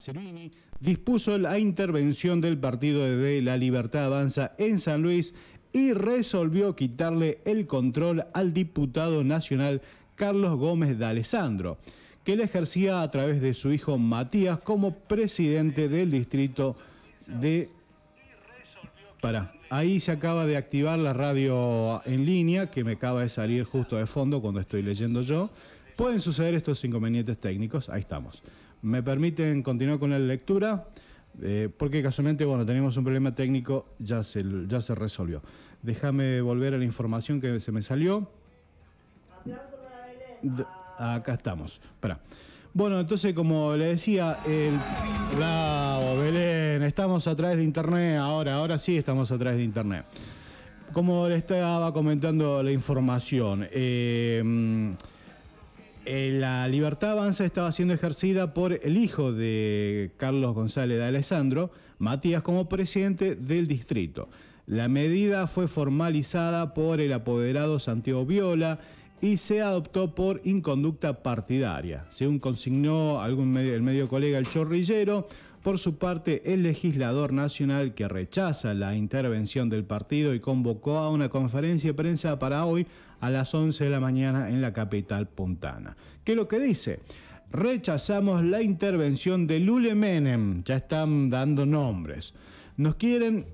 Cervini dispuso la intervención del partido de La Libertad Avanza en San Luis y resolvió quitarle el control al diputado nacional Carlos Gómez de Alessandro, que le ejercía a través de su hijo Matías como presidente del distrito de... Para, ahí se acaba de activar la radio en línea, que me acaba de salir justo de fondo cuando estoy leyendo yo. Pueden suceder estos inconvenientes técnicos, ahí estamos. ¿Me permiten continuar con la lectura? Eh, porque casualmente, bueno, tenemos un problema técnico, ya se, ya se resolvió. Déjame volver a la información que se me salió. acá estamos. Espera. Bueno, entonces, como le decía, el. Bravo, Belén, estamos a través de internet ahora, ahora sí estamos a través de internet. Como le estaba comentando la información, eh, la libertad avanza estaba siendo ejercida por el hijo de Carlos González de Alessandro, Matías, como presidente del distrito. La medida fue formalizada por el apoderado Santiago Viola y se adoptó por inconducta partidaria. Según consignó algún el medio colega El Chorrillero, por su parte, el legislador nacional que rechaza la intervención del partido y convocó a una conferencia de prensa para hoy a las 11 de la mañana en la capital puntana. ¿Qué es lo que dice? Rechazamos la intervención de Lule Menem, ya están dando nombres. Nos quieren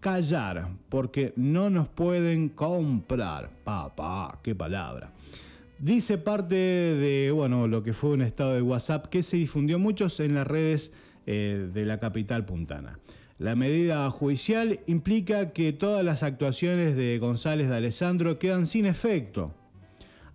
callar porque no nos pueden comprar. Papá, qué palabra. Dice parte de bueno, lo que fue un estado de WhatsApp que se difundió muchos en las redes eh, de la capital puntana. La medida judicial implica que todas las actuaciones de González de Alessandro quedan sin efecto.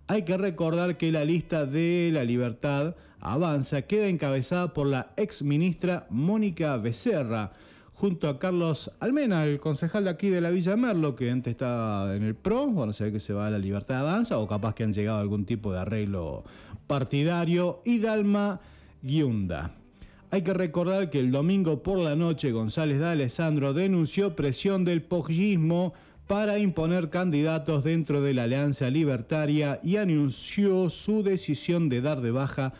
Hay que recordar que la lista de la libertad avanza queda encabezada por la ex ministra Mónica Becerra, junto a Carlos Almena, el concejal de aquí de la Villa Merlo, que antes estaba en el PRO, bueno, se ve que se va a la libertad avanza, o capaz que han llegado a algún tipo de arreglo partidario, y Dalma Giunda. Hay que recordar que el domingo por la noche González de Alessandro denunció presión del pojismo para imponer candidatos dentro de la Alianza Libertaria y anunció su decisión de dar de baja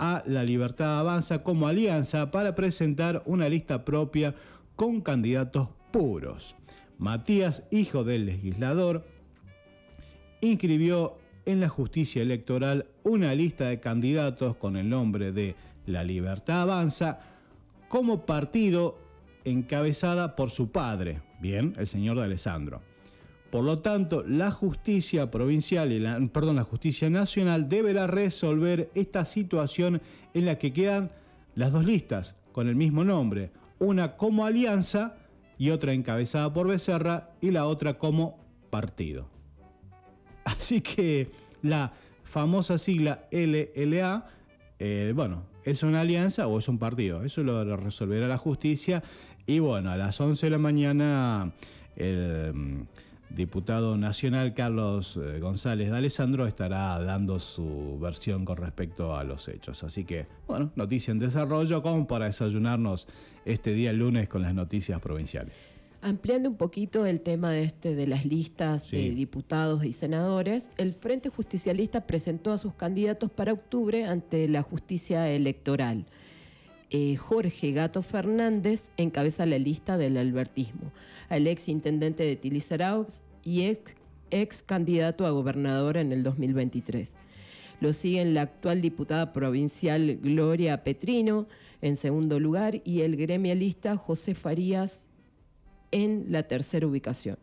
a la Libertad Avanza como alianza para presentar una lista propia con candidatos puros. Matías, hijo del legislador, inscribió en la justicia electoral una lista de candidatos con el nombre de la Libertad Avanza como partido encabezada por su padre, bien, el señor de Alessandro. Por lo tanto, la justicia provincial y la, perdón, la justicia nacional deberá resolver esta situación en la que quedan las dos listas con el mismo nombre, una como alianza y otra encabezada por Becerra y la otra como partido. Así que la famosa sigla LLA, eh, bueno, ¿Es una alianza o es un partido? Eso lo, resolverá la justicia. Y bueno, a las 11 de la mañana el mm, diputado nacional Carlos eh, González de Alessandro estará dando su versión con respecto a los hechos. Así que, bueno, noticia en desarrollo como para desayunarnos este día lunes con las noticias provinciales. Ampliando un poquito el tema este de las listas de diputados y senadores, el Frente Justicialista presentó a sus candidatos para octubre ante la justicia electoral. Eh, Jorge Gato Fernández encabeza la lista del albertismo, al ex intendente de Tilizaraux y ex, ex candidato a gobernador en el 2023. Lo siguen la actual diputada provincial Gloria Petrino en segundo lugar y el gremialista José Farías en la tercera ubicación.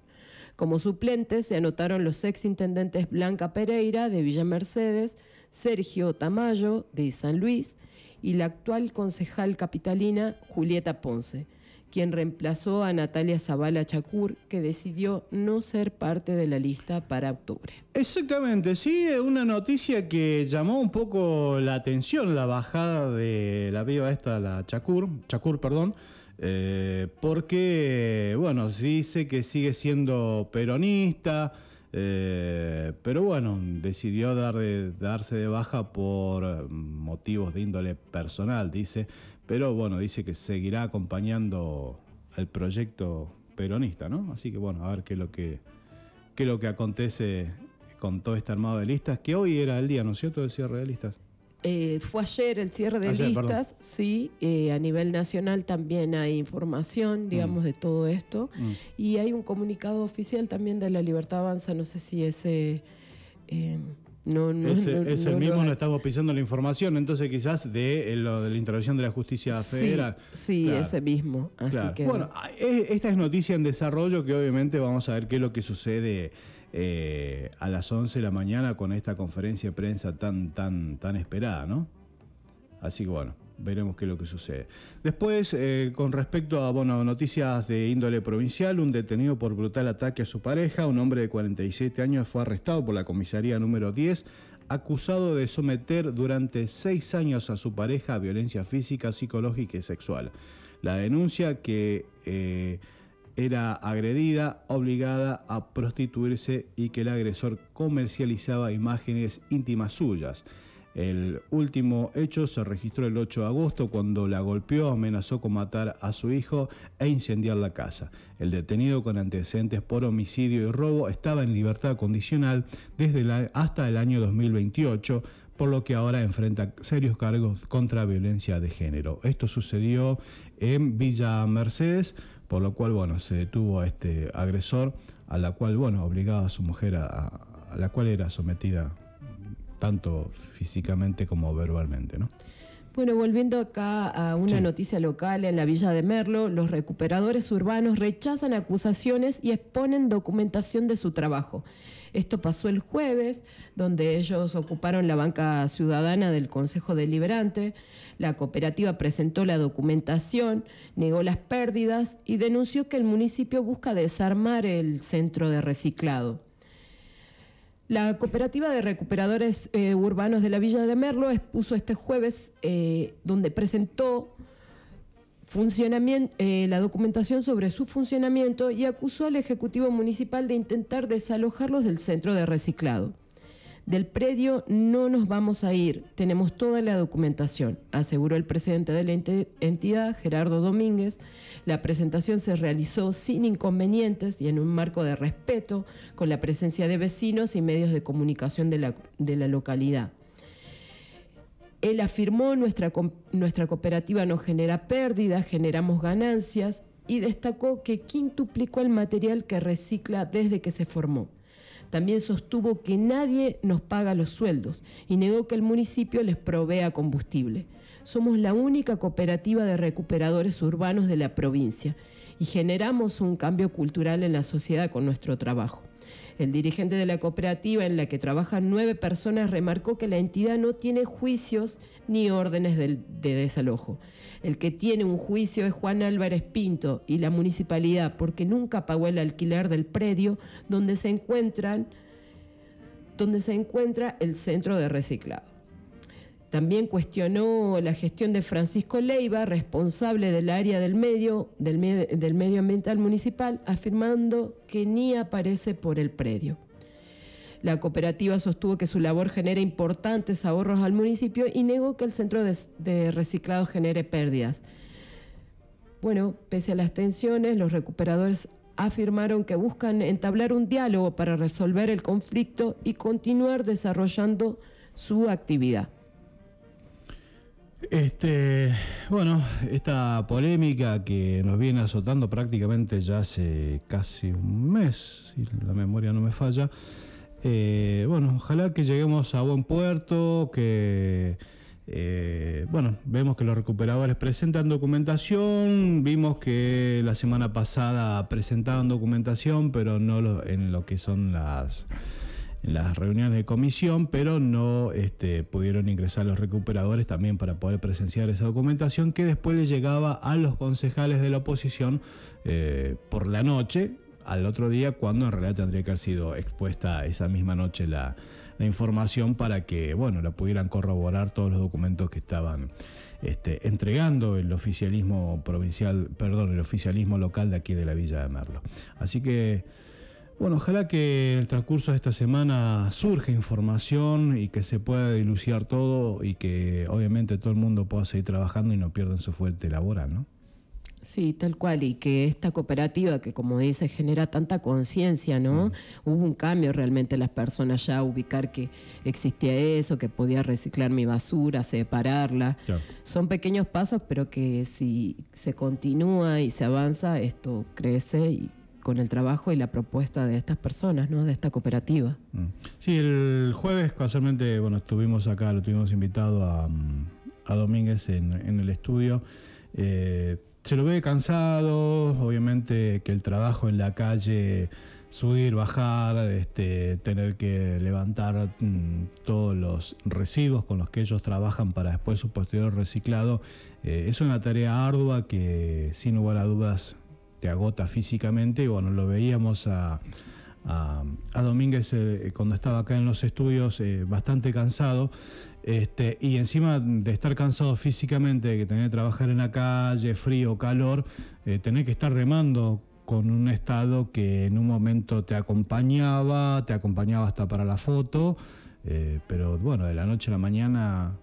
Como suplentes se anotaron los ex intendentes Blanca Pereira de Villa Mercedes, Sergio Tamayo de San Luis y la actual concejal capitalina Julieta Ponce, quien reemplazó a Natalia Zavala Chacur, que decidió no ser parte de la lista para octubre. Exactamente, sí, una noticia que llamó un poco la atención, la bajada de la viva esta, la Chacur, Chacur, perdón, eh, porque, bueno, dice que sigue siendo peronista, eh, pero bueno, decidió dar darse de baja por motivos de índole personal, dice, pero bueno, dice que seguirá acompañando al proyecto peronista, ¿no? Así que bueno, a ver qué es lo que, lo que acontece con todo este armado de listas, que hoy era el día, ¿no es cierto?, del cierre de listas. Eh, fue ayer el cierre de listas, sí, eh, a nivel nacional también hay información, digamos, mm. de todo esto. Mm. Y hay un comunicado oficial también de la Libertad Avanza, no sé si ese... Eh, no, no, ese, mismo no, estamos pisando la información, entonces quizás de lo de la intervención de la justicia federal. Sí, ese mismo. Así que... Bueno, esta es noticia en desarrollo que obviamente vamos a ver qué es lo que sucede eh, a las 11 de la mañana con esta conferencia de prensa tan, tan, tan esperada, ¿no? Así que bueno, veremos qué es lo que sucede. Después, eh, con respecto a bueno, noticias de índole provincial, un detenido por brutal ataque a su pareja, un hombre de 47 años, fue arrestado por la comisaría número 10, acusado de someter durante seis años a su pareja a violencia física, psicológica y sexual. La denuncia que... Eh, era agredida, obligada a prostituirse y que el agresor comercializaba imágenes íntimas suyas. El último hecho se registró el 8 de agosto cuando la golpeó, amenazó con matar a su hijo e incendiar la casa. El detenido con antecedentes por homicidio y robo estaba en libertad condicional desde hasta el año 2028, por lo que ahora enfrenta serios cargos contra violencia de género. Esto sucedió en Villa Mercedes por lo cual, bueno, se detuvo a este agresor, a la cual, bueno, obligaba a su mujer, a, la cual era sometida tanto físicamente como verbalmente, ¿no? Bueno, volviendo acá a una noticia local en la villa de Merlo, los recuperadores urbanos rechazan acusaciones y exponen documentación de su trabajo. Esto pasó el jueves, donde ellos ocuparon la banca ciudadana del Consejo Deliberante. La cooperativa presentó la documentación, negó las pérdidas y denunció que el municipio busca desarmar el centro de reciclado. La cooperativa de recuperadores eh, urbanos de la Villa de Merlo expuso este jueves, eh, donde presentó eh, la documentación sobre su funcionamiento y acusó al Ejecutivo Municipal de intentar desalojarlos del centro de reciclado. Del predio no nos vamos a ir, tenemos toda la documentación, aseguró el presidente de la entidad, Gerardo Domínguez. La presentación se realizó sin inconvenientes y en un marco de respeto con la presencia de vecinos y medios de comunicación de la, localidad. Él afirmó, nuestra, nuestra cooperativa no genera pérdidas, generamos ganancias y destacó que quintuplicó el material que recicla desde que se formó. También sostuvo que nadie nos paga los sueldos y negó que el municipio les provea combustible. Somos la única cooperativa de recuperadores urbanos de la provincia y generamos un cambio cultural en la sociedad con nuestro trabajo. El dirigente de la cooperativa en la que trabajan nueve personas remarcó que la entidad no tiene juicios ni órdenes de, desalojo. El que tiene un juicio es Juan Álvarez Pinto y la municipalidad porque nunca pagó el alquiler del predio donde se donde se encuentra el centro de reciclado. También cuestionó la gestión de Francisco Leiva, responsable del área del medio, del, medio ambiental municipal, afirmando que ni aparece por el predio. La cooperativa sostuvo que su labor genera importantes ahorros al municipio y negó que el centro de, reciclado genere pérdidas. Bueno, pese a las tensiones, los recuperadores afirmaron que buscan entablar un diálogo para resolver el conflicto y continuar desarrollando su actividad. Este, bueno, esta polémica que nos viene azotando prácticamente ya hace casi un mes, si la memoria no me falla. Eh, bueno, ojalá que lleguemos a buen puerto, que eh, bueno, vemos que los recuperadores presentan documentación, vimos que la semana pasada presentaban documentación, pero no en lo que son las en las reuniones de comisión, pero no este, pudieron ingresar los recuperadores también para poder presenciar esa documentación que después le llegaba a los concejales de la oposición eh, por la noche, al otro día, cuando en realidad tendría que haber sido expuesta esa misma noche la, información para que bueno la pudieran corroborar todos los documentos que estaban este, entregando el oficialismo provincial, perdón, el oficialismo local de aquí de la Villa de Merlo. Así que bueno, ojalá que en el transcurso de esta semana surja información y que se pueda dilucidar todo y que obviamente todo el mundo pueda seguir trabajando y no pierdan su fuerte laboral, ¿no? Sí, tal cual, y que esta cooperativa que como dice genera tanta conciencia, ¿no? Mm. Hubo un cambio realmente en las personas ya ubicar que existía eso, que podía reciclar mi basura, separarla. Son pequeños pasos, pero que si se continúa y se avanza, esto crece y con el trabajo y la propuesta de estas personas, ¿no? De esta cooperativa. Mm. Sí, el jueves casualmente, bueno, estuvimos acá, lo tuvimos invitado a, mm, Domínguez en, en el estudio. Eh, se lo ve cansado, obviamente que el trabajo en la calle, subir, bajar, este, tener que levantar mm, todos los residuos con los que ellos trabajan para después su posterior reciclado, eh, es una tarea ardua que sin lugar a dudas te agota físicamente y bueno, lo veíamos a, Domínguez eh, cuando estaba acá en los estudios eh, bastante cansado. Este, y encima de estar cansado físicamente, de tener que trabajar en la calle, frío, calor, eh, tener que estar remando con un estado que en un momento te acompañaba, te acompañaba hasta para la foto, eh, pero bueno, de la noche a la mañana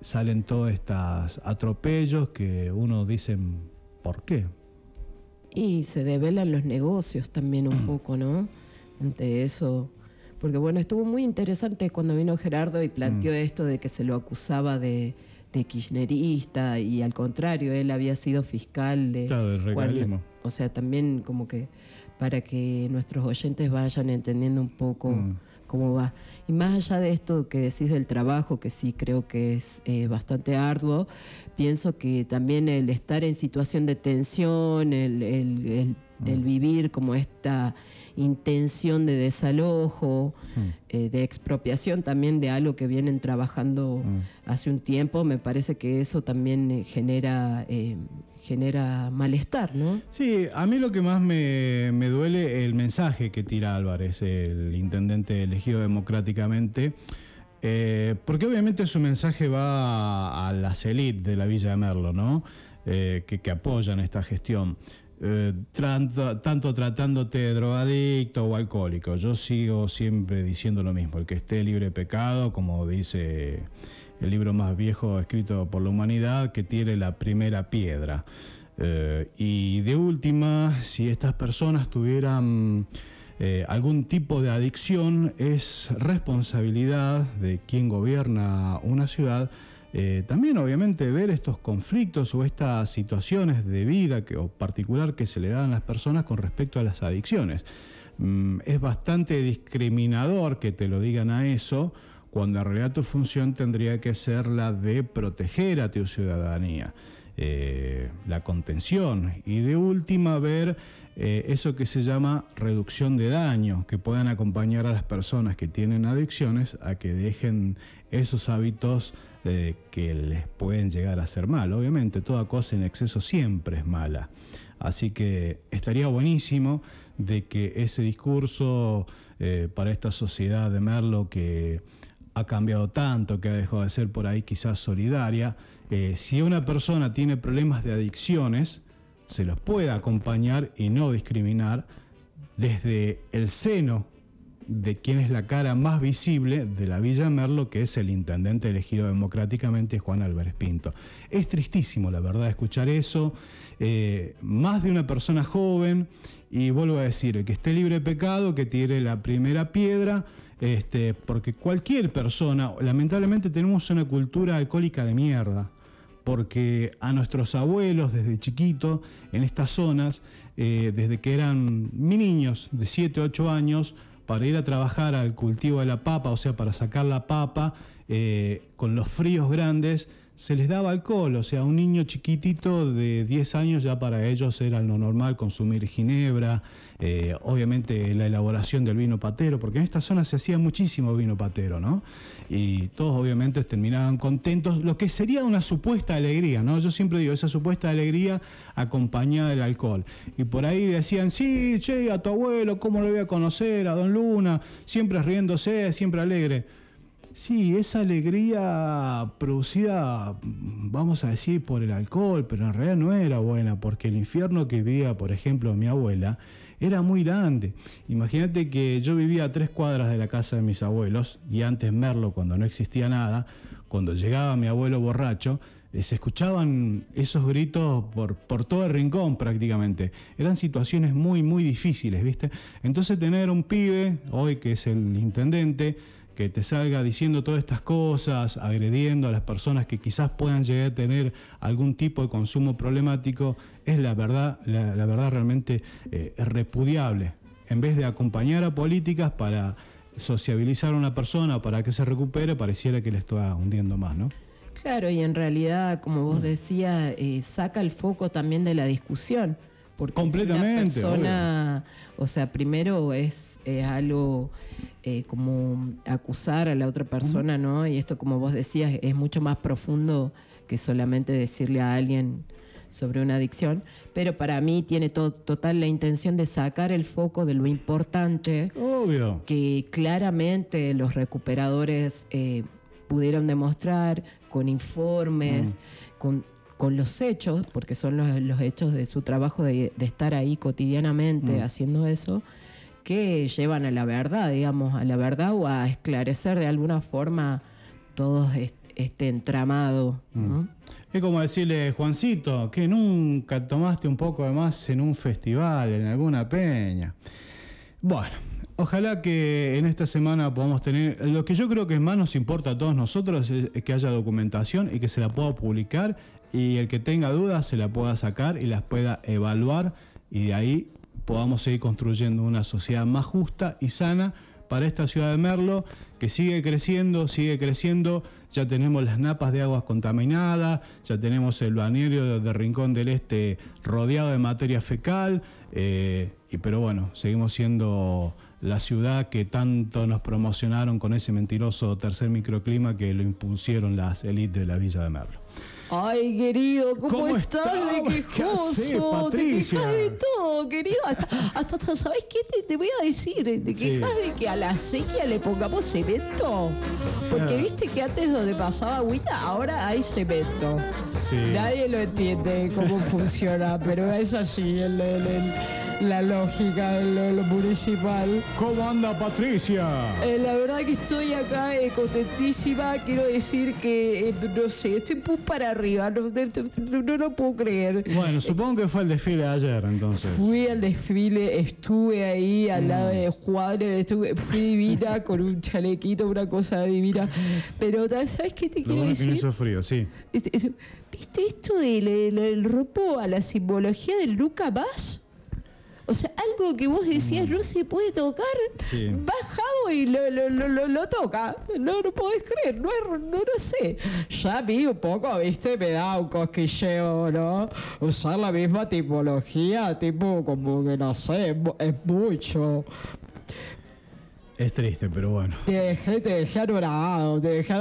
salen todos estos atropellos que uno dice, ¿por qué? Y se develan los negocios también un poco, ¿no? Ante eso porque bueno, estuvo muy interesante cuando vino Gerardo y planteó mm. esto de que se lo acusaba de, kirchnerista y al contrario, él había sido fiscal de... Claro, del o sea, también como que para que nuestros oyentes vayan entendiendo un poco mm. cómo va. Y más allá de esto que decís del trabajo, que sí creo que es eh, bastante arduo, pienso que también el estar en situación de tensión, el, el mm. vivir como esta intención de desalojo, mm. eh, de expropiación también de algo que vienen trabajando mm. hace un tiempo, me parece que eso también eh, genera, eh, genera malestar, ¿no? Sí, a mí lo que más me, me duele el mensaje que tira Álvarez, el intendente elegido democráticamente. Porque obviamente su mensaje va a, las élites de la Villa de Merlo, ¿no? que, que, apoyan esta gestión. Eh, tanto, tratándote de drogadicto o alcohólico. Yo sigo siempre diciendo lo mismo, el que esté libre de pecado, como dice el libro más viejo escrito por la humanidad, que tiene la primera piedra. Eh, y de última, si estas personas tuvieran eh, algún tipo de adicción, es responsabilidad de quien gobierna una ciudad. Eh, también obviamente ver estos conflictos o estas situaciones de vida que, o particular que se le dan a las personas con respecto a las adicciones. Mm, es bastante discriminador que te lo digan a eso cuando en realidad tu función tendría que ser la de proteger a tu ciudadanía, eh, la contención. Y de última ver eh, eso que se llama reducción de daño, que puedan acompañar a las personas que tienen adicciones a que dejen esos hábitos que les pueden llegar a ser mal. Obviamente, toda cosa en exceso siempre es mala. Así que estaría buenísimo de que ese discurso eh, para esta sociedad de Merlo que ha cambiado tanto, que ha dejado de ser por ahí quizás solidaria, eh, si una persona tiene problemas de adicciones, se los pueda acompañar y no discriminar desde el seno de quién es la cara más visible de la Villa Merlo, que es el intendente elegido democráticamente, Juan Álvarez Pinto. Es tristísimo, la verdad, escuchar eso. Eh, más de una persona joven, y vuelvo a decir, que esté libre de pecado, que tire la primera piedra, este, porque cualquier persona, lamentablemente tenemos una cultura alcohólica de mierda, porque a nuestros abuelos desde chiquito en estas zonas, eh, desde que eran niños de 7, 8 años, para ir a trabajar al cultivo de la papa, o sea, para sacar la papa, eh, con los fríos grandes, se les daba alcohol, o sea, un niño chiquitito de 10 años ya para ellos era lo normal consumir ginebra, eh, obviamente la elaboración del vino patero, porque en esta zona se hacía muchísimo vino patero, ¿no? Y todos obviamente terminaban contentos, lo que sería una supuesta alegría, ¿no? Yo siempre digo, esa supuesta alegría acompañada del alcohol. Y por ahí decían, sí, che, a tu abuelo, ¿cómo lo voy a conocer? A don Luna, siempre riéndose, siempre alegre. Sí, esa alegría producida, vamos a decir, por el alcohol, pero en realidad no era buena, porque el infierno que vivía, por ejemplo, mi abuela, era muy grande. Imagínate que yo vivía a tres cuadras de la casa de mis abuelos, y antes Merlo, cuando no existía nada, cuando llegaba mi abuelo borracho, se escuchaban esos gritos por, por todo el rincón prácticamente. Eran situaciones muy, muy difíciles, ¿viste? Entonces tener un pibe, hoy que es el intendente, que te salga diciendo todas estas cosas, agrediendo a las personas que quizás puedan llegar a tener algún tipo de consumo problemático, es la verdad, la, verdad realmente eh, repudiable. En vez de acompañar a políticas para sociabilizar a una persona para que se recupere, pareciera que le está hundiendo más, ¿no? Claro, y en realidad, como vos decías, eh, saca el foco también de la discusión. Porque Completamente. Si persona, o sea, primero es, algo eh, como acusar a la otra persona, ¿no? Y esto, como vos decías, es mucho más profundo que solamente decirle a alguien sobre una adicción, pero para mí tiene total la intención de sacar el foco de lo importante Obvio. que claramente los recuperadores eh, pudieron demostrar con informes, mm. con, con, los hechos, porque son los, hechos de su trabajo de, estar ahí cotidianamente mm. haciendo eso, que llevan a la verdad, digamos, a la verdad o a esclarecer de alguna forma todo este, entramado. Mm. Es como decirle, Juancito, que nunca tomaste un poco de más en un festival, en alguna peña. Bueno, ojalá que en esta semana podamos tener. Lo que yo creo que más nos importa a todos nosotros es, que haya documentación y que se la pueda publicar y el que tenga dudas se la pueda sacar y las pueda evaluar y de ahí podamos seguir construyendo una sociedad más justa y sana para esta ciudad de Merlo que sigue creciendo, sigue creciendo. Ya tenemos las napas de aguas contaminadas, ya tenemos el balneario de Rincón del Este rodeado de materia fecal, eh, y, pero bueno, seguimos siendo la ciudad que tanto nos promocionaron con ese mentiroso tercer microclima que lo impusieron las élites de la Villa de Merlo. Ay, querido, ¿cómo, estás de quejoso? te quejas de todo, querido. Hasta, hasta, ¿sabes qué te, voy a decir? Te quejas de que a la sequía le pongamos cemento. Porque ah. viste que antes donde pasaba agüita, ahora hay cemento. Nadie lo entiende cómo funciona, pero es así. el, el la lógica de lo, municipal. ¿Cómo anda Patricia? Eh, la verdad que estoy acá eh, contentísima. Quiero decir que, eh, no sé, estoy para arriba. No, no, lo puedo creer. Bueno, supongo que fue el desfile ayer entonces. Fui al desfile, estuve ahí al lado de Juan, estuve, fui divina con un chalequito, una cosa divina. Pero, ¿sabes qué te quiero decir? Que hizo frío, sí. ¿Viste esto del ropo a la simbología del Luca Bass? O sea, algo que vos decías no se puede tocar, sí. bajado y lo, lo, lo, toca. No, no podés creer, no, no, lo sé. Ya vi un poco, viste, me da un cosquilleo, ¿no? Usar la misma tipología, tipo, como que no sé, es mucho. Es triste, pero bueno. Te te dejé anonadado, te dejé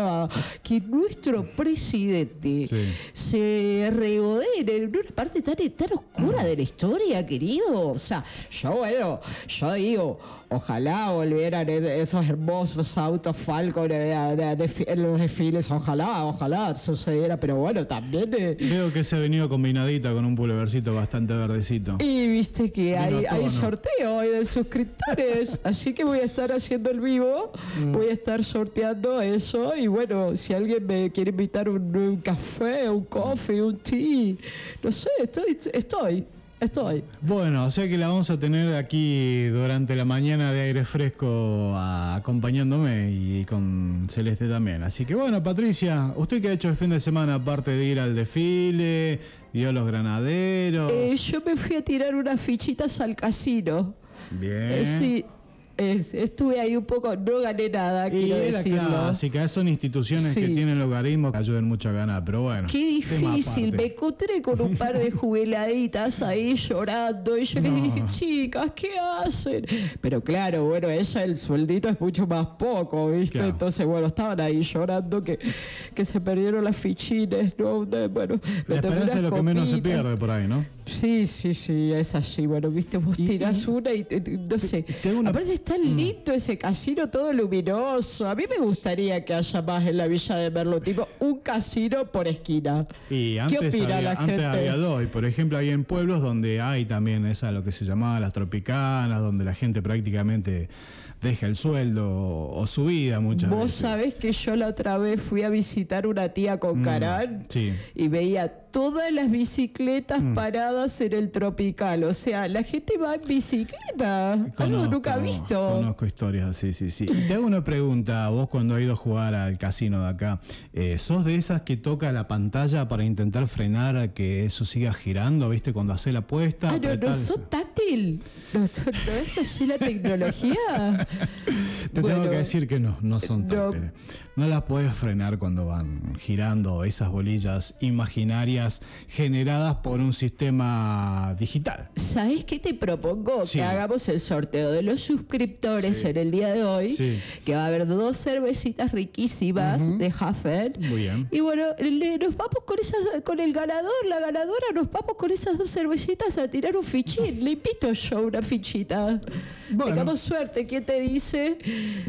Que nuestro presidente se regodee en una parte tan, tan oscura de la historia, querido. O sea, yo, bueno, yo digo, Ojalá volvieran esos hermosos autos Falcon en los desfiles. Ojalá, ojalá sucediera. Pero bueno, también. Eh, Veo que se ha venido combinadita con un pulvercito bastante verdecito. Y viste que hay, hay, sorteo hoy de suscriptores. así que voy a estar haciendo el vivo. Mm. Voy a estar sorteando eso. Y bueno, si alguien me quiere invitar un, un café, un coffee, un tea, no sé, estoy. estoy. Estoy. Bueno, o sea que la vamos a tener aquí durante la mañana de aire fresco acompañándome y con Celeste también. Así que bueno, Patricia, ¿usted qué ha hecho el fin de semana aparte de ir al desfile, ir a los granaderos? Eh, yo me fui a tirar unas fichitas al casino. Bien. Eh, sí, estuve ahí un poco, no gané nada, y quiero decirlo. que son instituciones que tienen logaritmos que ayudan mucho a ganar, pero bueno. Qué difícil, me encontré con un par de jubiladitas ahí llorando y yo les dije, chicas, ¿qué hacen? Pero claro, bueno, ella el sueldito es mucho más poco, ¿viste? Entonces, bueno, estaban ahí llorando que, que se perdieron las fichines, ¿no? Bueno, La esperanza es lo que menos se pierde por ahí, ¿no? Sí, sí, sí, es así. Bueno, viste, vos tirás una y, no sé. Aparte tan mm. lindo ese casino todo luminoso. A mí me gustaría que haya más en la Villa de Merlo, tipo un casino por esquina. Y antes ¿Qué opina la gente? Antes había dos. Y por ejemplo, hay en pueblos donde hay también esa, lo que se llamaba las tropicanas, donde la gente prácticamente deja el sueldo o su vida muchas Vos veces. Vos sabés que yo la otra vez fui a visitar una tía con mm, y veía todas las bicicletas mm. paradas en el tropical. O sea, la gente va en bicicleta. Algo nunca visto. Conozco historias así, sí, sí. te hago una pregunta. Vos cuando has ido a jugar al casino de acá, eh, ¿sos de esas que toca la pantalla para intentar frenar a que eso siga girando? ¿Viste? Cuando hace la apuesta. Ah, no, no, sos táctil. ¿No, es así la tecnología? te tengo que decir que no, no son táctiles. No las puedes frenar cuando van girando esas bolillas imaginarias generadas por un sistema digital. ¿Sabes qué te propongo? Que hagamos el sorteo de los suscriptores en el día de hoy. Que va a haber dos cervecitas riquísimas de Hafer. Muy bien. Y bueno, nos vamos con, esas, con el ganador, la ganadora, nos vamos con esas dos cervecitas a tirar un fichín. Le invito yo una fichita. Tengamos suerte. ¿Quién te dice?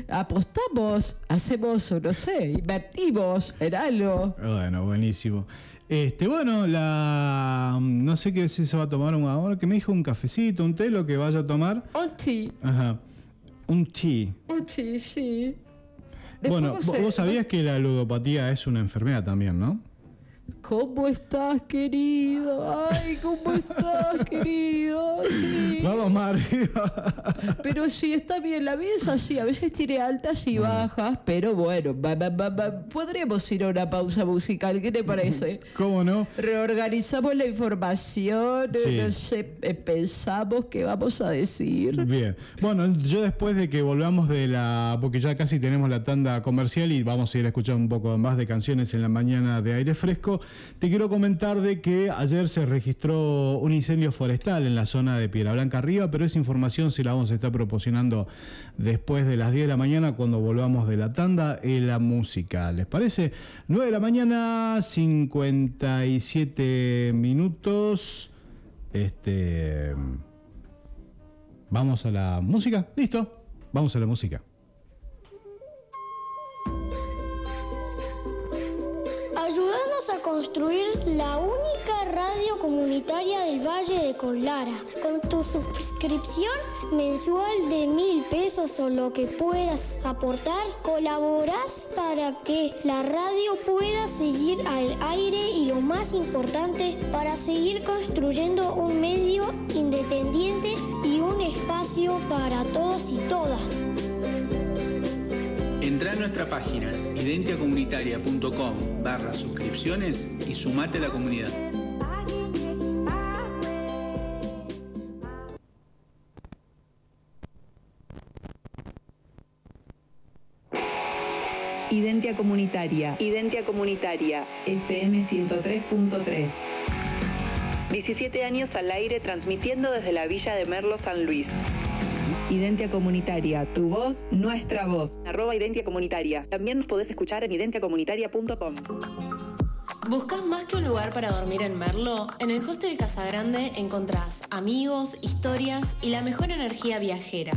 Apostamos, hacemos unos sé, invertimos en algo. Bueno, buenísimo. Este, bueno, la no sé qué si se va a tomar un ahora, que me dijo un cafecito, un té, lo que vaya a tomar. Un té. Ajá. Un té. Un té, sí. bueno, vos sabías que la ludopatía es una enfermedad también, ¿no? ¿Cómo estás, querido? Ay, ¿cómo estás, querido? Vamos, Mario. pero sí, está bien, la vida es así. A veces tiene altas y bajas, pero bueno, podríamos ir a una pausa musical. ¿Qué te parece? ¿Cómo no? Reorganizamos la información, no sé, eh, pensamos qué vamos a decir. Bien. Bueno, yo después de que volvamos de la. porque ya casi tenemos la tanda comercial y vamos a ir a escuchar un poco más de canciones en la mañana de aire fresco te quiero comentar de que ayer se registró un incendio forestal en la zona de Piedra Blanca arriba, pero esa información se la vamos a estar proporcionando después de las 10 de la mañana cuando volvamos de la tanda en la música. ¿Les parece? 9 de la mañana, 57 minutos. Este. Vamos a la música. ¿Listo? Vamos a la música. Construir la única radio comunitaria del Valle de Conlara. Con tu suscripción mensual de mil pesos o lo que puedas aportar, colaboras para que la radio pueda seguir al aire y lo más importante, para seguir construyendo un medio independiente y un espacio para todos y todas. Entra a nuestra página identiacomunitaria.com barra suscripciones y sumate a la comunidad. Identia Comunitaria. Identia Comunitaria. FM 103.3. 17 años al aire transmitiendo desde la Villa de Merlo San Luis. Identia Comunitaria, tu voz, nuestra voz. Arroba Identia Comunitaria. También nos podés escuchar en identiacomunitaria.com. ¿Buscas más que un lugar para dormir en Merlo? En el Hostel Casagrande encontrás amigos, historias y la mejor energía viajera.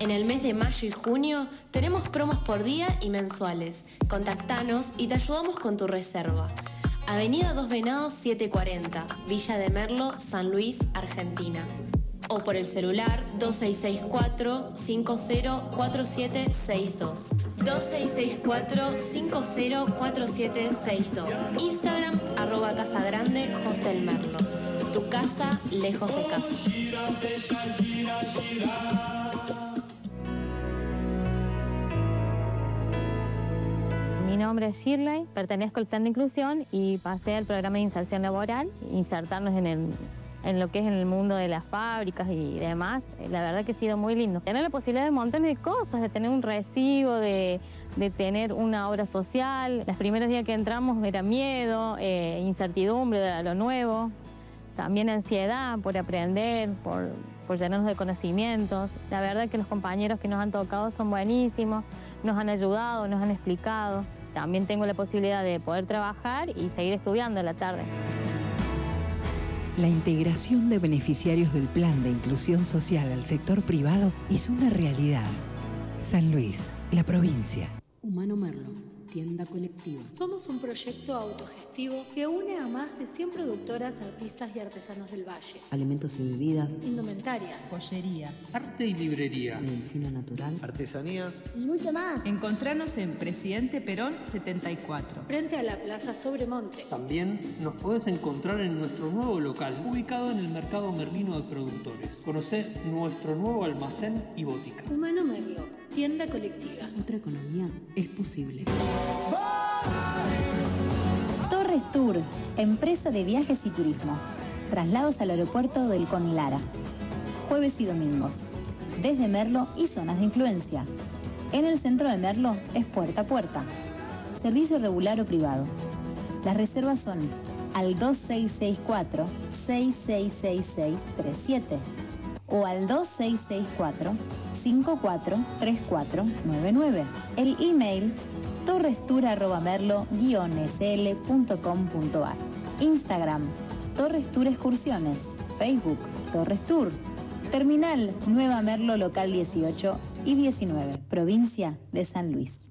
En el mes de mayo y junio tenemos promos por día y mensuales. Contactanos y te ayudamos con tu reserva. Avenida Dos Venados 740, Villa de Merlo, San Luis, Argentina o por el celular 2664-504762. 2664-504762. Instagram arroba Casa Grande Hostel Merlo. Tu casa lejos de casa. Mi nombre es Shirley, pertenezco al plan de inclusión y pasé al programa de inserción laboral, insertarnos en el en lo que es en el mundo de las fábricas y demás, eh, la verdad que ha sido muy lindo. Tener la posibilidad de montones de cosas, de tener un recibo, de, tener una obra social. Los primeros días que entramos era miedo, eh, incertidumbre de lo nuevo, también ansiedad por aprender, por, por llenarnos de conocimientos. La verdad que los compañeros que nos han tocado son buenísimos, nos han ayudado, nos han explicado. También tengo la posibilidad de poder trabajar y seguir estudiando en la tarde. La integración de beneficiarios del Plan de Inclusión Social al sector privado es una realidad. San Luis, la provincia. Humano Merlo tienda colectiva. Somos un proyecto autogestivo que une a más de 100 productoras, artistas y artesanos del Valle. Alimentos y bebidas. Indumentaria. Joyería. Arte y librería. Medicina natural. Artesanías. Y mucho más. Encontrarnos en Presidente Perón 74. Frente a la Plaza Sobremonte. También nos puedes encontrar en nuestro nuevo local, ubicado en el Mercado Merlino de Productores. Conocer nuestro nuevo almacén y botica. Humano Merlo, tienda colectiva. Otra economía es posible. Torres Tour, empresa de viajes y turismo. Traslados al aeropuerto del Conlara. Jueves y domingos. Desde Merlo y zonas de influencia. En el centro de Merlo es puerta a puerta. Servicio regular o privado. Las reservas son al 2664 666637 o al 2664 543499. El email torrestur.merlo-sl.com.ar Instagram, Torres Tour Excursiones. Facebook, Torres Tour. Terminal Nueva Merlo Local 18 y 19, provincia de San Luis.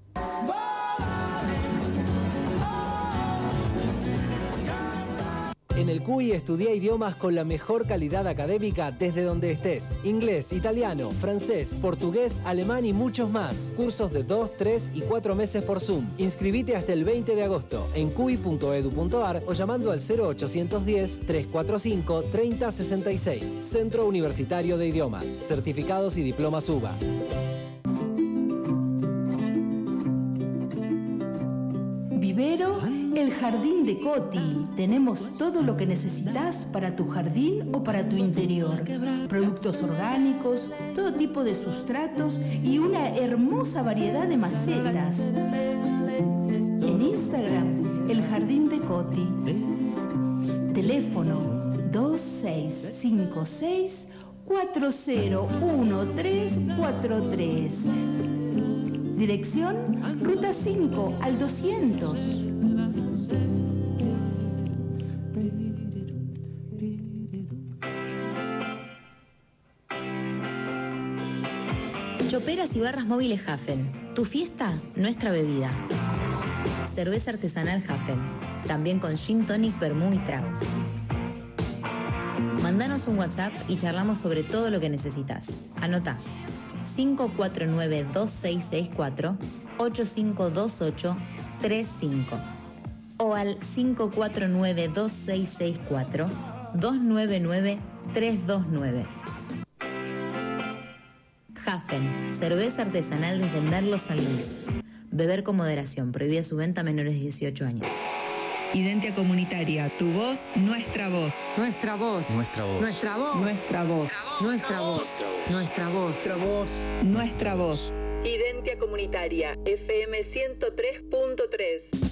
En el CUI estudia idiomas con la mejor calidad académica desde donde estés. Inglés, italiano, francés, portugués, alemán y muchos más. Cursos de 2, 3 y 4 meses por Zoom. Inscribite hasta el 20 de agosto en cui.edu.ar o llamando al 0810 345 3066. Centro Universitario de Idiomas. Certificados y diplomas UBA. Vivero el Jardín de Coti. Tenemos todo lo que necesitas para tu jardín o para tu interior. Productos orgánicos, todo tipo de sustratos y una hermosa variedad de macetas. En Instagram, El Jardín de Coti. Teléfono 2656 401343. Dirección Ruta 5 al 200. Y barras móviles Hafen. Tu fiesta, nuestra bebida. Cerveza artesanal Hafen. También con gin tonic, vermú y tragos. Mandanos un WhatsApp y charlamos sobre todo lo que necesitas. Anota 549-2664 8528 35 o al 549-2664 299 329. Hafen, cerveza artesanal desde Merlo San Luis. Beber con moderación, prohibida su venta a menores de 18 años. Identia Comunitaria, tu voz, nuestra voz. Nuestra voz. Nuestra voz. Nuestra voz. Nuestra voz. Nuestra voz. Nuestra voz. Nuestra voz. Nuestra voz. Identia Comunitaria, FM 103.3.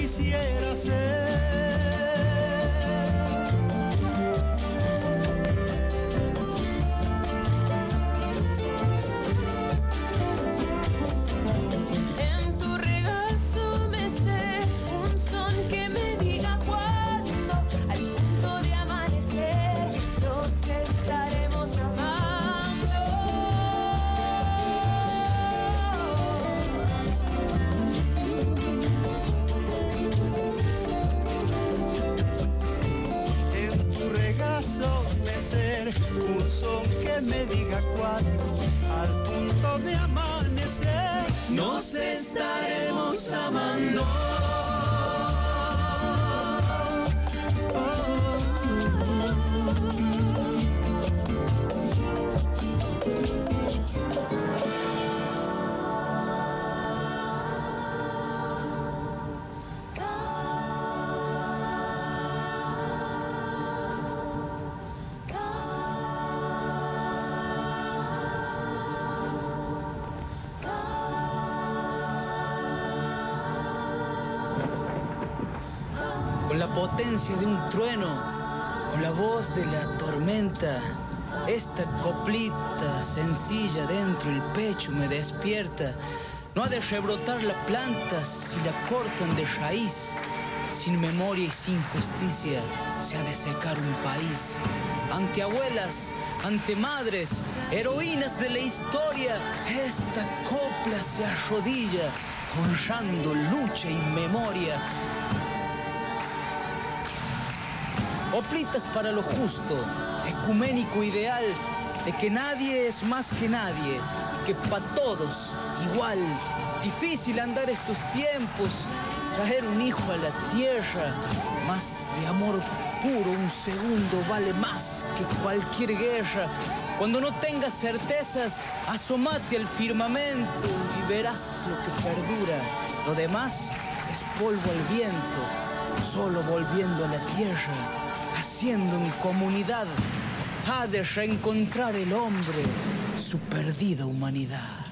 quisiera potencia de un trueno, con la voz de la tormenta. Esta coplita sencilla dentro el pecho me despierta. No ha de rebrotar la planta si la cortan de raíz. Sin memoria y sin justicia se ha de secar un país. Ante abuelas, ante madres, heroínas de la historia, esta copla se arrodilla, honrando lucha y memoria. Oplitas para lo justo, ecuménico ideal de que nadie es más que nadie, que para todos igual. Difícil andar estos tiempos, traer un hijo a la tierra, más de amor puro, un segundo vale más que cualquier guerra. Cuando no tengas certezas, asomate al firmamento y verás lo que perdura. Lo demás es polvo al viento, solo volviendo a la tierra haciendo en comunidad, ha de reencontrar el hombre su perdida humanidad.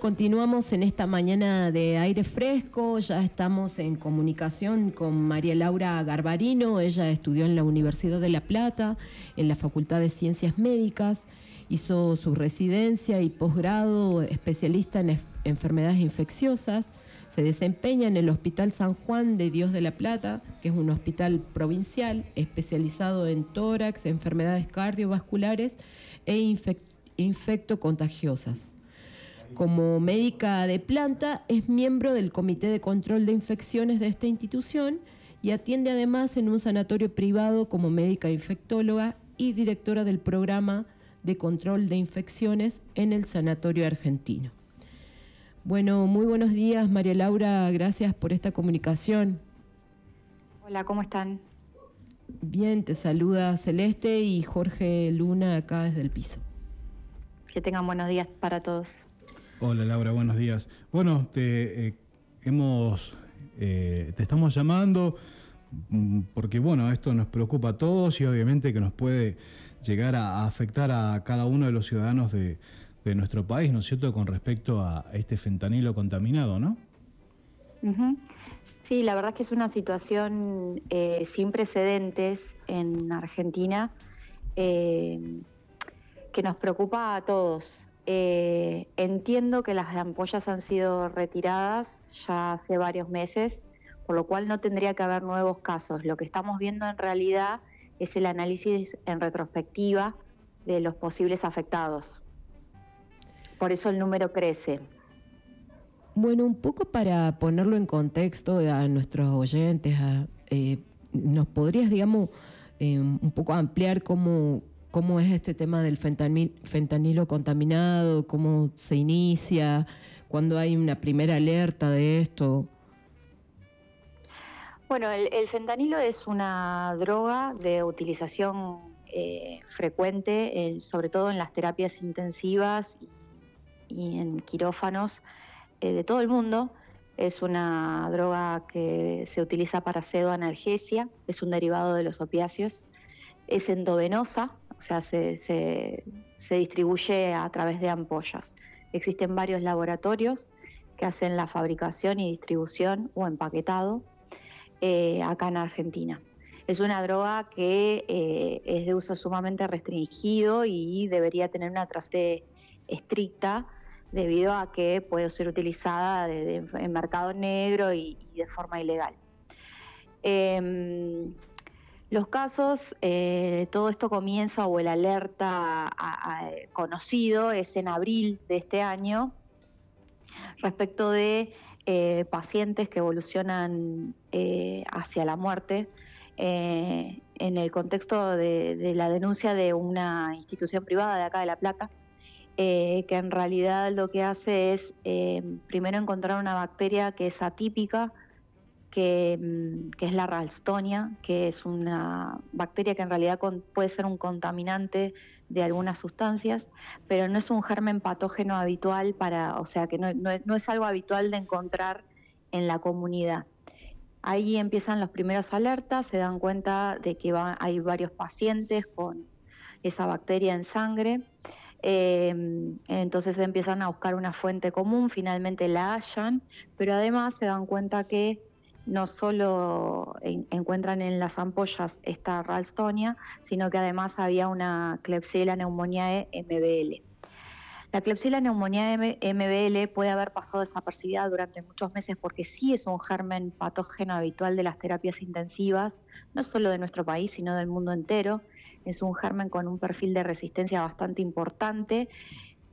Continuamos en esta mañana de aire fresco, ya estamos en comunicación con María Laura Garbarino, ella estudió en la Universidad de La Plata, en la Facultad de Ciencias Médicas, hizo su residencia y posgrado especialista en enfermedades infecciosas, se desempeña en el Hospital San Juan de Dios de la Plata, que es un hospital provincial especializado en tórax, enfermedades cardiovasculares e infectocontagiosas. Como médica de planta, es miembro del Comité de Control de Infecciones de esta institución y atiende además en un sanatorio privado como médica infectóloga y directora del programa de control de infecciones en el Sanatorio Argentino. Bueno, muy buenos días María Laura, gracias por esta comunicación. Hola, ¿cómo están? Bien, te saluda Celeste y Jorge Luna acá desde el piso. Que tengan buenos días para todos. Hola Laura, buenos días. Bueno, te eh, hemos eh, te estamos llamando mm, porque bueno, esto nos preocupa a todos y obviamente que nos puede llegar a, afectar a cada uno de los ciudadanos de, nuestro país, ¿no es cierto?, con respecto a este fentanilo contaminado, ¿no? Sí, la verdad es que es una situación eh, sin precedentes en Argentina que nos preocupa a todos. Eh, entiendo que las ampollas han sido retiradas ya hace varios meses, por lo cual no tendría que haber nuevos casos. Lo que estamos viendo en realidad es el análisis en retrospectiva de los posibles afectados. Por eso el número crece. Bueno, un poco para ponerlo en contexto a nuestros oyentes, eh, ¿nos podrías, digamos, eh, un poco ampliar cómo, cómo es este tema del fentanilo contaminado, cómo se inicia, cuando hay una primera alerta de esto. Bueno, el, fentanilo es una droga de utilización eh, frecuente, sobre todo en las terapias intensivas y, en quirófanos eh, de todo el mundo. Es una droga que se utiliza para pseudoanalgesia, es un derivado de los opiáceos. Es endovenosa, o sea, se, distribuye a través de ampollas. Existen varios laboratorios que hacen la fabricación y distribución o empaquetado eh, acá en Argentina. Es una droga que eh, es de uso sumamente restringido y debería tener una traste estricta debido a que puede ser utilizada en mercado negro y, de forma ilegal. Em, los casos, eh, todo esto comienza o el alerta conocido es en abril de este año respecto de eh, pacientes que evolucionan eh, hacia la muerte en el contexto de, la denuncia de una institución privada de acá de La Plata, que en realidad lo que hace es primero encontrar una bacteria que es atípica, Mm, que, es la Ralstonia, que es una bacteria que en realidad puede ser un contaminante de algunas sustancias, pero no es un germen patógeno habitual para, o sea, que no, es, algo habitual de encontrar en la comunidad. Ahí empiezan los primeros alertas, se dan cuenta de que hay varios pacientes con esa bacteria en sangre. Em, entonces empiezan a buscar una fuente común, finalmente la hallan, pero además se dan cuenta que no solo encuentran en las ampollas esta Ralstonia, sino que además había una Klebsiella pneumoniae MBL. La Klebsiella pneumoniae MBL puede haber pasado desapercibida durante muchos meses porque sí es un germen patógeno habitual de las terapias intensivas, no solo de nuestro país, sino del mundo entero. Es un germen con un perfil de resistencia bastante importante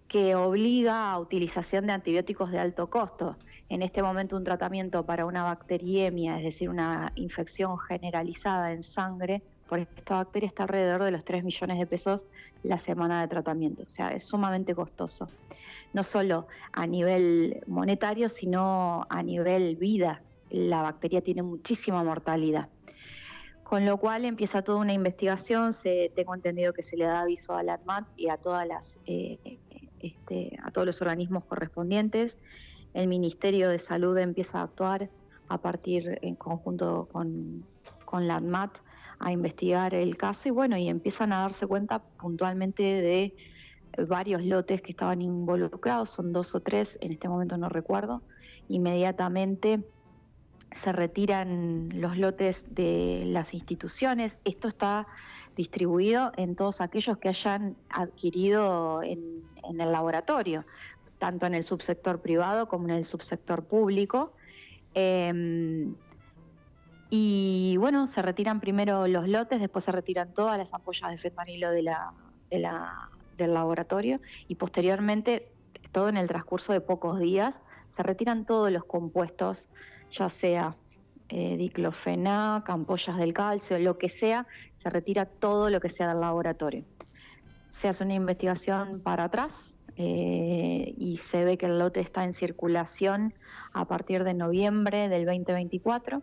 que obliga a utilización de antibióticos de alto costo en este momento un tratamiento para una bacteriemia, es decir, una infección generalizada en sangre por esta bacteria está alrededor de los 3 millones de pesos la semana de tratamiento. O sea, es sumamente costoso. No solo a nivel monetario, sino a nivel vida. La bacteria tiene muchísima mortalidad. Con lo cual empieza toda una investigación. Se, tengo entendido que se le da aviso a la ADMAT y a, todas las, eh, este, a todos los organismos correspondientes el Ministerio de Salud empieza a actuar a partir en conjunto con, la ADMAT a investigar el caso y bueno, y empiezan a darse cuenta puntualmente de varios lotes que estaban involucrados, son dos o tres, en este momento no recuerdo, inmediatamente se retiran los lotes de las instituciones. Esto está distribuido en todos aquellos que hayan adquirido en, el laboratorio, tanto en el subsector privado como en el subsector público. Em, y bueno, se retiran primero los lotes, después se retiran todas las ampollas de fentanilo de la, del laboratorio y posteriormente, todo en el transcurso de pocos días, se retiran todos los compuestos, ya sea eh, diclofenac, ampollas del calcio, lo que sea, se retira todo lo que sea del laboratorio. Se hace una investigación para atrás eh, y se ve que el lote está en circulación a partir de noviembre del 2024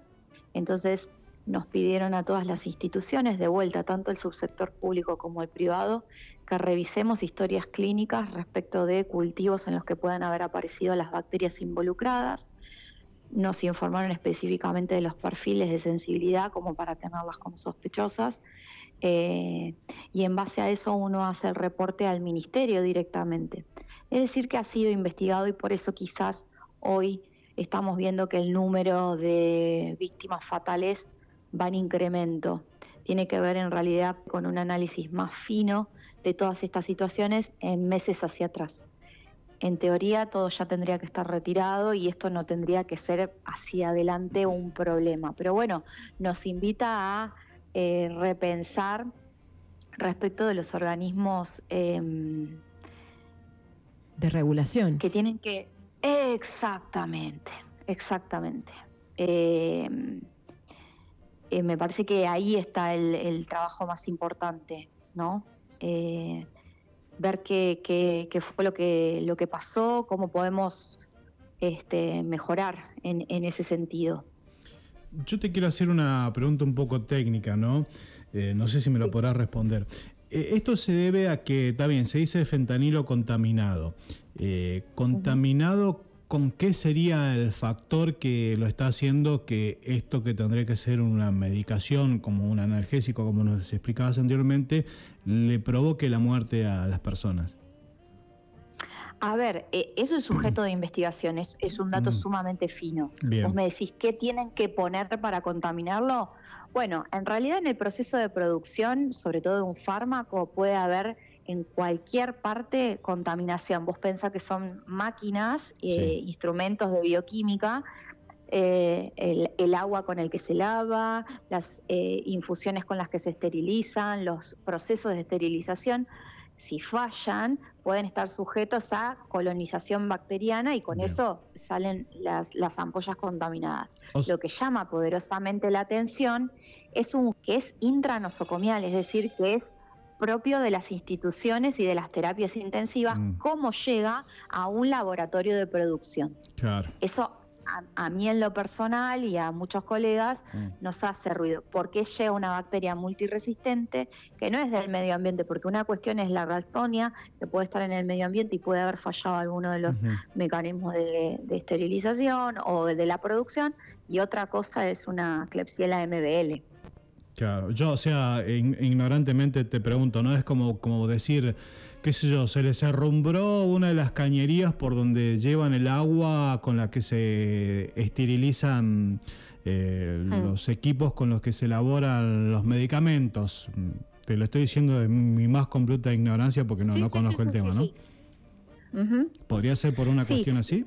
entonces nos pidieron a todas las instituciones, de vuelta, tanto el subsector público como el privado, que revisemos historias clínicas respecto de cultivos en los que puedan haber aparecido las bacterias involucradas. Nos informaron específicamente de los perfiles de sensibilidad como para tenerlas como sospechosas. Eh, y en base a eso uno hace el reporte al ministerio directamente. Es decir, que ha sido investigado y por eso quizás hoy estamos viendo que el número de víctimas fatales va en incremento. Tiene que ver en realidad con un análisis más fino de todas estas situaciones en meses hacia atrás. En teoría todo ya tendría que estar retirado y esto no tendría que ser hacia adelante un problema. Pero bueno, nos invita a eh, repensar respecto de los organismos em, de regulación que tienen que Exactamente, exactamente. Eh, eh, me parece que ahí está el, trabajo más importante, ¿no? Eh, ver qué, qué, fue lo que, lo que pasó, cómo podemos este, mejorar en, ese sentido. Yo te quiero hacer una pregunta un poco técnica, ¿no? no sé si me lo podrás responder. esto se debe a que, está bien, se dice fentanilo contaminado. Eh, contaminado, ¿con qué sería el factor que lo está haciendo que esto que tendría que ser una medicación, como un analgésico, como nos explicabas anteriormente, le provoque la muerte a las personas? A ver, eh, eso es sujeto de investigación, es, un dato mm. sumamente fino. Vos me decís, ¿qué tienen que poner para contaminarlo? Bueno, en realidad en el proceso de producción, sobre todo de un fármaco, puede haber en cualquier parte contaminación. Vos pensás que son máquinas, eh, instrumentos de bioquímica, eh, el, agua con el que se lava, las eh, infusiones con las que se esterilizan, los procesos de esterilización, si fallan, pueden estar sujetos a colonización bacteriana y con eso salen las, las ampollas contaminadas. Lo que llama poderosamente la atención es un que es intranosocomial, es decir, que es propio de las instituciones y de las terapias intensivas, mm. cómo llega a un laboratorio de producción. Claro. Eso a, mí en lo personal y a muchos colegas mm. nos hace ruido. ¿Por qué llega una bacteria multiresistente que no es del medio ambiente? Porque una cuestión es la ralstonia, que puede estar en el medio ambiente y puede haber fallado alguno de los mecanismos de, esterilización o de, de la producción, y otra cosa es una Klebsiella MBL. Claro, yo, o sea, ignorantemente te pregunto, ¿no? Es como, como decir, qué sé yo, se les arrumbró una de las cañerías por donde llevan el agua con la que se esterilizan eh, los equipos con los que se elaboran los medicamentos. Te lo estoy diciendo de mi más completa ignorancia porque no, no conozco el tema, ¿no? ¿Podría ser por una cuestión así?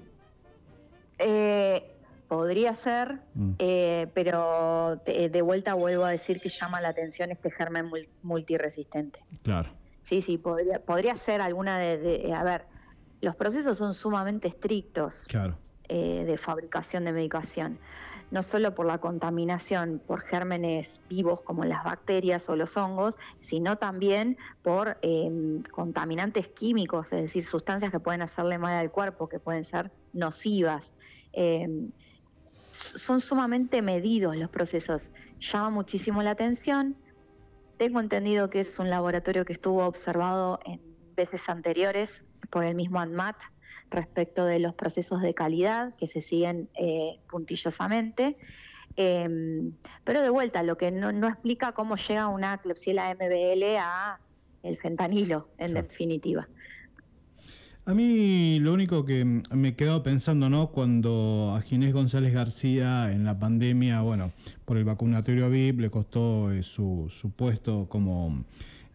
Eh, Podría ser, mm. eh, pero de vuelta vuelvo a decir que llama la atención este germen multiresistente. Claro. Sí, sí, podría, podría ser alguna de, A ver, los procesos son sumamente estrictos eh, de fabricación de medicación, no solo por la contaminación por gérmenes vivos como las bacterias o los hongos, sino también por em, contaminantes químicos, es decir, sustancias que pueden hacerle mal al cuerpo, que pueden ser nocivas. Em, son sumamente medidos los procesos. Llama muchísimo la atención. Tengo entendido que es un laboratorio que estuvo observado en veces anteriores por el mismo ANMAT respecto de los procesos de calidad que se siguen eh, puntillosamente. Em, pero de vuelta, lo que no, explica cómo llega una Klebsiella MBL a el fentanilo, en definitiva. A mí lo único que me he quedado pensando, ¿no? Cuando a Ginés González García en la pandemia, bueno, por el vacunatorio VIP le costó eh, su, su puesto como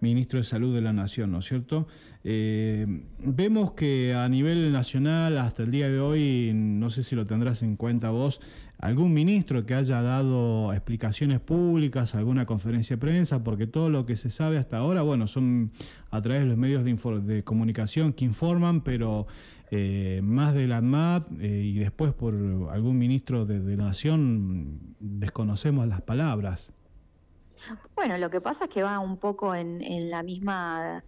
ministro de Salud de la Nación, ¿no es cierto? Eh, vemos que a nivel nacional, hasta el día de hoy, no sé si lo tendrás en cuenta vos, algún ministro que haya dado explicaciones públicas, alguna conferencia de prensa, porque todo lo que se sabe hasta ahora, bueno, son a través de los medios de, comunicación que informan, pero eh, más de la ANMAT eh, y después por algún ministro de, la Nación desconocemos las palabras. Bueno, lo que pasa es que va un poco en, la misma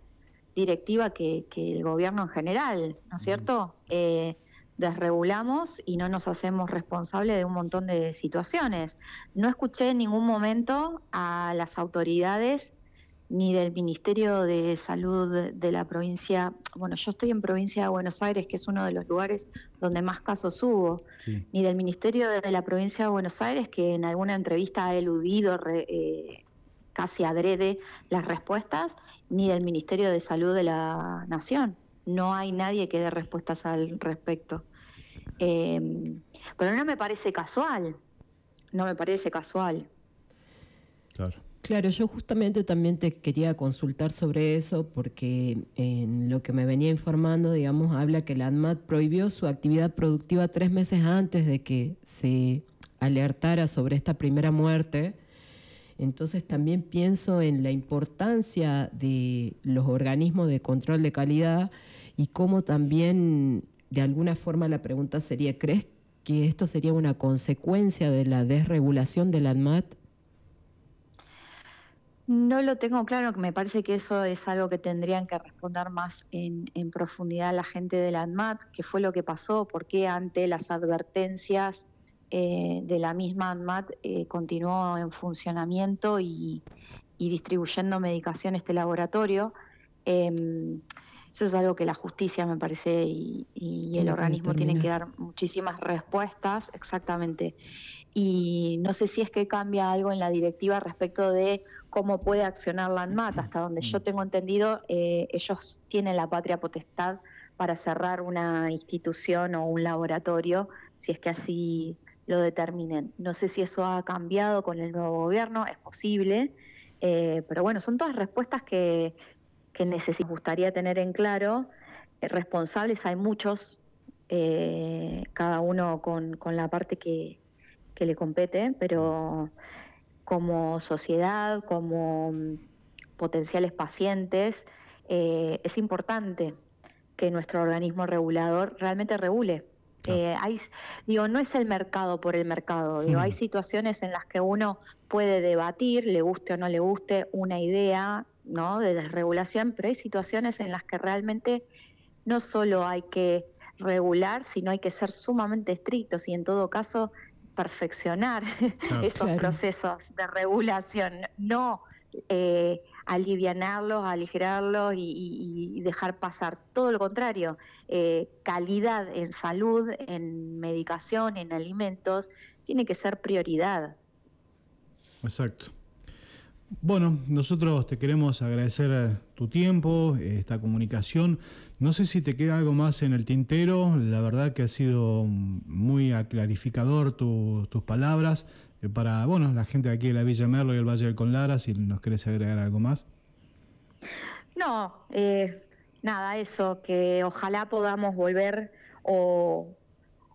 directiva que, el gobierno en general, ¿no es cierto? Eh, desregulamos y no nos hacemos responsables de un montón de situaciones. No escuché en ningún momento a las autoridades ni del Ministerio de Salud de la provincia, bueno, yo estoy en provincia de Buenos Aires, que es uno de los lugares donde más casos hubo, ni del Ministerio de la provincia de Buenos Aires, que en alguna entrevista ha eludido eh, casi adrede las respuestas, ni del Ministerio de Salud de la Nación. No hay nadie que dé respuestas al respecto. Em, pero no me parece casual, no me parece casual. Claro. Claro, yo justamente también te quería consultar sobre eso porque en lo que me venía informando, digamos, habla que la ANMAT prohibió su actividad productiva tres meses antes de que se alertara sobre esta primera muerte. Entonces también pienso en la importancia de los organismos de control de calidad y cómo también, de alguna forma, la pregunta sería, ¿crees que esto sería una consecuencia de la desregulación de la ANMAT? No lo tengo claro, me parece que eso es algo que tendrían que responder más en, profundidad la gente de la ANMAT, qué fue lo que pasó, por qué ante las advertencias eh, de la misma ANMAT eh, continuó en funcionamiento y, distribuyendo medicación este laboratorio. Em, eso es algo que la justicia, me parece, y, el organismo tienen que dar muchísimas respuestas, exactamente. Y no sé si es que cambia algo en la directiva respecto de cómo puede accionar la ANMAT. Hasta donde yo tengo entendido, eh, ellos tienen la patria potestad para cerrar una institución o un laboratorio, si es que así lo determinen. No sé si eso ha cambiado con el nuevo gobierno, es posible, eh, pero bueno, son todas respuestas que, que neces gustaría tener en claro. Eh, responsables hay muchos, cada uno con, con la parte que, que le compete, pero como sociedad, como mm, potenciales pacientes, eh, es importante que nuestro organismo regulador realmente regule. Eh, hay, digo, no es el mercado por el mercado, digo, hay situaciones en las que uno puede debatir, le guste o no le guste, una idea ¿no? de desregulación, pero hay situaciones en las que realmente no solo hay que regular, sino hay que ser sumamente estrictos y en todo caso perfeccionar esos procesos de regulación, no eh, alivianarlos, aligerarlos y, dejar pasar. Todo lo contrario, eh, calidad en salud, en medicación, en alimentos, tiene que ser prioridad. Exacto. Bueno, nosotros te queremos agradecer eh, tu tiempo, esta comunicación. No sé si te queda algo más en el tintero. La verdad que ha sido muy aclarificador tus palabras. Eh, para bueno, la gente de aquí de la Villa Merlo y el Valle del Conlara, si nos querés agregar algo más. No, eh, nada, eso, que ojalá podamos volver o,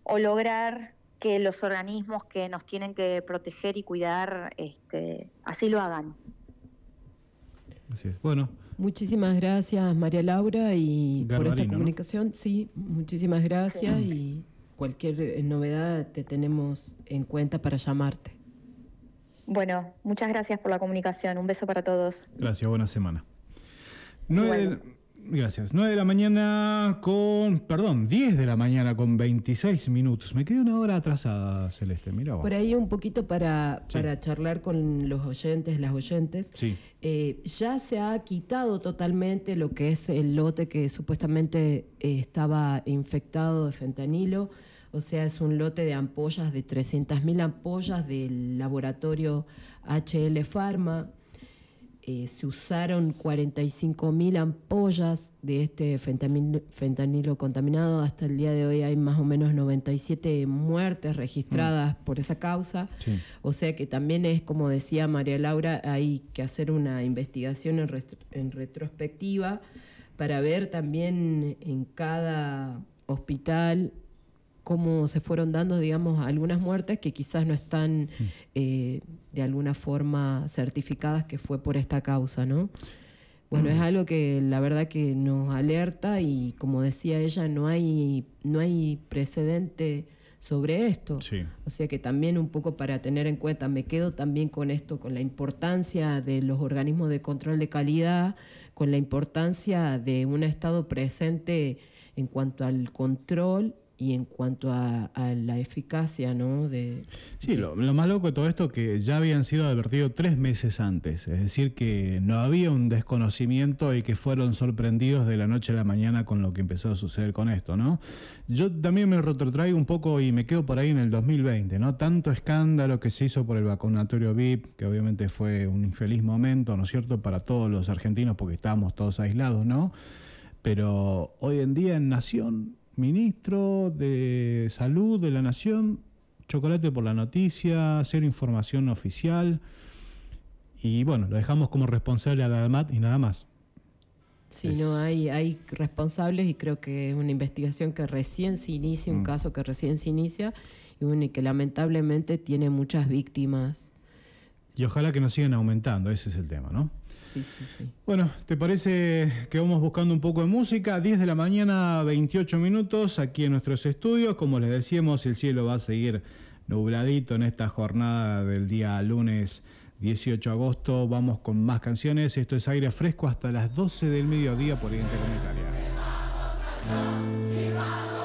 o lograr que los organismos que nos tienen que proteger y cuidar este, así lo hagan. Así es. Bueno. Muchísimas gracias María Laura y por esta comunicación. Sí, muchísimas gracias y cualquier eh, novedad te tenemos en cuenta para llamarte. Bueno, muchas gracias por la comunicación. Un beso para todos. Gracias, buena semana. Gracias. 9 de la mañana con, perdón, 10 de la mañana con 26 minutos. Me quedé una hora atrasada, Celeste, mira Por ahí un poquito para, para charlar con los oyentes, las oyentes. Sí. Eh, ya se ha quitado totalmente lo que es el lote que supuestamente eh, estaba infectado de fentanilo. O sea, es un lote de ampollas de 300.000 ampollas del laboratorio HL Pharma. Eh, se usaron 45.000 ampollas de este fentanilo, fentanilo, contaminado. Hasta el día de hoy hay más o menos 97 muertes registradas por esa causa. Sí. O sea que también es, como decía María Laura, hay que hacer una investigación en, rest- en retrospectiva para ver también en cada hospital cómo se fueron dando, digamos, algunas muertes que quizás no están eh, de alguna forma certificadas que fue por esta causa, ¿no? Bueno, es algo que la verdad que nos alerta y como decía ella, no hay, no hay precedente sobre esto. Sí. O sea que también un poco para tener en cuenta, me quedo también con esto, con la importancia de los organismos de control de calidad, con la importancia de un Estado presente en cuanto al control y en cuanto a, a la eficacia, ¿no? De, Sí, lo, lo más loco de todo esto que ya habían sido advertidos tres meses antes, es decir, que no había un desconocimiento y que fueron sorprendidos de la noche a la mañana con lo que empezó a suceder con esto, ¿no? Yo también me retrotraigo un poco y me quedo por ahí en el 2020, ¿no? Tanto escándalo que se hizo por el vacunatorio VIP, que obviamente fue un infeliz momento, ¿no es cierto?, para todos los argentinos porque estábamos todos aislados, ¿no? Pero hoy en día en Nación, ministro de Salud de la Nación, chocolate por la noticia, cero información oficial. Y bueno, lo dejamos como responsable a la ALMAT y nada más. Si no hay, hay responsables y creo que es una investigación que recién se inicia, un Mm. caso que recién se inicia y, bueno, y que lamentablemente tiene muchas víctimas. Y ojalá que nos sigan aumentando, ese es el tema, ¿no? Sí, sí, sí. Bueno, ¿te parece que vamos buscando un poco de música? 10 de la mañana, 28 minutos, aquí en nuestros estudios. Como les decíamos, el cielo va a seguir nubladito en esta jornada del día lunes 18 de agosto. Vamos con más canciones. Esto es aire fresco hasta las 12 del mediodía por Intercomunitaria. Ensemble,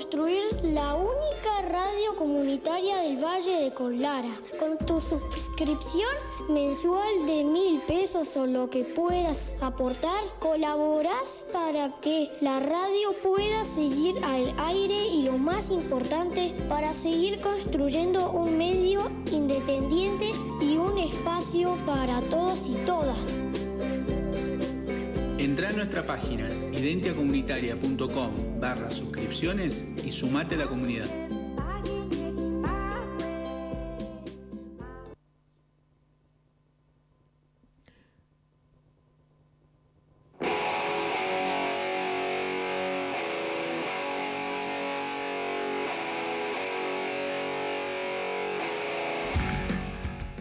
construir la única radio comunitaria del Valle de Conlara. Con tu suscripción mensual de mil pesos o lo que puedas aportar, colaboras para que la radio pueda seguir al aire y lo más importante, para seguir construyendo un medio independiente y un espacio para todos y todas. Entra a nuestra página identiacomunitaria.com barra suscripciones y sumate a la comunidad.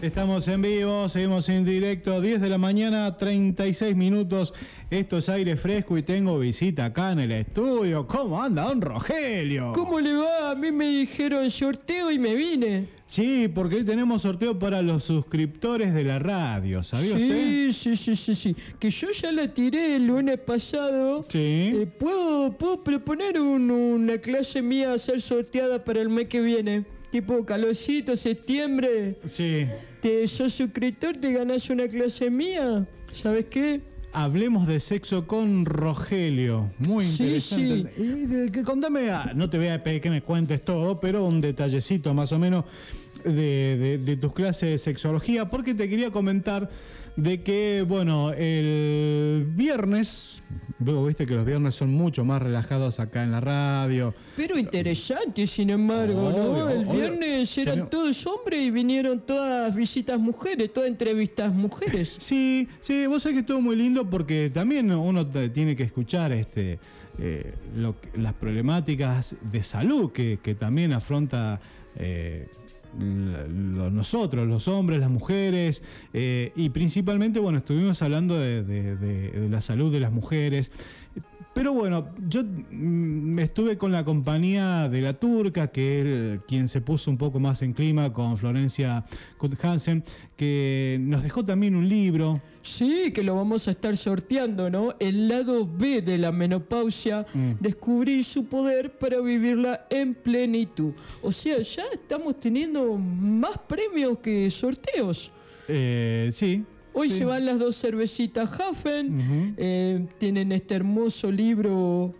Estamos en vivo, seguimos en directo, 10 de la mañana, 36 minutos. Esto es aire fresco y tengo visita acá en el estudio. ¿Cómo anda, don Rogelio? ¿Cómo le va? A mí me dijeron sorteo y me vine. Sí, porque hoy tenemos sorteo para los suscriptores de la radio, ¿sabía sí, usted? Sí, sí, sí, sí. Que yo ya la tiré el lunes pasado. Sí. Eh, ¿puedo, ¿Puedo proponer un- una clase mía a ser sorteada para el mes que viene? Tipo calorcito, septiembre. Sí. Te sos suscriptor, te ganas una clase mía. ¿Sabes qué? Hablemos de sexo con Rogelio. Muy Sí, interesante. Y de- que contame, ah, no te voy a pedir que me cuentes todo, pero un detallecito más o menos de, de- de tus clases de sexología, porque te quería comentar de que, bueno, el viernes, luego viste que los viernes son mucho más relajados acá en la radio. Pero interesante, sin embargo, ¿no? El obvio. viernes eran todos hombres y vinieron todas visitas mujeres, todas entrevistas mujeres. Sí, sí, vos sabés que estuvo muy lindo porque también uno tiene que escuchar este eh, lo las problemáticas de salud que, que también afronta eh, nosotros, los hombres, las mujeres, eh, y principalmente, bueno, estuvimos hablando de, la salud de las mujeres. Pero bueno, yo mm, estuve con la compañía de la turca, que es el- quien se puso un poco más en clima con Florencia Kut Hansen, que nos dejó también un libro. Sí, que lo vamos a estar sorteando, ¿no? El lado B de la menopausia, Mm. descubrir su poder para vivirla en plenitud. O sea, ya estamos teniendo más premios que sorteos. Eh, sí. Hoy sí. se van las dos cervecitas Hafen, eh, tienen este hermoso libro.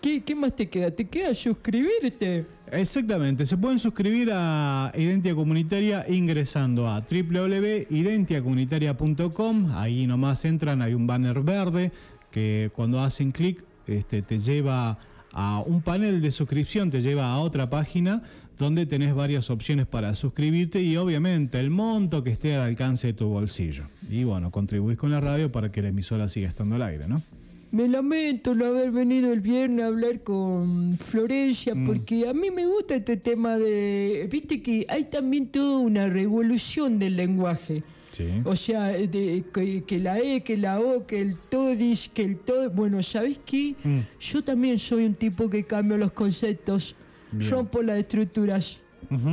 ¿Qué, qué más te queda? ¿Te queda suscribirte? Exactamente, se pueden suscribir a Identia Comunitaria ingresando a www.identiacomunitaria.com. Ahí nomás entran, hay un banner verde que cuando hacen clic este, te lleva a un panel de suscripción, te lleva a otra página donde tenés varias opciones para suscribirte y obviamente el monto que esté al alcance de tu bolsillo. Y bueno, contribuís con la radio para que la emisora siga estando al aire, ¿no? Me lamento no haber venido el viernes a hablar con Florencia, Mm. porque a mí me gusta este tema de. Viste que hay también toda una revolución del lenguaje. Sí. O sea, de, que, que la E, que la O, que el todis, que el todo. Bueno, ¿sabes qué? Mm. Yo también soy un tipo que cambio los conceptos, Bien. rompo las estructuras.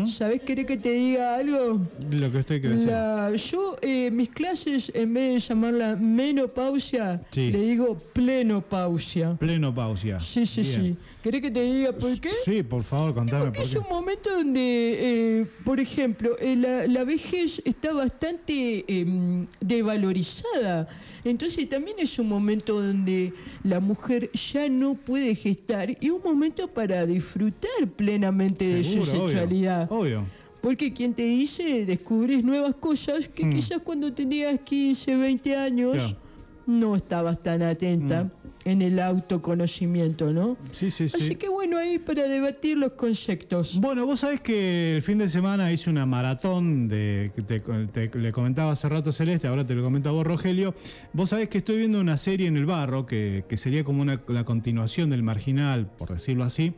¿Sabes? ¿Querés que te diga algo? Lo que decir. La- yo, eh, mis clases, en vez de llamarla menopausia, Sí. le digo plenopausia. Plenopausia. Sí, sí, Bien. sí. ¿Querés que te diga por qué? Sí, por favor, contame Porque por es un momento donde, eh, por ejemplo, eh, la, la vejez está bastante em, devalorizada. Entonces también es un momento donde la mujer ya no puede gestar y un momento para disfrutar plenamente de su obvio, sexualidad. Obvio. Porque quien te dice, descubrís nuevas cosas que Mm. quizás cuando tenías 15, 20 años. Mm. no estabas tan atenta en el autoconocimiento, ¿no? Sí, sí, sí. Así que bueno, ahí para debatir los conceptos. Bueno, vos sabés que el fin de semana hice una maratón de te, te- le comentaba hace rato Celeste, ahora te lo comento a vos, Rogelio. Vos sabés que estoy viendo una serie en el barro que, que sería como una, la continuación del marginal, por decirlo así.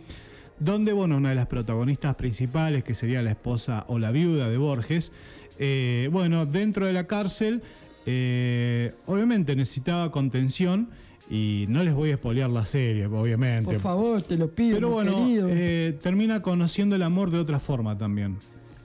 Donde, bueno, una de las protagonistas principales, que sería la esposa o la viuda de Borges, eh, bueno, dentro de la cárcel, eh, obviamente necesitaba contención y no les voy a espolear la serie, obviamente. Por favor, te lo pido, Pero bueno, querido. eh, termina conociendo el amor de otra forma también.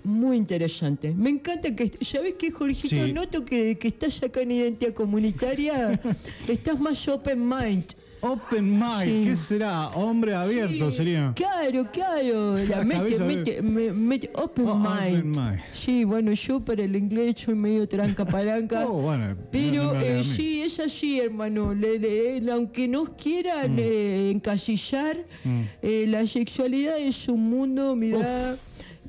Muy interesante. Me encanta que, ¿sabes qué, Jorgito? Sí. Noto que, que estás acá en Identidad Comunitaria, estás más open mind. Open mind, Sí. ¿qué será? Hombre abierto Sí, sería. Claro, claro. La La mente, cabeza de- mente, me- mente- open, Oh, open mind. Sí, bueno, yo para el inglés soy medio tranca palanca. Oh, bueno, Pero no eh, sí, es así, hermano. Le- le- aunque nos quieran eh, encasillar, Mm. eh, la sexualidad es un mundo, mirá,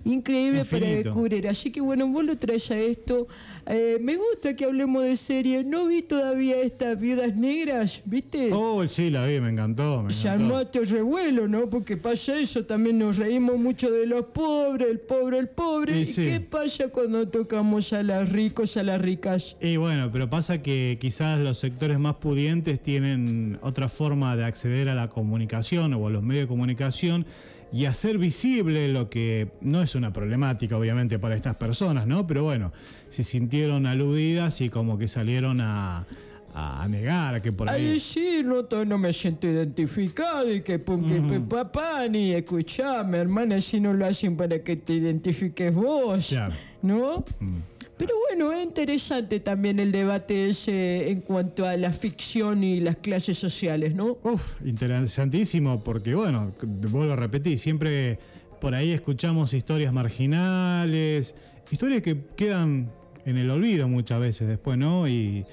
increíble para descubrir. Así que bueno, vos lo traes a esto. Eh, me gusta que hablemos de series. No vi todavía estas viudas negras, ¿viste? Oh, sí, la vi, me encantó. Me encantó. armó este revuelo, ¿no? Porque pasa eso, también nos reímos mucho de los pobres, el pobre, el pobre. Y ¿Y sí. qué pasa cuando tocamos a las ricos, a las ricas? Y bueno, pero pasa que quizás los sectores más pudientes tienen otra forma de acceder a la comunicación o a los medios de comunicación y hacer visible lo que no es una problemática obviamente para estas personas, ¿no? Pero bueno, se sintieron aludidas y como que salieron a, a negar que por Ay, ahí... sí, no, no me siento identificado y que, porque Ujú. pe- papá ni escuchame, hermana, si no lo hacen para que te identifiques vos, Claro. ¿no? Mm. Pero bueno, es interesante también el debate ese en cuanto a la ficción y las clases sociales, ¿no? Uf, interesantísimo porque, bueno, vuelvo a repetir, siempre por ahí escuchamos historias marginales, historias que quedan en el olvido muchas veces después, ¿no? Y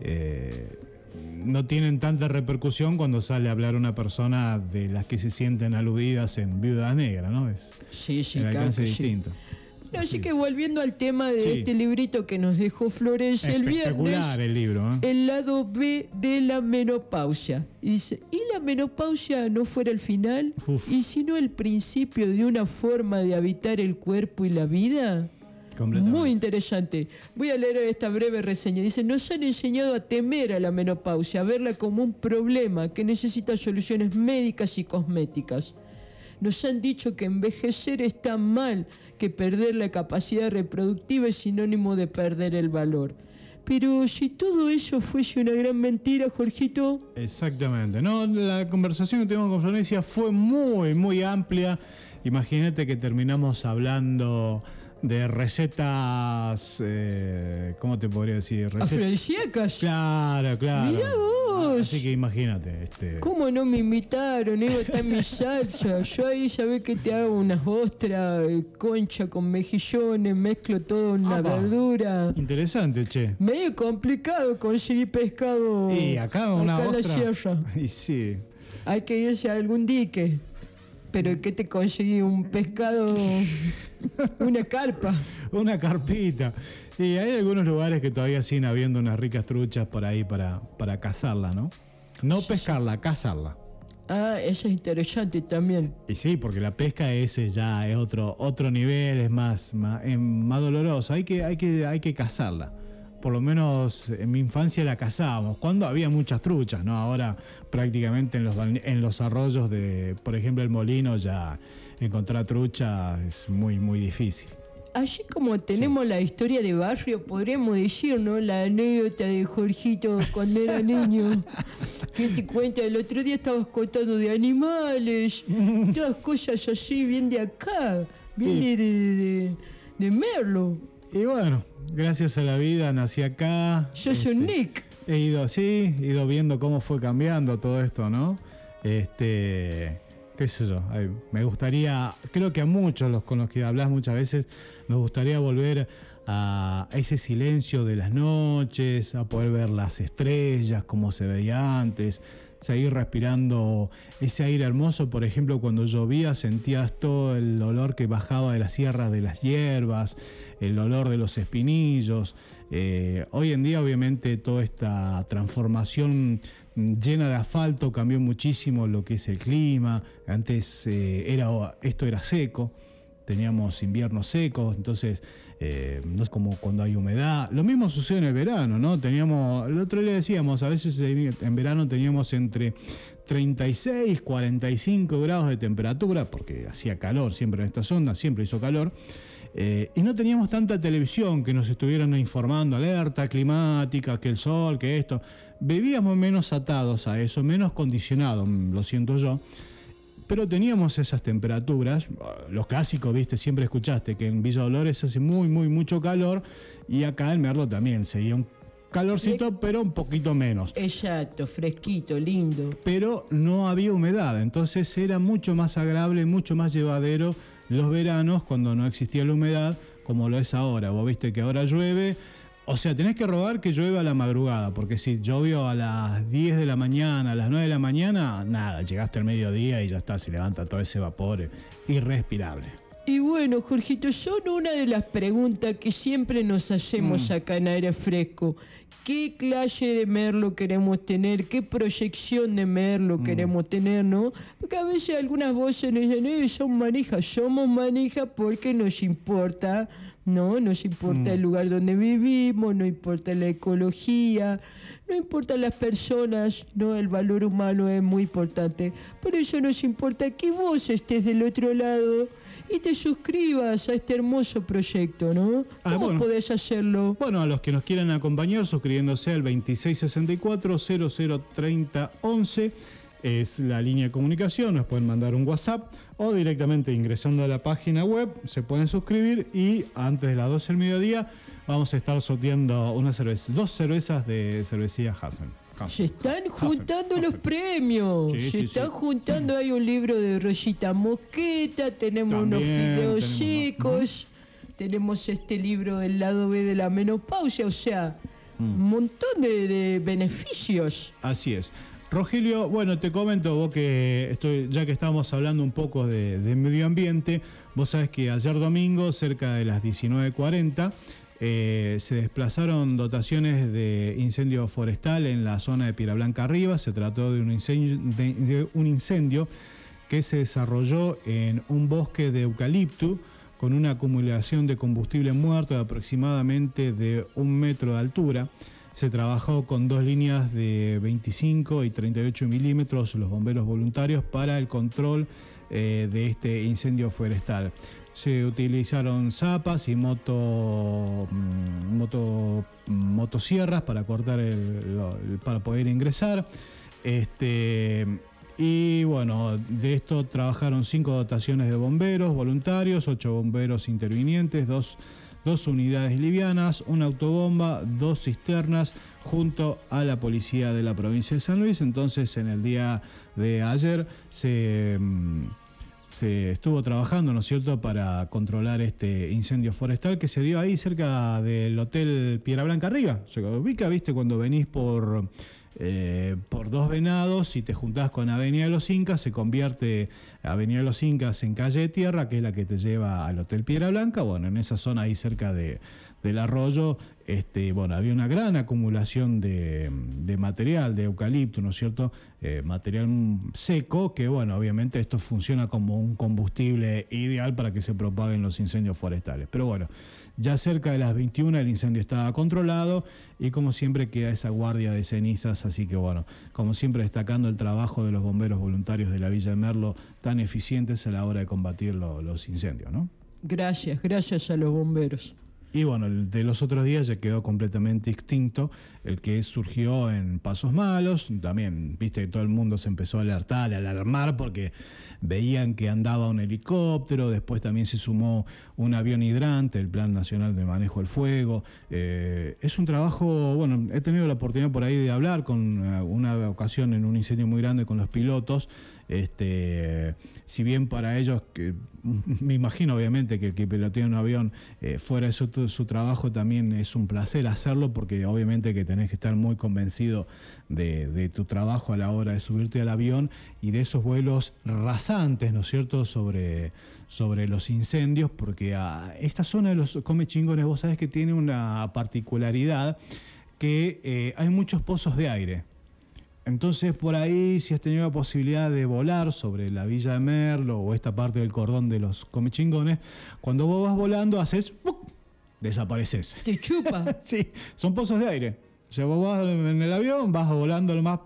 eh, no tienen tanta repercusión cuando sale a hablar una persona de las que se sienten aludidas en Viuda Negra, ¿no? Es Sí, sí, el claro que sí. distinto. Así que volviendo al tema de Sí. este librito que nos dejó Florencia el viernes, el libro, ¿eh? el lado B de la menopausia. Y dice, ¿y la menopausia no fuera el final? Uf. ¿Y si no el principio de una forma de habitar el cuerpo y la vida? Muy interesante. Voy a leer esta breve reseña. Dice, nos han enseñado a temer a la menopausia, a verla como un problema que necesita soluciones médicas y cosméticas. Nos han dicho que envejecer está mal, que perder la capacidad reproductiva es sinónimo de perder el valor. Pero si todo eso fuese una gran mentira, Jorgito, Exactamente. No, la conversación que tuvimos con Florencia fue muy, muy amplia. Imagínate que terminamos hablando de recetas, eh, ¿cómo te podría decir? Recet- afrodisíacas. Claro, claro. Mirá vos. Así que imagínate. Este, ¿Cómo no me invitaron? Estar mi salsa. Yo ahí sabés que te hago unas ostras, eh, concha con mejillones, mezclo todo en una verdura. Interesante, che. Medio complicado conseguir pescado Y acá una acá en la ostra. sierra. Y sí. Hay que irse a algún dique. Pero ¿qué te conseguí? Un pescado, una carpa. Una carpita. Y hay algunos lugares que todavía siguen habiendo unas ricas truchas por ahí para, para cazarla, ¿no? No pescarla, cazarla. Ah, eso es interesante también. Y sí, porque la pesca ese ya es otro, otro nivel, es más, más, es más doloroso. Hay que, hay, que, hay que cazarla. Por lo menos en mi infancia la cazábamos, cuando había muchas truchas, ¿no? Ahora prácticamente en los, en los arroyos de, por ejemplo, el molino ya encontrar trucha es muy, muy difícil. Así como tenemos la historia de barrio, podríamos decir, ¿no? La anécdota de Jorgito cuando era niño. que te cuenta? El otro día estabas contando de animales, todas cosas así, bien de acá, bien de, de, de- de Merlo. Y bueno, gracias a la vida nací acá. Sos un Nick. He ido así, he ido viendo cómo fue cambiando todo esto, ¿no? Este, qué sé yo, ay, me gustaría, creo que a muchos los con los que hablas muchas veces, nos gustaría volver a ese silencio de las noches, a poder ver las estrellas como se veía antes, seguir respirando ese aire hermoso, por ejemplo, cuando llovía sentías todo el olor que bajaba de las sierras de las hierbas, el olor de los espinillos. Eh, hoy en día, obviamente, toda esta transformación llena de asfalto cambió muchísimo lo que es el clima. Antes eh, era, esto era seco, teníamos inviernos secos, entonces eh, no es como cuando hay humedad. Lo mismo sucede en el verano, ¿no? Teníamos, el otro día decíamos, a veces en verano teníamos entre 36, 45 grados de temperatura, porque hacía calor siempre en esta zona, siempre hizo calor. Eh, y no teníamos tanta televisión que nos estuvieran informando, alerta climática, que el sol, que esto. Vivíamos menos atados a eso, menos condicionados, lo siento yo. Pero teníamos esas temperaturas, los clásicos, viste, siempre escuchaste que en Villa Dolores hace muy, muy, mucho calor y acá en Merlo también seguía un calorcito, pero un poquito menos. Exacto, fresquito, lindo. Pero no había humedad, entonces era mucho más agradable, mucho más llevadero los veranos cuando no existía la humedad, como lo es ahora. Vos viste que ahora llueve. O sea, tenés que robar que llueva a la madrugada, porque si llovió a las 10 de la mañana, a las 9 de la mañana, nada, llegaste al mediodía y ya está, se levanta todo ese vapor irrespirable. Y bueno, Jorgito, son una de las preguntas que siempre nos hacemos Mm. acá en Aire Fresco. ¿Qué clase de merlo queremos tener? ¿Qué proyección de merlo Mm. queremos tener, no? Porque a veces algunas voces nos dicen, eh, son manijas. Somos manijas porque nos importa, ¿no? Nos importa el lugar donde vivimos, no importa la ecología, no importa las personas, ¿no? El valor humano es muy importante. Por eso nos importa que vos estés del otro lado y te suscribas a este hermoso proyecto, ¿no? Ah, ¿Cómo bueno. podés hacerlo? Bueno, a los que nos quieran acompañar, suscribiéndose al 2664-003011 es la línea de comunicación, nos pueden mandar un WhatsApp o directamente ingresando a la página web se pueden suscribir y antes de las 12 del mediodía vamos a estar sorteando una cerveza, dos cervezas de cervecía Hafen. Se están juntando los premios. Sí, Se sí, están sí. juntando. Hay un libro de Rosita Mosqueta. Tenemos unos fideos tenemos- secos. Tenemos este libro del lado B de la menopausia. O sea, un montón de, de beneficios. Así es. Rogelio, bueno, te comento vos que estoy, ya que estamos hablando un poco de, medio ambiente, vos sabés que ayer domingo, cerca de las 19.40, eh, se desplazaron dotaciones de incendio forestal en la zona de Piedra Blanca Arriba. Se trató de un incendio, de un incendio que se desarrolló en un bosque de eucalipto con una acumulación de combustible muerto de aproximadamente de un metro de altura. Se trabajó con dos líneas de 25 y 38 milímetros, los bomberos voluntarios, para el control eh, de este incendio forestal. Se utilizaron zapas y moto, mm, moto, motosierras para cortar el- para poder ingresar. Este, y bueno, de esto trabajaron cinco dotaciones de bomberos voluntarios, ocho bomberos intervinientes, dos, dos unidades livianas, una autobomba, dos cisternas, junto a la policía de la provincia de San Luis. Entonces, en el día de ayer se, mm, se estuvo trabajando, ¿no es cierto?, para controlar este incendio forestal que se dio ahí cerca del Hotel Piedra Blanca arriba. Se ubica, viste, cuando venís por, eh, por dos venados y te juntás con Avenida de los Incas, se convierte Avenida de los Incas en calle de tierra, que es la que te lleva al Hotel Piedra Blanca. Bueno, en esa zona ahí cerca de, del arroyo, este, bueno, había una gran acumulación de, material, de eucalipto, ¿no es cierto? Eh, material seco, que bueno, obviamente esto funciona como un combustible ideal para que se propaguen los incendios forestales. Pero bueno, ya cerca de las 21 el incendio estaba controlado y como siempre queda esa guardia de cenizas, así que bueno, como siempre destacando el trabajo de los bomberos voluntarios de la Villa de Merlo, tan eficientes a la hora de combatir lo- los incendios, ¿no? Gracias, gracias a los bomberos. Y bueno, el de los otros días ya quedó completamente extinto, el que surgió en Pasos Malos, también, viste que todo el mundo se empezó a alertar, a alarmar porque veían que andaba un helicóptero, después también se sumó un avión hidrante, el Plan Nacional de Manejo del Fuego. Eh, es un trabajo, bueno, he tenido la oportunidad por ahí de hablar con eh, una ocasión en un incendio muy grande con los pilotos, este, si bien para ellos, me imagino obviamente que el que pilotea un avión eh, fuera de su, trabajo también es un placer hacerlo porque obviamente que tenés que estar muy convencido de, de tu trabajo a la hora de subirte al avión y de esos vuelos rasantes, ¿no es cierto?, sobre, sobre los incendios, porque a esta zona de los come chingones vos sabés que tiene una particularidad que eh, hay muchos pozos de aire. Entonces, por ahí, si has tenido la posibilidad de volar sobre la villa de Merlo o esta parte del cordón de los comechingones, cuando vos vas volando, haces. ¡puc! desapareces. Te chupa. sí, son pozos de aire. O sea, vos vas en el avión, vas volando lo más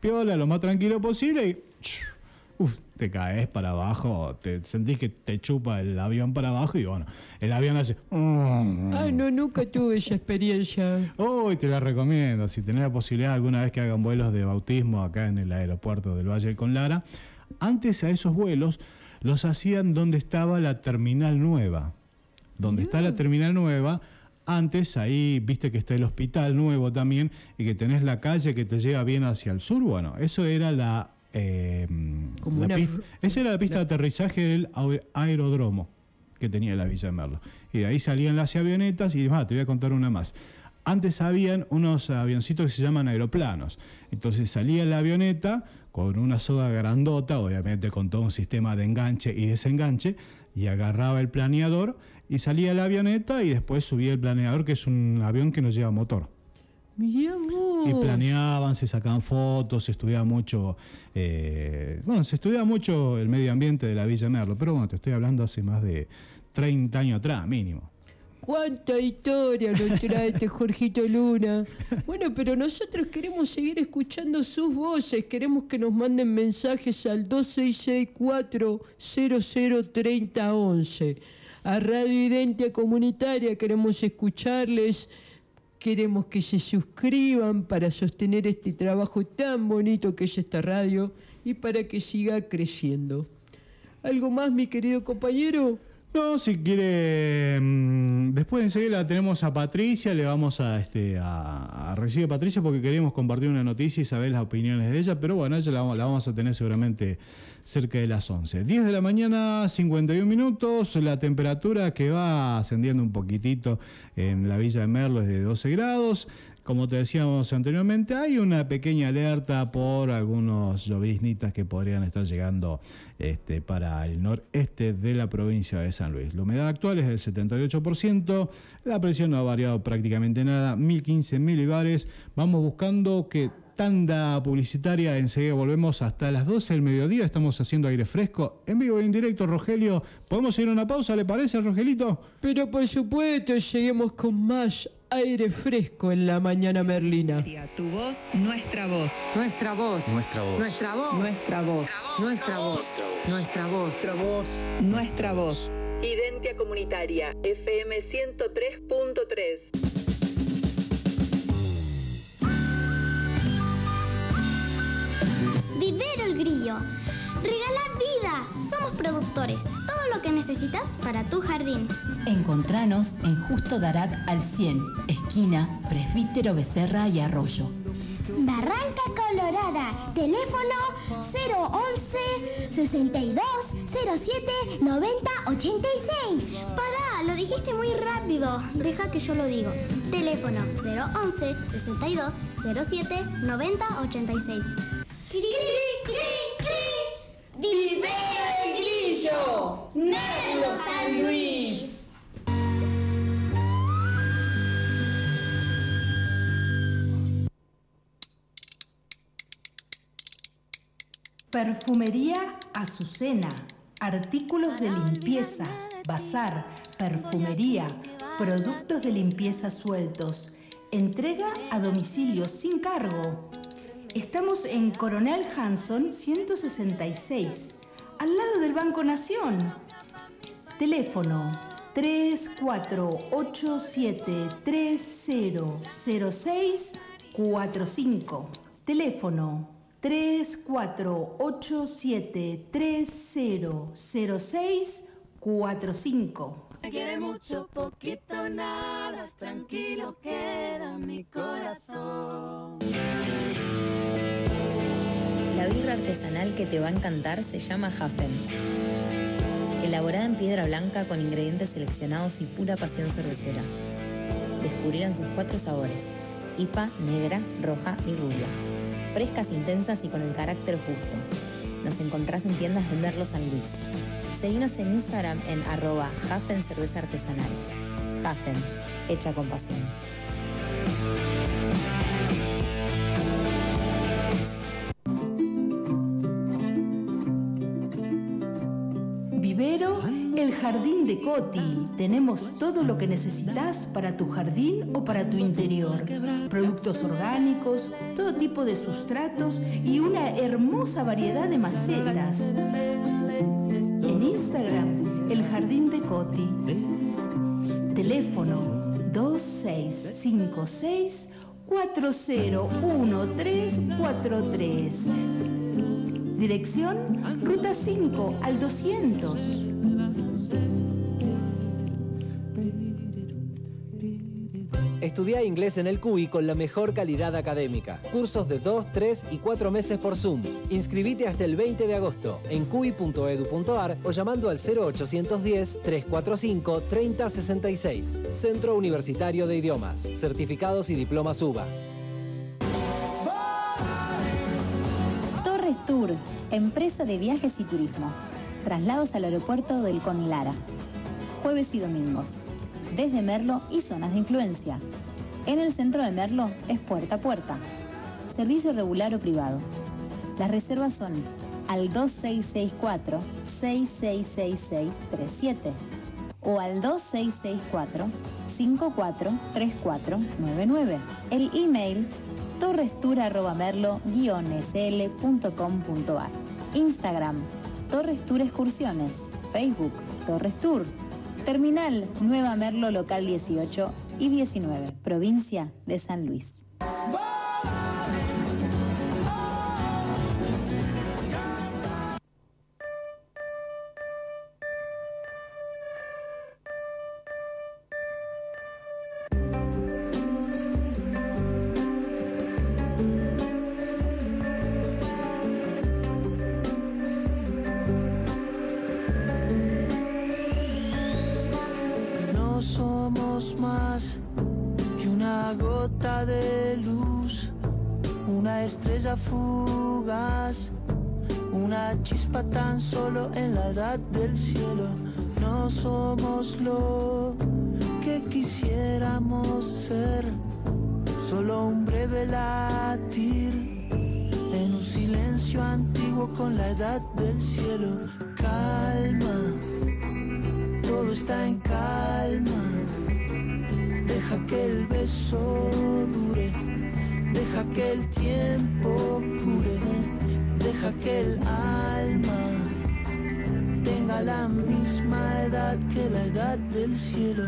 piola, lo más tranquilo posible y. uf, te caes para abajo, te sentís que te chupa el avión para abajo y bueno, el avión hace. Ay, no, nunca tuve esa experiencia. Uy, te la recomiendo. Si tenés la posibilidad alguna vez que hagan vuelos de bautismo acá en el aeropuerto del Valle del Conlara, antes a esos vuelos los hacían donde estaba la terminal nueva. Donde está la terminal nueva, Antes ahí viste que está el hospital nuevo también y que tenés la calle que te lleva bien hacia el sur. Bueno, eso era la... eh, Como una esa era la pista de aterrizaje del ae- aeródromo que tenía la Villa de Merlo. Y de ahí salían las avionetas y demás, te voy a contar una más. Antes habían unos avioncitos que se llaman aeroplanos. Entonces salía la avioneta con una soga grandota, obviamente con todo un sistema de enganche y desenganche, y agarraba el planeador y salía la avioneta y después subía el planeador, que es un avión que no lleva motor. Y planeaban, se sacaban fotos, se estudiaba mucho, eh, bueno, se estudiaba mucho el medio ambiente de la Villa Merlo, pero bueno, te estoy hablando hace más de 30 años atrás, mínimo. ¿Cuánta historia nos trae este Jorgito Luna? Bueno, pero nosotros queremos seguir escuchando sus voces, queremos que nos manden mensajes al 2664-003011. A Radio Identia Comunitaria queremos escucharles, queremos que se suscriban para sostener este trabajo tan bonito que es esta radio y para que siga creciendo. ¿Algo más, mi querido compañero? No, si quiere, mm, después enseguida tenemos a Patricia, le vamos a, este, a, a recibir a Patricia porque queremos compartir una noticia y saber las opiniones de ella, pero bueno, ella la, la vamos a tener seguramente cerca de las 11. 10 de la mañana, 51 minutos, la temperatura que va ascendiendo un poquitito en la Villa de Merlo es de 12 grados. Como te decíamos anteriormente, hay una pequeña alerta por algunos lloviznitas que podrían estar llegando este, para el noreste de la provincia de San Luis. La humedad actual es del 78%, la presión no ha variado prácticamente nada, 1015 milibares. Vamos buscando que tanda publicitaria, enseguida volvemos hasta las 12 del mediodía, estamos haciendo aire fresco, en vivo e indirecto, Rogelio. ¿Podemos ir a una pausa, le parece, Rogelito? Pero por supuesto, lleguemos con más aire fresco en la mañana merlina. Tu voz, nuestra voz. Nuestra voz. Nuestra voz. Nuestra voz. Nuestra voz. Nuestra voz. Nuestra voz. Nuestra voz. Nuestra voz. Identia Comunitaria, FM 103.3. Vivero el Grillo. Regala vida. Somos productores. Todo lo que necesitas para tu jardín. Encontranos en Justo Darac al 100, esquina Presbítero Becerra y Arroyo. Barranca Colorada. Teléfono 011 62 07 90 86. Pará, lo dijiste muy rápido. Deja que yo lo digo. Teléfono 011 62 07 90 86. ¡Cri, cri, cri! ¡Vivero el grillo! ¡Merlo San Luis! Perfumería Azucena. Artículos de limpieza, bazar, perfumería, productos de limpieza sueltos. Entrega a domicilio sin cargo. Estamos en Coronel Hanson 166, al lado del Banco Nación. Teléfono 3487300645. Teléfono 3487300645. Me quiere mucho, poquito, nada, tranquilo queda mi corazón. La birra artesanal que te va a encantar se llama Hafen. Elaborada en piedra blanca con ingredientes seleccionados y pura pasión cervecera. Descubrirán sus cuatro sabores: IPA, negra, roja y rubia. Frescas, intensas y con el carácter justo. Nos encontrás en tiendas de Merlo San Luis. Seguinos en Instagram en arroba Hafen Cerveza Artesanal. Hafen, hecha con pasión. De Coti. Tenemos todo lo que necesitas para tu jardín o para tu interior. Productos orgánicos, todo tipo de sustratos y una hermosa variedad de macetas. En Instagram, el jardín de Coti. Teléfono 2656 401343. Dirección Ruta 5 al 200. Estudia inglés en el CUI con la mejor calidad académica. Cursos de 2, 3 y 4 meses por Zoom. Inscribite hasta el 20 de agosto en cui.edu.ar o llamando al 0810 345 3066. Centro Universitario de Idiomas. Certificados y diplomas UBA. Torres Tour, empresa de viajes y turismo. Traslados al aeropuerto del Conlara. Jueves y domingos. Desde Merlo y zonas de influencia. En el centro de Merlo es puerta a puerta. Servicio regular o privado. Las reservas son al 2664 666637 o al 2664 543499. El email torrestur.merlo-sl.com.ar Instagram Torres Tour Excursiones Facebook Torres Tour Terminal Nueva Merlo Local 18 y 19 Provincia de San Luis. No que la edad del cielo.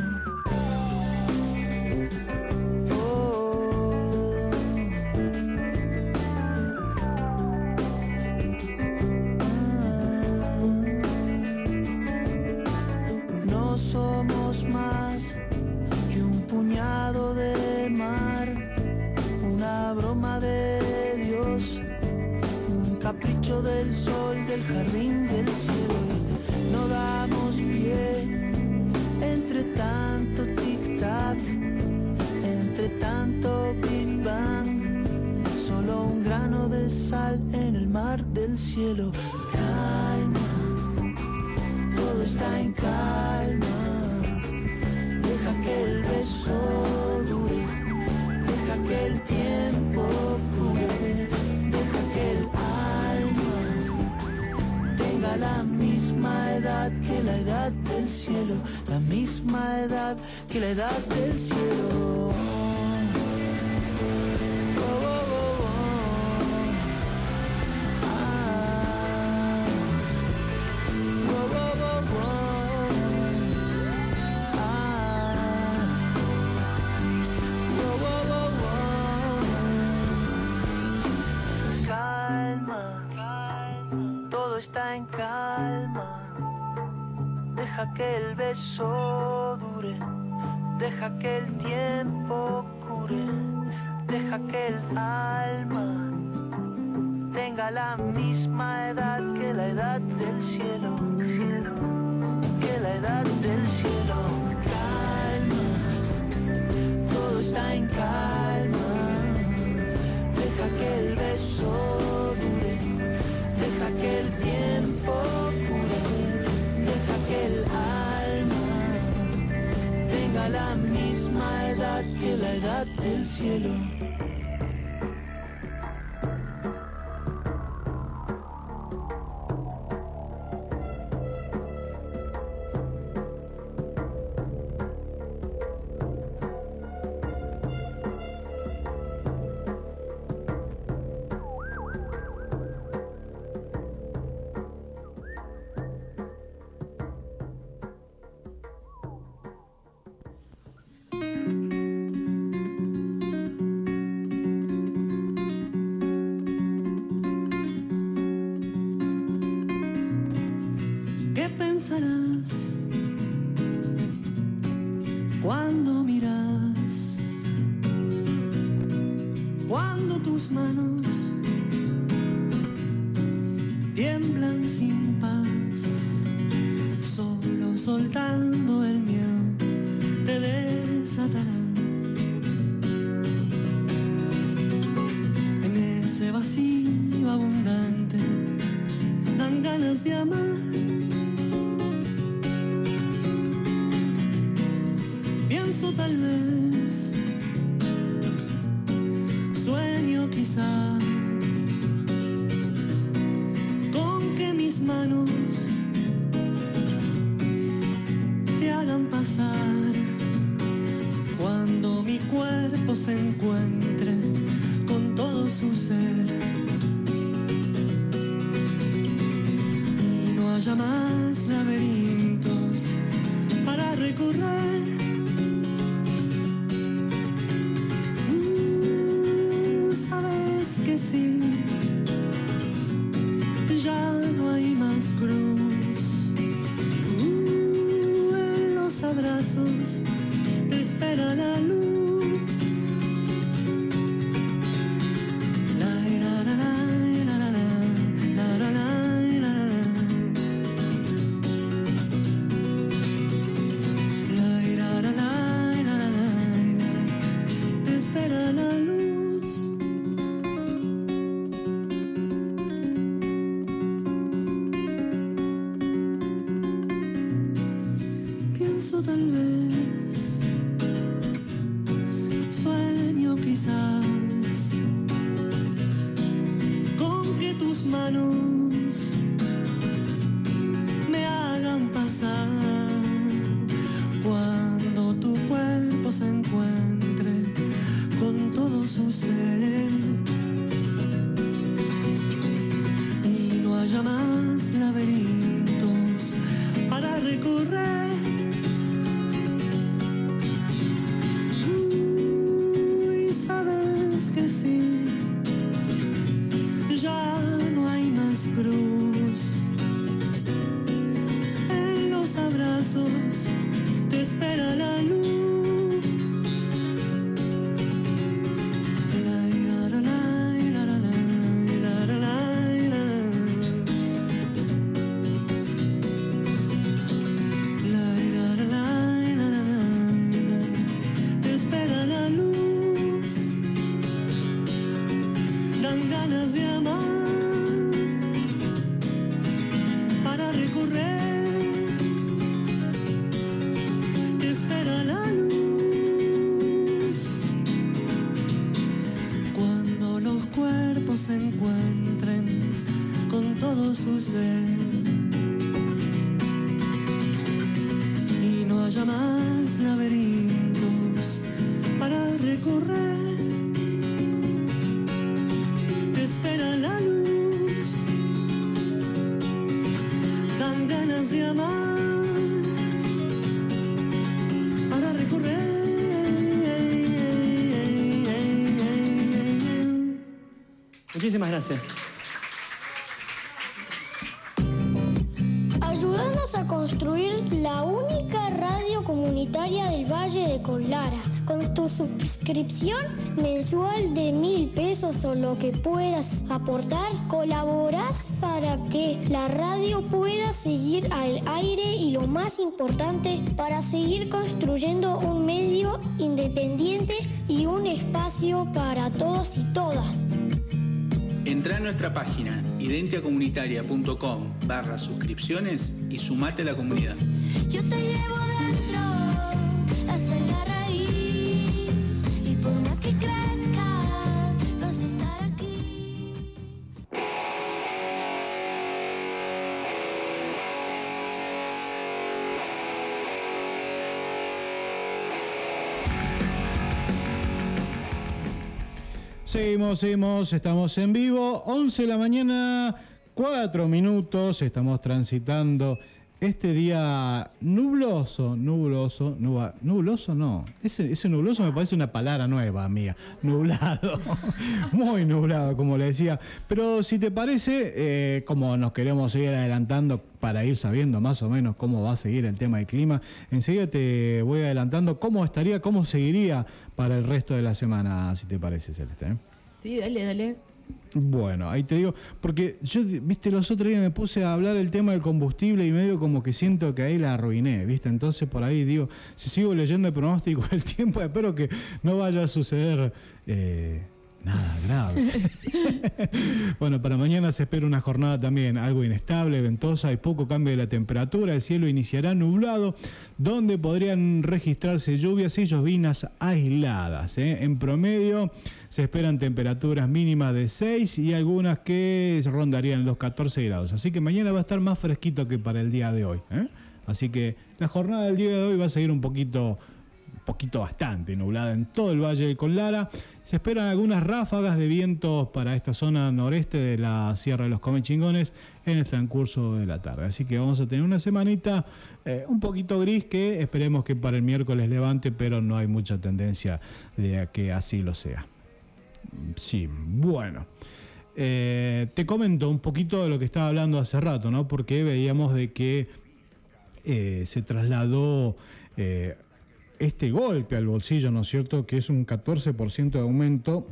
cuando miras, cuando tus manos Muchísimas gracias. Ayúdanos a construir la única radio comunitaria del Valle de Conlara. Con tu suscripción mensual de mil pesos o lo que puedas aportar, colaboras página identiacomunitaria.com barra suscripciones y sumate a la comunidad. Seguimos, estamos en vivo, 11 de la mañana, 4 minutos, estamos transitando este día nubloso, nubloso, nuba- nubloso no, ese, nubloso me parece una palabra nueva, amiga, nublado, muy nublado, como le decía, pero si te parece, eh, como nos queremos seguir adelantando para ir sabiendo más o menos cómo va a seguir el tema del clima, enseguida te voy adelantando cómo estaría, cómo seguiría para el resto de la semana, si te parece, Celeste. ¿eh? Sí, dale, dale. Bueno, ahí te digo, porque yo, viste, los otros días me puse a hablar el tema del combustible y medio como que siento que ahí la arruiné, viste, entonces por ahí digo, si sigo leyendo el pronóstico del tiempo, espero que no vaya a suceder eh, nada grave. bueno, para mañana se espera una jornada también algo inestable, ventosa y poco cambio de la temperatura, el cielo iniciará nublado, donde podrían registrarse lluvias y llovinas aisladas, ¿eh? en promedio se esperan temperaturas mínimas de 6 y algunas que rondarían los 14 grados. Así que mañana va a estar más fresquito que para el día de hoy. ¿eh? Así que la jornada del día de hoy va a seguir un poquito, poquito bastante nublada en todo el Valle de Conlara. Se esperan algunas ráfagas de vientos para esta zona noreste de la Sierra de los Comechingones en el transcurso de la tarde. Así que vamos a tener una semanita eh, un poquito gris que esperemos que para el miércoles levante, pero no hay mucha tendencia de que así lo sea. Sí, bueno. Eh, te comento un poquito de lo que estaba hablando hace rato, ¿no? Porque veíamos de que eh, se trasladó este golpe al bolsillo, ¿no es cierto? Que es un 14% de aumento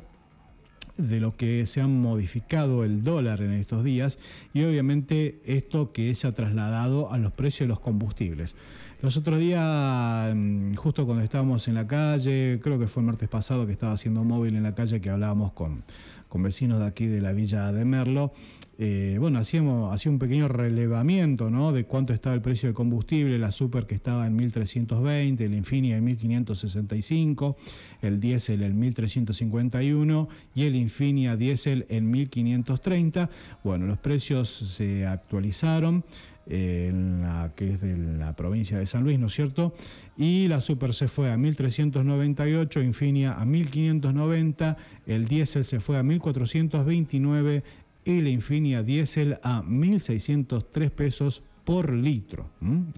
de lo que se ha modificado el dólar en estos días y obviamente esto que se ha trasladado a los precios de los combustibles. Los otros días, mm, justo cuando estábamos en la calle, creo que fue el martes pasado que estaba haciendo móvil en la calle que hablábamos con, con vecinos de aquí de la villa de Merlo, eh, bueno, hacíamos, hacía un pequeño relevamiento ¿no? de cuánto estaba el precio del combustible, la Super que estaba en 1320, el Infinia en 1565, el Diesel en 1351 y el Infinia Diesel en 1530. Bueno, los precios se actualizaron en la que es de la provincia de San Luis, ¿no es cierto? Y la Super se fue a 1398, Infinia a 1590, el diésel se fue a 1429 y la Infinia diésel a 1603 pesos por litro.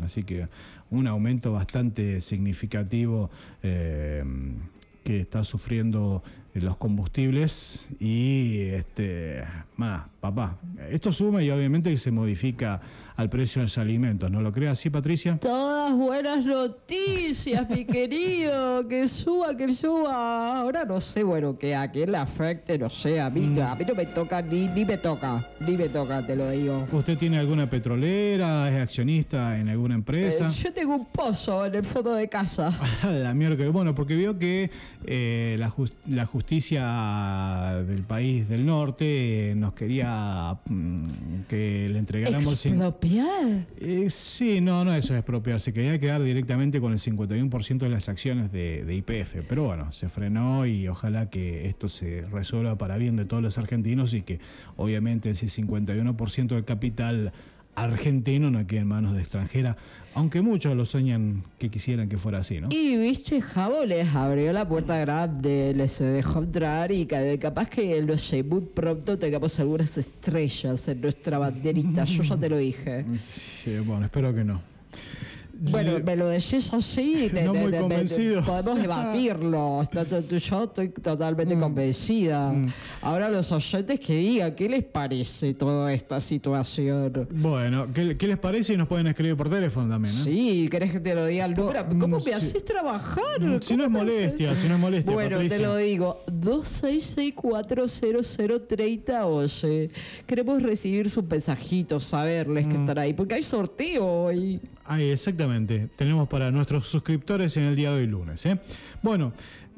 Así que un aumento bastante significativo eh, que está sufriendo los combustibles y este más papá esto suma y obviamente se modifica al precio de los alimentos ¿no lo crees así Patricia? Todas buenas noticias mi querido que suba que suba ahora no sé bueno que a quién le afecte no sé a mí, Mm. a mí no me toca ni, ni me toca ni me toca te lo digo ¿Usted tiene alguna petrolera? ¿Es accionista en alguna empresa? Eh, yo tengo un pozo en el fondo de casa la miércoles. Bueno, porque vio que eh, la, jus- la justicia del país del norte nos quería mm, que le entregáramos... ¿Expropiar? Eh, sí, no, no eso es expropiar. Se quería quedar directamente con el 51% de las acciones de IPF. Pero bueno, se frenó y ojalá que esto se resuelva para bien de todos los argentinos y que obviamente ese 51% del capital argentino no quede en manos de extranjera, aunque muchos lo sueñan que quisieran que fuera así, ¿no? Y viste, Javo les abrió la puerta grande, les dejó entrar y ca- capaz que, no sé, muy pronto tengamos algunas estrellas en nuestra banderita. Yo ya te lo dije. Sí, bueno, espero que no. Bueno, me lo decís así te- No muy convencido. podemos debatirlo. Yo estoy totalmente Mm. convencida. Ahora los oyentes que digan, ¿qué les parece toda esta situación? Bueno, ¿qué, qué les parece? Y nos pueden escribir por teléfono también, ¿eh? Sí, ¿querés que te lo diga el número? ¿Cómo mm, me haces trabajar? Mm, si no ¿Cómo es molestia, si no es molestia, Bueno, Patricia. te lo digo. 2664003011. Queremos recibir sus mensajitos, saberles Mm. que están ahí, porque hay sorteo hoy. Ahí, exactamente. Tenemos para nuestros suscriptores en el día de hoy lunes. ¿eh? Bueno,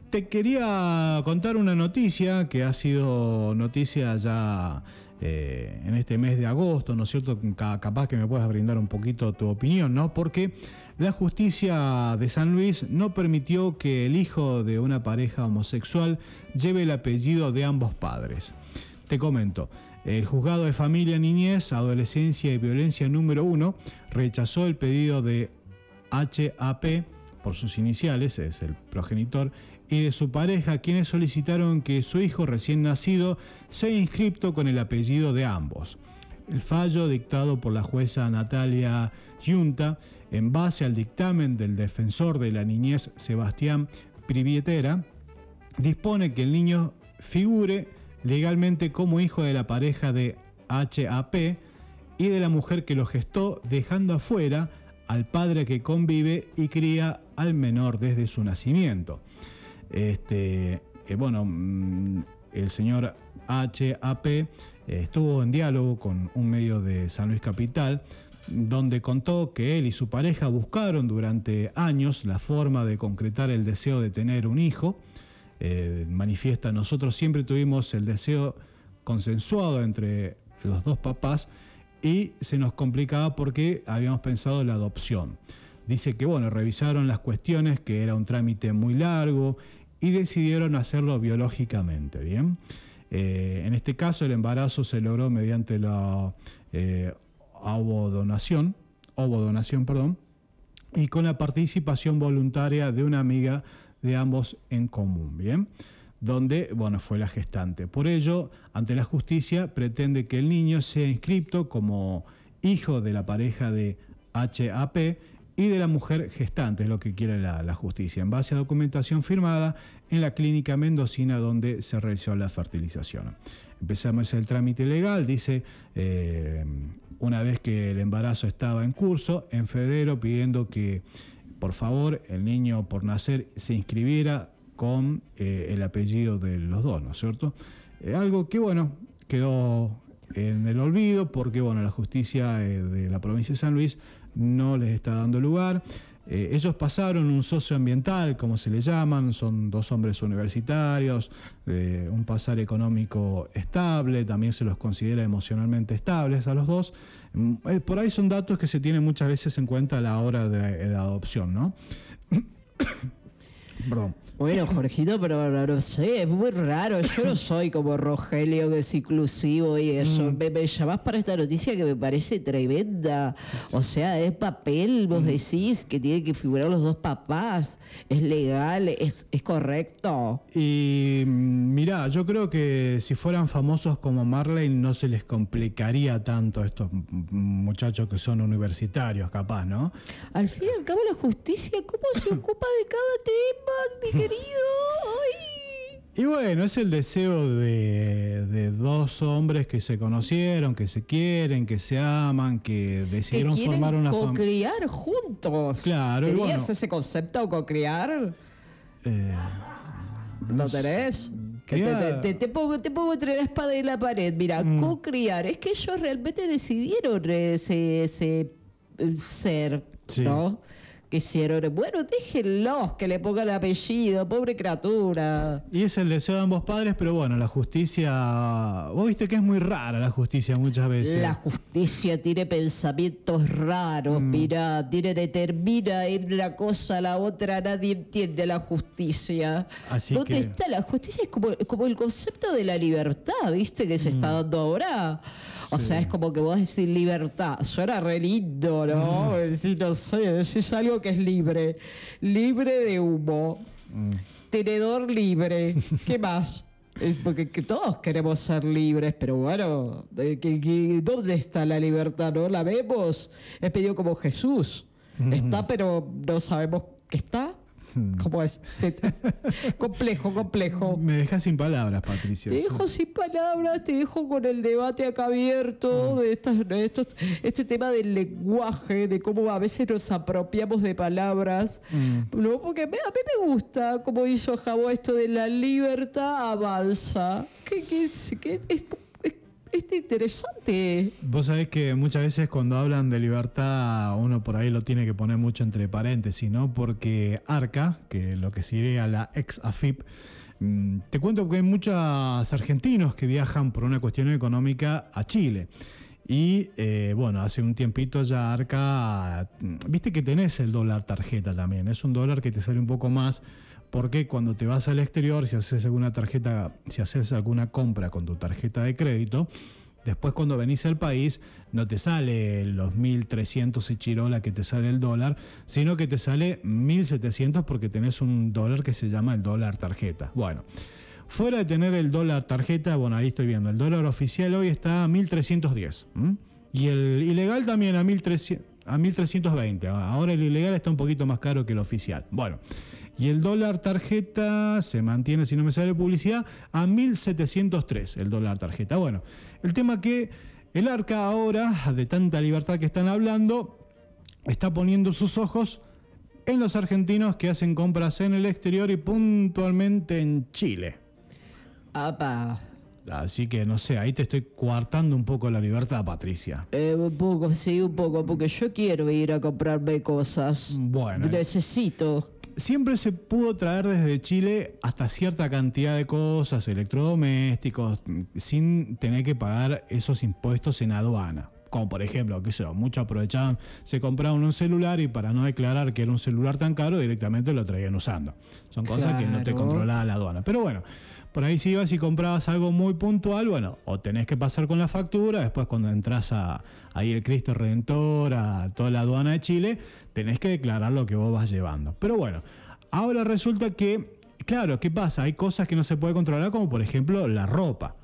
te quería contar una noticia que ha sido noticia ya eh, en este mes de agosto, ¿no es cierto? Ca- capaz que me puedas brindar un poquito tu opinión, ¿no? Porque la justicia de San Luis no permitió que el hijo de una pareja homosexual lleve el apellido de ambos padres. Te comento. El juzgado de familia, niñez, adolescencia y violencia número uno rechazó el pedido de HAP por sus iniciales, es el progenitor, y de su pareja, quienes solicitaron que su hijo recién nacido sea inscripto con el apellido de ambos. El fallo dictado por la jueza Natalia Yunta, en base al dictamen del defensor de la niñez Sebastián Privietera, dispone que el niño figure legalmente como hijo de la pareja de HAP y de la mujer que lo gestó, dejando afuera al padre que convive y cría al menor desde su nacimiento. Este, eh, bueno, mm, el señor HAP eh, estuvo en diálogo con un medio de San Luis Capital, donde contó que él y su pareja buscaron durante años la forma de concretar el deseo de tener un hijo. Eh, manifiesta, nosotros siempre tuvimos el deseo consensuado entre los dos papás y se nos complicaba porque habíamos pensado en la adopción. Dice que, bueno, revisaron las cuestiones, que era un trámite muy largo y decidieron hacerlo biológicamente, ¿bien? Eh, en este caso, el embarazo se logró mediante la eh, ovodonación, ovodonación, perdón, y con la participación voluntaria de una amiga de ambos en común, ¿bien? Donde, bueno, fue la gestante. Por ello, ante la justicia, pretende que el niño sea inscripto como hijo de la pareja de HAP y de la mujer gestante, es lo que quiere la, justicia, en base a documentación firmada en la clínica mendocina donde se realizó la fertilización. Empezamos el trámite legal, dice, eh, una vez que el embarazo estaba en curso, en febrero, pidiendo que, por favor, el niño por nacer se inscribiera con eh, el apellido de los dos, ¿no es cierto? Eh, algo que, bueno, quedó en el olvido porque, bueno, la justicia de la provincia de San Luis no les está dando lugar. Eh, ellos pasaron un socioambiental, como se le llaman, son dos hombres universitarios, eh, un pasar económico estable, también se los considera emocionalmente estables a los dos. Mm, eh, por ahí son datos que se tienen muchas veces en cuenta a la hora de, de adopción, ¿no? Perdón. Bueno, Jorgito, pero no sé, es muy raro. Yo no soy como Rogelio, que es inclusivo y eso. Mm. Me, llamás para esta noticia que me parece tremenda. O sea, es papel, vos mm. decís que tiene que figurar los dos papás. Es legal, es, es correcto. Y mm, mirá, yo creo que si fueran famosos como Marley no se les complicaría tanto a estos muchachos que son universitarios, capaz, ¿no? Al fin y al cabo, la justicia, ¿cómo se ocupa de cada tema, mi y bueno, es el deseo de, dos hombres que se conocieron, que se quieren, que se aman, que decidieron formar una familia. Co-criar juntos. Claro, ¿Tenías ese concepto co-criar? Eh, ¿Lo tenés? Te, te, pongo, te pongo entre la espada y la pared. Mira, mm. co-criar. Es que ellos realmente decidieron ese, ese ser, ¿no? Quisieron. Bueno, déjenlos que le ponga el apellido, pobre criatura. Y es el deseo de ambos padres, pero bueno, la justicia. Vos viste que es muy rara la justicia muchas veces. La justicia tiene pensamientos raros, mm. mira, tiene determina en una cosa a la otra, nadie entiende la justicia. Así ¿Dónde está la justicia? Es como, como el concepto de la libertad, ¿viste? Que se está mm. dando ahora. O sea, es como que vos decís libertad. Suena re lindo, ¿no? Mm. Decís, no sé, decís algo que es libre. Libre de humo. Mm. Tenedor libre. ¿Qué más? Porque todos queremos ser libres, pero bueno, ¿dónde está la libertad? ¿No la vemos? Es pedido como Jesús. Mm. Está, pero no sabemos qué está. Hmm. ¿Cómo es? complejo, complejo. Me dejas sin palabras, Patricia. Te dejo sin palabras, te dejo con el debate acá abierto hmm. de, estos, este tema del lenguaje, de cómo a veces nos apropiamos de palabras. Hmm. Porque a mí me gusta, como hizo Jabo, esto de la libertad avanza. ¿Qué, es, qué es este interesante. Vos sabés que muchas veces cuando hablan de libertad uno por ahí lo tiene que poner mucho entre paréntesis, ¿no? Porque ARCA, que lo que sería la ex AFIP, mm, te cuento que hay muchos argentinos que viajan por una cuestión económica a Chile. Y eh, bueno, hace un tiempito ya Arca, mm, viste que tenés el dólar tarjeta también, es un dólar que te sale un poco más porque cuando te vas al exterior, si haces alguna tarjeta, si haces alguna compra con tu tarjeta de crédito, después cuando venís al país no te sale los 1300 y chirola que te sale el dólar, sino que te sale 1700 porque tenés un dólar que se llama el dólar tarjeta. Bueno, fuera de tener el dólar tarjeta, bueno, ahí estoy viendo, el dólar oficial hoy está a 1310. Y el ilegal también a, 1300, a 1320. Ahora el ilegal está un poquito más caro que el oficial. Bueno. Y el dólar tarjeta se mantiene, si no me sale publicidad, a 1703 el dólar tarjeta. Bueno, el tema que el arca ahora, de tanta libertad que están hablando, está poniendo sus ojos en los argentinos que hacen compras en el exterior y puntualmente en Chile. Apa. Así que no sé, ahí te estoy coartando un poco la libertad, Patricia. Eh, un poco, sí, un poco, porque yo quiero ir a comprarme cosas. Bueno. Necesito. Siempre se pudo traer desde Chile hasta cierta cantidad de cosas, electrodomésticos, sin tener que pagar esos impuestos en aduana. Como por ejemplo, que sé yo, muchos aprovechaban, se compraban un celular y para no declarar que era un celular tan caro, directamente lo traían usando. Son cosas que no te controlaba la aduana. Pero bueno, por ahí si ibas y comprabas algo muy puntual, bueno, o tenés que pasar con la factura, después cuando entras a ahí el Cristo Redentor, a toda la aduana de Chile, tenés que declarar lo que vos vas llevando. Pero bueno, ahora resulta que, claro, ¿qué pasa? Hay cosas que no se puede controlar, como por ejemplo la ropa.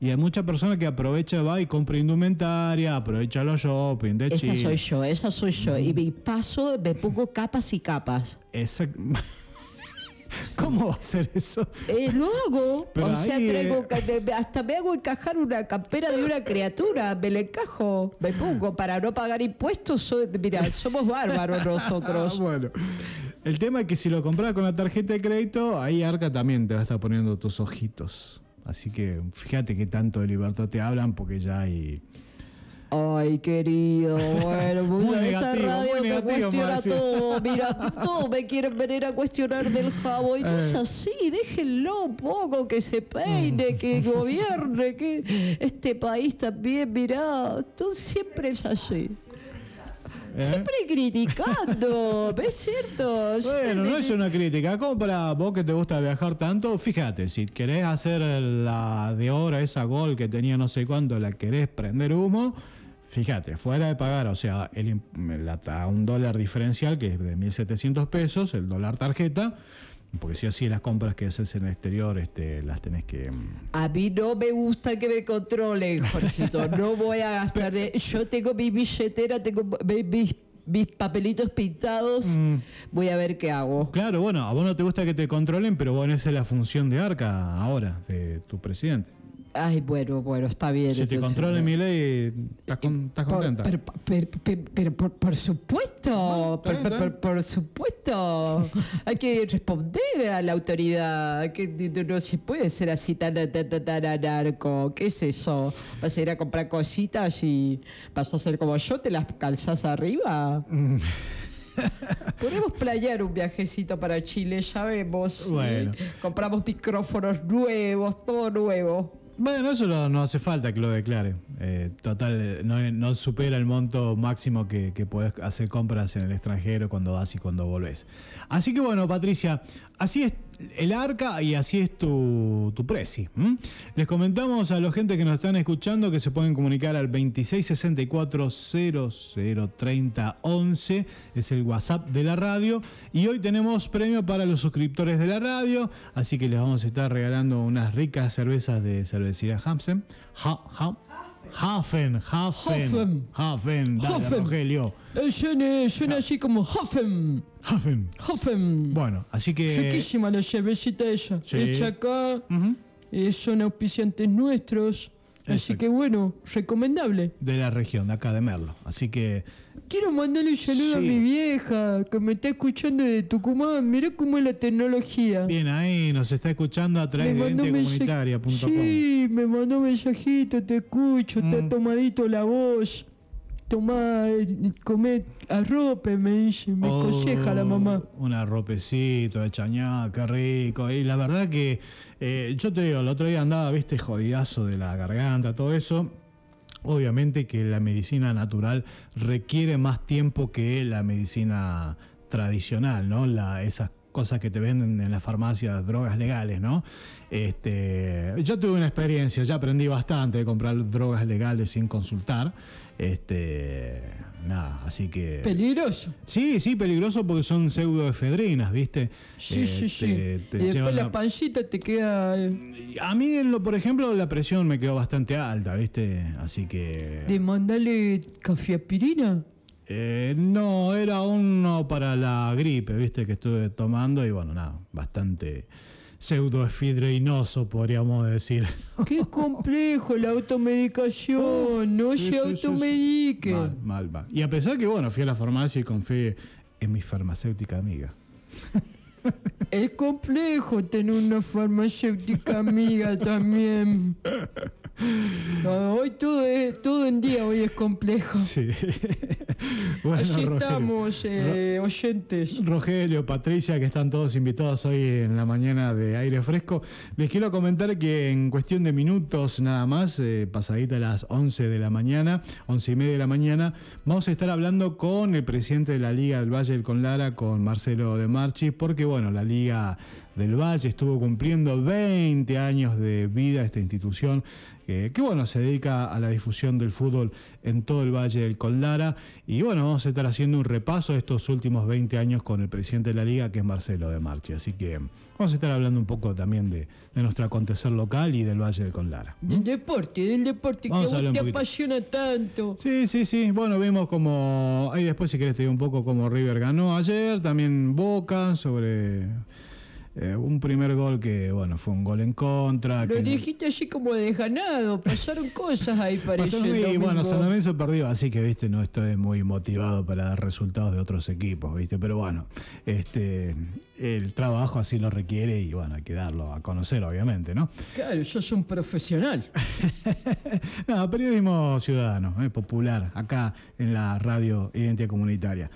Y hay mucha persona que aprovecha, va y compra indumentaria, aprovecha los shopping de Esa Chile. soy yo, esa soy yo. Y paso, me pongo capas y capas. ¿Cómo va a ser eso? Eh, lo hago. Pero o sea, traigo, eh, hasta me hago encajar una campera de una criatura, me la encajo, me pongo para no pagar impuestos. mira, somos bárbaros nosotros. Ah, bueno. El tema es que si lo compras con la tarjeta de crédito, ahí Arca también te va a estar poniendo tus ojitos. Así que fíjate que tanto de libertad te hablan porque ya hay... Ay, querido, bueno, Muy esta negativo, radio muy cuestiona Marcia. todo. Mira, todo me quieren venir a cuestionar del jabo. Y no es Eh. así, déjenlo un poco, que se peine, que gobierne, que este país también, mirá, todo siempre es así. ¿eh? Siempre criticando, ¿es cierto? Bueno, no es una crítica. Como para vos que te gusta viajar tanto, fíjate, si querés hacer la de hora, esa gol que tenía no sé cuánto, la querés prender humo, fíjate, fuera de pagar, o sea, el, la un dólar diferencial que es de 1.700 pesos, el dólar tarjeta, porque si así las compras que haces en el exterior este, las tenés que... mm, A mí no me gusta que me controlen, Jorgito. No voy a gastar de... Yo tengo mi billetera, tengo mi- mis, mis papelitos pintados. Mm. Voy a ver qué hago. Claro, bueno, a vos no te gusta que te controlen, pero bueno, esa es la función de Arca ahora, de tu presidente. Ay, bueno, bueno, está bien. Si te controla mi ley, estás, Por- contenta. pero, pero- pero- pero por, por supuesto, por, por- por- por supuesto, hay que responder a la autoridad, que no, se puede ser así tan, tan, tan, tan anarco, ¿qué es eso? ¿Vas a ir a comprar cositas y vas a hacer como yo, te las calzas arriba? Mm. Podemos playar un viajecito para Chile, ya vemos. Bueno. Compramos micrófonos nuevos, todo nuevo. Bueno, eso no, no hace falta que lo declare. Eh, total, no, supera el monto máximo que, que hacer compras en el extranjero cuando vas y cuando volvés. Así que bueno, Patricia, así es el arca y así es tu, tu. Les comentamos a la gente que nos están escuchando que se pueden comunicar al 2664-003011, es el WhatsApp de la radio. Y hoy tenemos premio para los suscriptores de la radio, así que les vamos a estar regalando unas ricas cervezas de cervecería Hamsen. Ha- ha- Hafen, Hafen, Hafen. Hafen, dale, Hafen. Rogelio. Eh, Suena, suena así como Hoffen. Hafen. Hoffen. Bueno, así que... Riquísima la cervecita ella. Sí. Hecha acá. eh, son auspiciantes nuestros. Así Exacto. que bueno, recomendable. De la región, de acá de Merlo. Así que Quiero mandarle un saludo a Sí. mi vieja que me está escuchando de Tucumán. Mirá cómo es la tecnología. bien ahí, nos está escuchando a través Me de entecomunitaria.com. Sí, me mandó mensajito, te escucho, Mm. está tomadito la voz. Tomá, comé arrope, me dice, me Oh, la mamá. Un arropecito de chañá, qué rico. Y la verdad que eh, yo te digo, el otro día andaba, viste, jodidazo de la garganta, todo eso. Obviamente que la medicina natural requiere más tiempo que la medicina tradicional, ¿no? La, esas cosas que te venden en las farmacias, drogas legales, ¿no? Este, yo tuve una experiencia, ya aprendí bastante de comprar drogas legales sin consultar. Este, nada, así que... Peligroso. Sí, sí, peligroso porque son pseudoefedrinas, ¿viste? Sí, Eh, sí, sí. te- te y después la la- pancita te queda eh, A mí, en lo, por ejemplo, la presión me quedó bastante alta, ¿viste? Así que... de mandarle café aspirina. Eh, no, era uno para la gripe, ¿viste? Que estuve tomando y bueno, nada, bastante pseudoefidreinoso, podríamos decir. Qué complejo la automedicación. no Sí, se sí. Mal, mal, mal. Y a pesar que, bueno, fui a la farmacia y confié en mi farmacéutica amiga. Es complejo tener una farmacéutica amiga también. No, hoy todo es, todo en día hoy es complejo. Sí. Así Rogelio. estamos, eh, oyentes. Rogelio, Patricia, que están todos invitados hoy en la mañana de aire fresco. Les quiero comentar que en cuestión de minutos nada más, eh, pasadita a las 11 de la mañana, 11 y media de la mañana, vamos a estar hablando con el presidente de la Liga del Valle del Conlara, con Marcelo de Marchi, porque bueno, la Liga del Valle estuvo cumpliendo 20 años de vida esta institución que, que, bueno, se dedica a la difusión del fútbol en todo el Valle del Conlara. Y bueno, vamos a estar haciendo un repaso de estos últimos 20 años con el presidente de la liga, que es Marcelo de Marchi. Así que vamos a estar hablando un poco también de, de nuestro acontecer local y del Valle del Conlara. Del deporte, del deporte Vamos que a vos te apasiona tanto. Sí, sí, sí. Bueno, vimos como. Ahí después, si querés, te digo un poco cómo River ganó ayer. También Boca sobre. Eh, un primer gol que, bueno, fue un gol en contra. Lo que- dijiste así como desganado, pasaron cosas ahí parece. El y bueno. San Lorenzo perdió, así que viste, no estoy muy motivado para dar resultados de otros equipos, viste, pero bueno, este el trabajo así lo requiere y bueno, hay que darlo a conocer, obviamente, ¿no? Claro, sos un profesional. No, periodismo ciudadano, eh, popular, acá en la radio Identidad Comunitaria.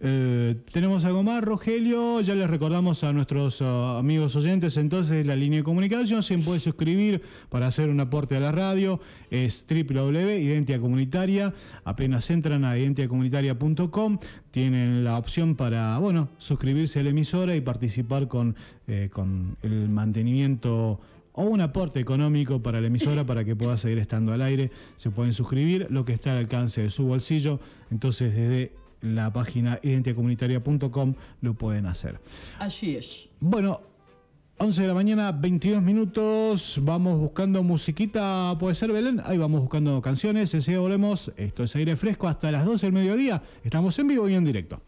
Eh, ¿Tenemos algo más, Rogelio? Ya les recordamos a nuestros ah, amigos oyentes entonces la línea de comunicación. Se puede suscribir para hacer un aporte a la radio. Es www.identidad comunitaria. Apenas entran a identidadcomunitaria.com tienen la opción para, bueno, suscribirse a la emisora y participar con, eh, con el mantenimiento o un aporte económico para la emisora para que pueda seguir estando al aire. Se pueden suscribir, lo que está al alcance de su bolsillo. Entonces, desde la página identidadcomunitaria.com lo pueden hacer. Así es. Bueno, 11 de la mañana, 22 minutos. Vamos buscando musiquita, puede ser Belén. Ahí vamos buscando canciones. Enseguida volvemos. Esto es aire fresco hasta las 12 del mediodía. Estamos en vivo y en directo.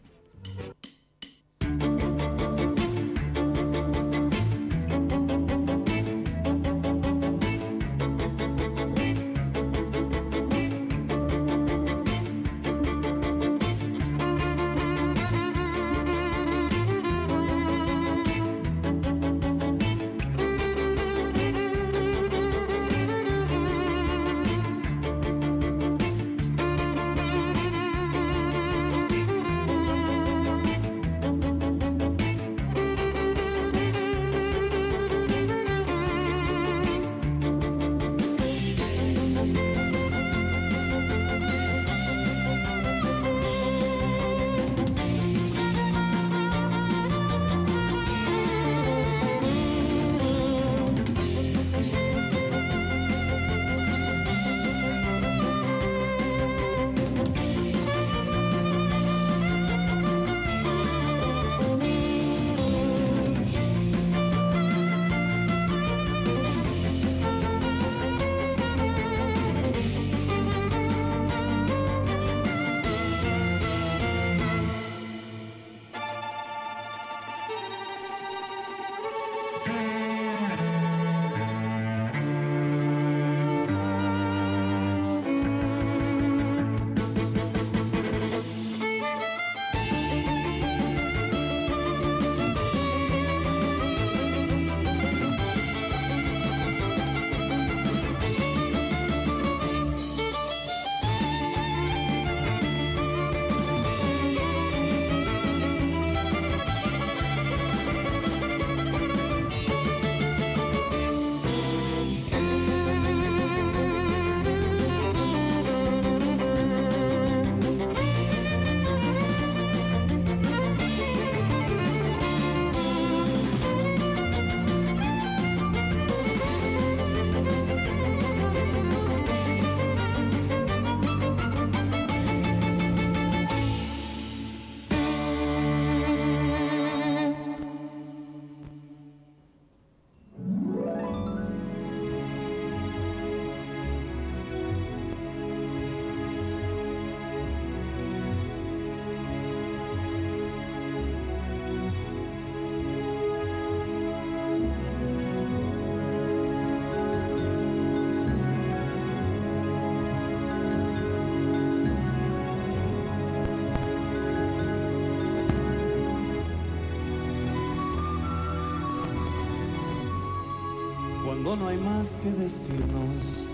Cuando no hay más que decirnos,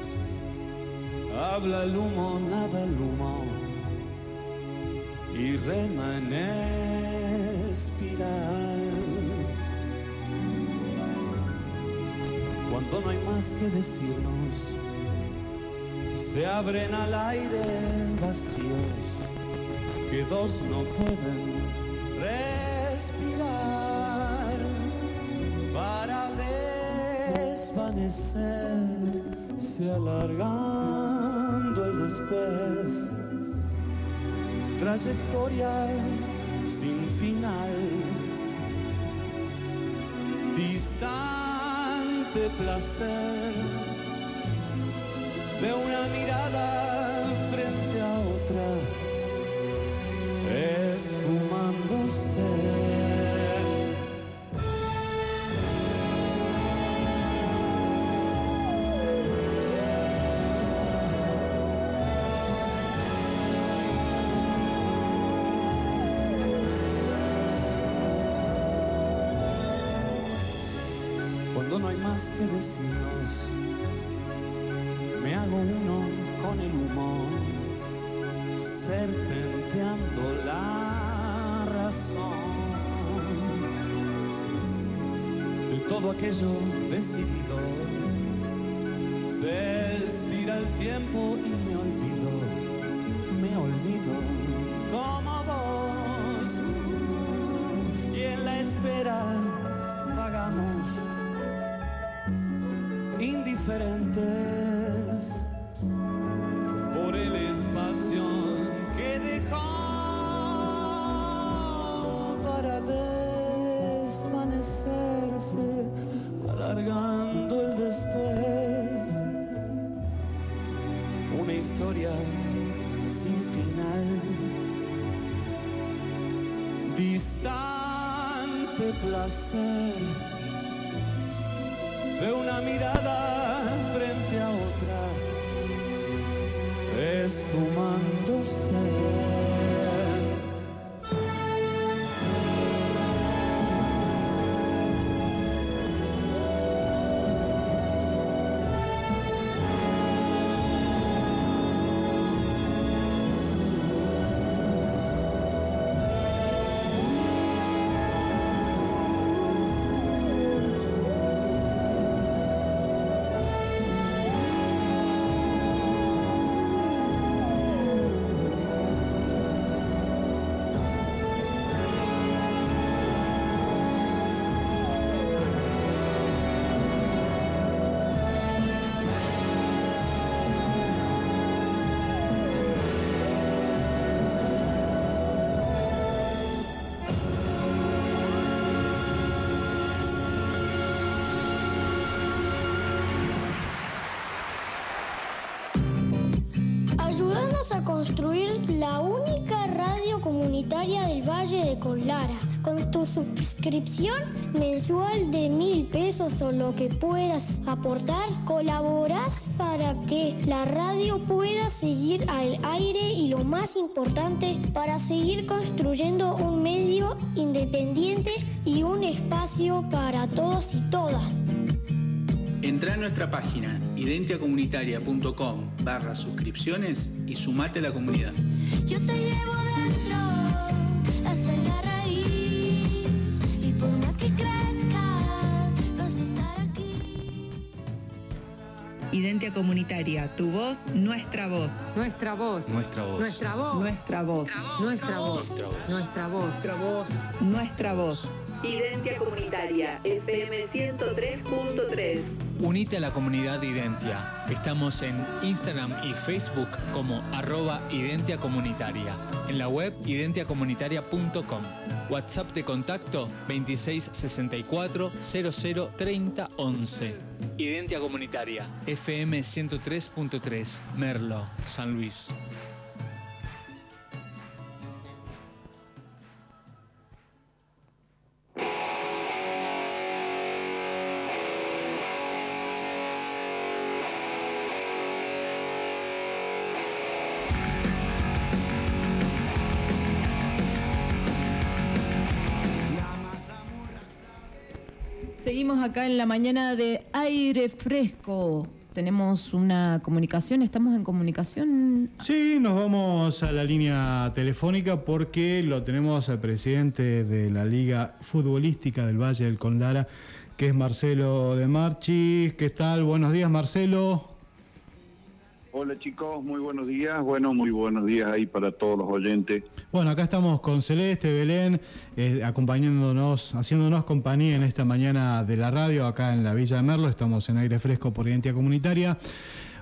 habla el humo, nada el humo y rema en espiral. Cuando no hay más que decirnos, se abren al aire vacíos que dos no pueden desvanecerse alargando el después trayectoria sin final. Distante placer. De una mirada frente a otra esfumándose. No hay más que decirnos, me hago uno con el humo, serpenteando la razón de todo aquello decidido. Se estira el tiempo y indiferentes por el espacio que dejó para desvanecerse, alargando el después. Una historia sin final, distante placer Conlara. Con tu suscripción mensual de mil pesos o lo que puedas aportar, colaboras para que la radio pueda seguir al aire y lo más importante, para seguir construyendo un medio independiente y un espacio para todos y todas. Entra a nuestra página identiacomunitaria.com barra suscripciones y sumate a la comunidad. Yo te llevo Comunitaria, tu voz, nuestra voz. Nuestra voz. Nuestra voz. Nuestra voz. Nuestra voz. Nuestra voz. Nuestra voz. Nuestra voz. Nuestra voz. Identia Comunitaria, FM 103.3. Unite a la comunidad de Identia. Estamos en Instagram y Facebook como arroba Identia Comunitaria. En la web identiacomunitaria.com. WhatsApp de contacto 2664 00 30 11. Identia Comunitaria, FM 103.3, Merlo, San Luis. Acá en la mañana de aire fresco. Tenemos una comunicación, estamos en comunicación. Sí, nos vamos a la línea telefónica porque lo tenemos al presidente de la Liga Futbolística del Valle del Condara, que es Marcelo de Marchi. ¿Qué tal? Buenos días, Marcelo. Hola chicos, muy buenos días. Bueno, muy buenos días ahí para todos los oyentes. Bueno, acá estamos con Celeste Belén, eh, acompañándonos, haciéndonos compañía en esta mañana de la radio, acá en la Villa de Merlo. Estamos en aire fresco por identidad comunitaria.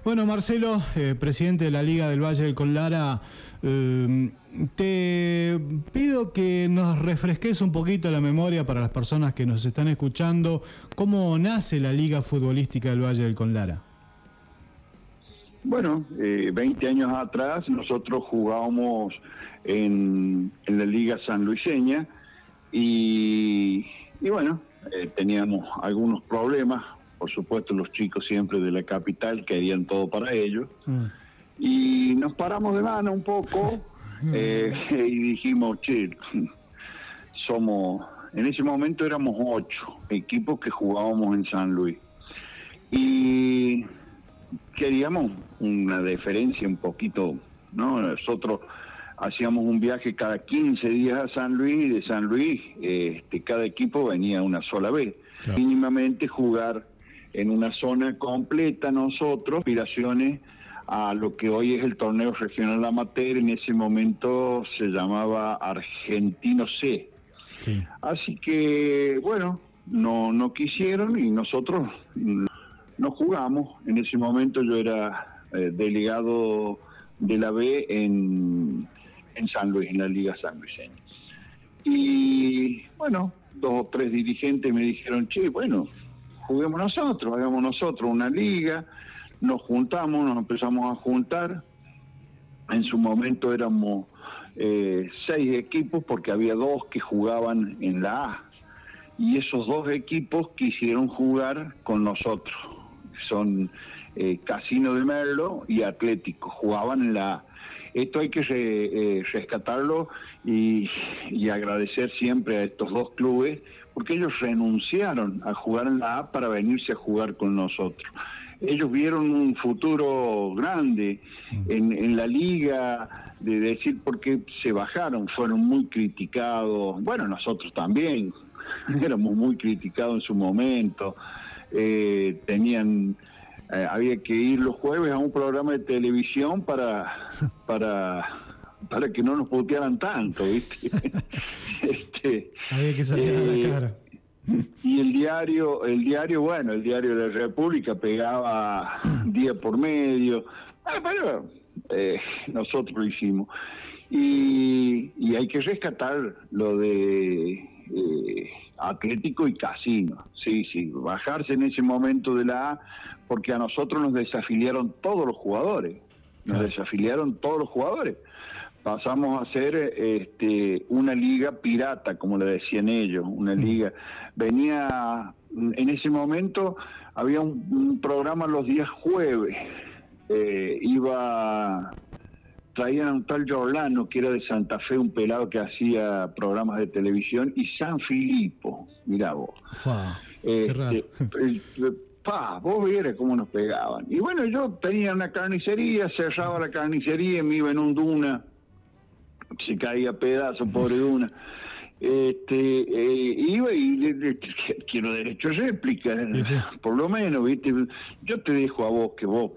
Bueno, Marcelo, eh, presidente de la Liga del Valle del Conlara, eh, te pido que nos refresques un poquito la memoria para las personas que nos están escuchando. ¿Cómo nace la Liga Futbolística del Valle del Conlara? Bueno, eh, 20 años atrás nosotros jugábamos en, la Liga Sanluiseña y, y bueno, eh, teníamos algunos problemas, por supuesto los chicos siempre de la capital querían todo para ellos. Y nos paramos de mano un poco eh, y dijimos, che, somos, en ese momento éramos ocho equipos que jugábamos en San Luis. Y queríamos una diferencia un poquito, ¿no? Nosotros hacíamos un viaje cada 15 días a San Luis y de San Luis este, cada equipo venía una sola vez. Mínimamente jugar en una zona completa nosotros, aspiraciones a lo que hoy es el torneo regional amateur, en ese momento se llamaba Argentino C. Así que, bueno, no, no quisieron y nosotros no jugamos. En ese momento yo era eh, delegado de la B en, en San Luis, en la Liga San Luiseña. Y bueno, dos o tres dirigentes me dijeron, che, bueno, juguemos nosotros, hagamos nosotros una liga, nos juntamos, nos empezamos a juntar. En su momento éramos eh, seis equipos porque había dos que jugaban en la A. Y esos dos equipos quisieron jugar con nosotros son eh, Casino de Merlo y Atlético, jugaban en la... Esto hay que eh, rescatarlo y, agradecer siempre a estos dos clubes, porque ellos renunciaron a jugar en la A para venirse a jugar con nosotros. Ellos vieron un futuro grande en, en la liga, de decir porque se bajaron, fueron muy criticados, bueno, nosotros también, éramos muy criticados en su momento, eh, tenían eh, había que ir los jueves a un programa de televisión para para para que no nos putearan tanto, ¿viste? este, había que salir a la eh, cara. Y el diario, el diario, bueno, el diario de la República pegaba día por medio, ah, pero nosotros lo hicimos. Y, y, hay que rescatar lo de Atlético y Casino. Sí, sí, bajarse en ese momento de la A, porque a nosotros nos desafiliaron todos los jugadores. Nos desafiliaron todos los jugadores. Pasamos a ser este, una liga pirata, como le decían ellos, una liga. Venía, en ese momento había un, programa los días jueves. Eh, iba traían a un tal Giordano, que era de Santa Fe, un pelado que hacía programas de televisión, y San Filipo, mirá vos. Este, pa, vos vieras cómo nos pegaban. Y bueno, yo tenía una carnicería, cerraba la carnicería, me iba en un duna, se caía pedazo, pobre duna. Este, eh, iba y quiero derecho a réplica, por lo menos, ¿viste? Yo te dejo a vos que vos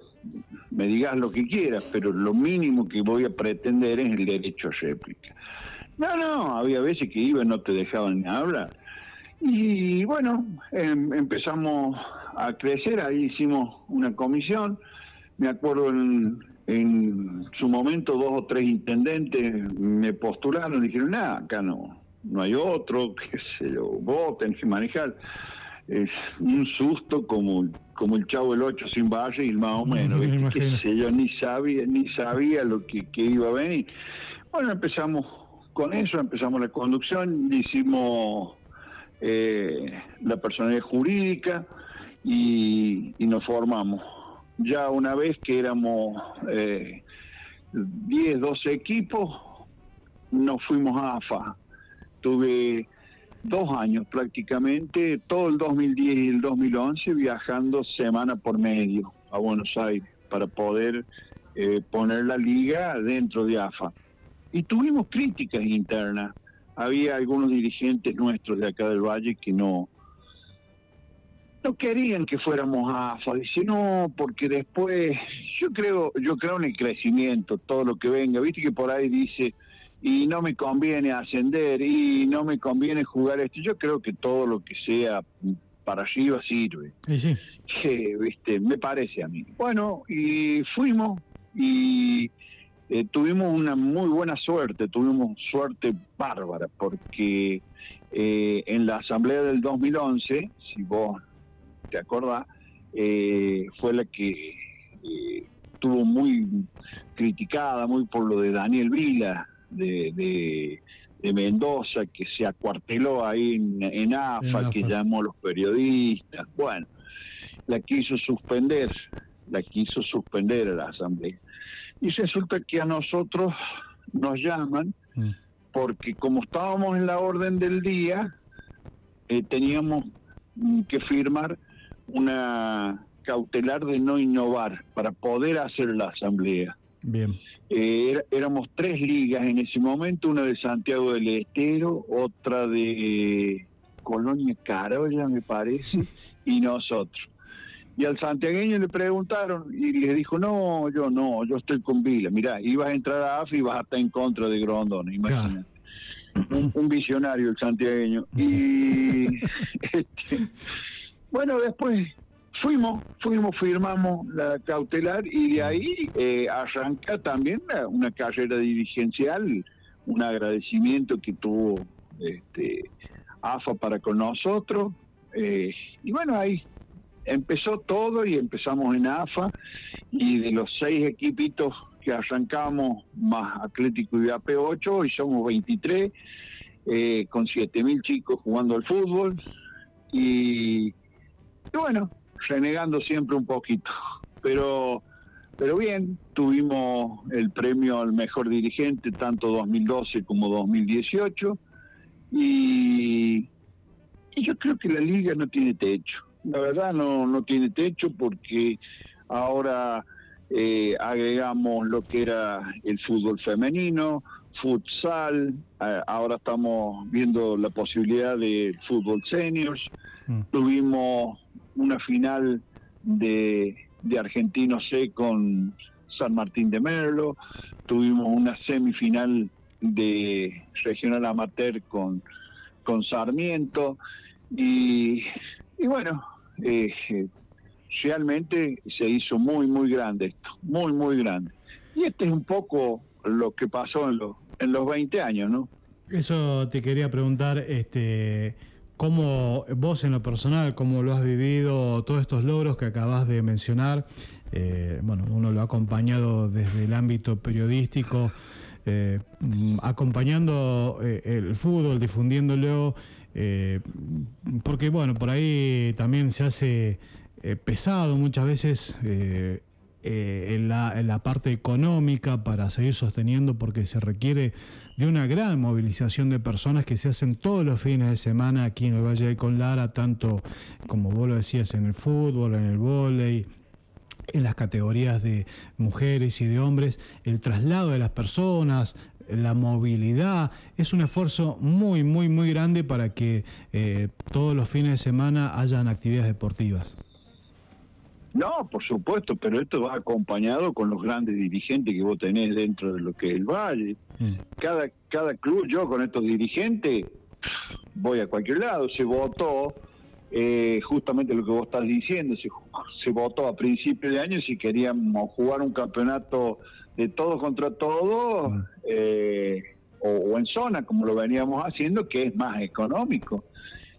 me digas lo que quieras, pero lo mínimo que voy a pretender es el derecho a réplica. No, no, había veces que iba y no te dejaban ni hablar. Y bueno, em, empezamos a crecer, ahí hicimos una comisión, me acuerdo en, en su momento dos o tres intendentes me postularon dijeron, nada, acá no, no hay otro, qué sé yo, vos tenés que manejar. Es un susto como como el chavo el 8 sin y más o menos, yo ni sabía, ni sabía lo que, iba a venir. Bueno, empezamos con eso, empezamos la conducción, hicimos eh, la personalidad jurídica y, nos formamos. Ya una vez que éramos eh, 10, 12 equipos, nos fuimos a AFA. Tuve dos años prácticamente, todo el 2010 y el 2011 viajando semana por medio a Buenos Aires para poder eh, poner la liga dentro de AFA. Y tuvimos críticas internas. Había algunos dirigentes nuestros de acá del Valle que no, no querían que fuéramos a AFA. Dice, no, porque después, yo creo, yo creo en el crecimiento, todo lo que venga. Viste que por ahí dice, y no me conviene ascender, y no me conviene jugar esto. Yo creo que todo lo que sea para arriba sirve. Y sí. Que, viste, me parece a mí. Bueno, y fuimos, y eh, tuvimos una muy buena suerte, tuvimos suerte bárbara, porque eh, en la asamblea del 2011, si vos te acordás, eh, fue la que estuvo muy criticada, muy por lo de Daniel Vila, de, de, Mendoza, que se acuarteló ahí en, AFA, que llamó a los periodistas. Bueno, la quiso suspender, la quiso suspender a la asamblea. Y resulta que a nosotros nos llaman porque como estábamos en la orden del día, eh, teníamos que firmar una cautelar de no innovar para poder hacer la asamblea. Bien. Eh, éramos tres ligas en ese momento, una de Santiago del Estero, otra de Colonia Carolla, me parece, y nosotros. Y al santiagueño le preguntaron y le dijo, no, yo no, yo estoy con Vila. Mirá, ibas a entrar a AFI y vas a estar en contra de Grondona, imagínate. Un, visionario el santiagueño. Y este, bueno, después fuimos, fuimos, firmamos la cautelar y de ahí eh, arranca también una, carrera dirigencial, un agradecimiento que tuvo este, AFA para con nosotros. Eh, y bueno, ahí empezó todo y empezamos en AFA y de los seis equipitos que arrancamos más Atlético y AP8 hoy somos 23 eh, con 7.000 chicos jugando al fútbol y, y, bueno, renegando siempre un poquito, pero pero bien, tuvimos el premio al mejor dirigente tanto 2012 como 2018 y, y yo creo que la liga no tiene techo. La verdad no, no tiene techo porque ahora eh, agregamos lo que era el fútbol femenino, futsal, eh, ahora estamos viendo la posibilidad de fútbol seniors, mm. tuvimos una final de, de Argentino C con San Martín de Merlo, tuvimos una semifinal de regional amateur con, con Sarmiento y, y bueno, eh, realmente se hizo muy, muy grande esto, muy, muy grande. Y este es un poco lo que pasó en los, en los 20 años, ¿no? Eso te quería preguntar, este, cómo vos en lo personal, cómo lo has vivido, todos estos logros que acabas de mencionar, eh, bueno, uno lo ha acompañado desde el ámbito periodístico, eh, acompañando el fútbol, difundiéndolo, eh, porque bueno, por ahí también se hace eh, pesado muchas veces eh, en, la, parte económica para seguir sosteniendo porque se requiere de una gran movilización de personas que se hacen todos los fines de semana aquí en el Valle de Conlara, tanto como vos lo decías en el fútbol, en el vóley, en las categorías de mujeres y de hombres, el traslado de las personas, la movilidad. Es un esfuerzo muy, muy, muy grande para que eh, todos los fines de semana hayan actividades deportivas. No, por supuesto, pero esto va acompañado con los grandes dirigentes que vos tenés dentro de lo que es el Valle. Mm. Cada, cada club, yo con estos dirigentes, voy a cualquier lado, se votó eh, justamente lo que vos estás diciendo, se, se votó a principios de año si queríamos jugar un campeonato de todo contra todo mm. eh, o, en zona, como lo veníamos haciendo, que es más económico.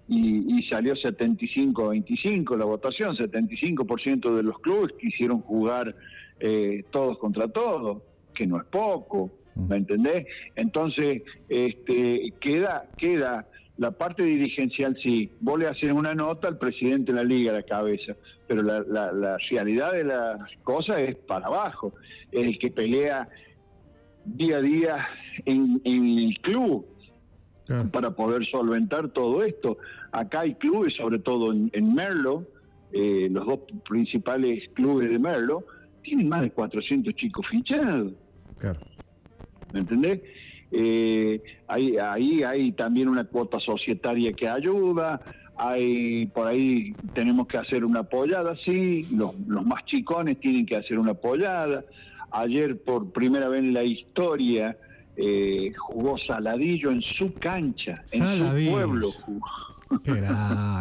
Y, y salió 75-25 la votación, 75% de los clubes quisieron jugar eh, todos contra todos, que no es poco, mm. ¿me entendés? Entonces, este, queda, queda la parte dirigencial sí, vos le haces una nota al presidente de la liga a la cabeza, pero la, la, realidad de las cosas es para abajo, es el que pelea día a día en, el club. Para poder solventar todo esto. Acá hay clubes, sobre todo en, en Merlo, eh, los dos principales clubes de Merlo, tienen más de 400 chicos fichados. Claro. ¿Me entendés? Eh, ahí, ahí hay también una cuota societaria que ayuda, hay por ahí tenemos que hacer una apoyada, sí, los, los más chicones tienen que hacer una apoyada. Ayer por primera vez en la historia eh, jugó Saladillo en su cancha, en su pueblo jugó.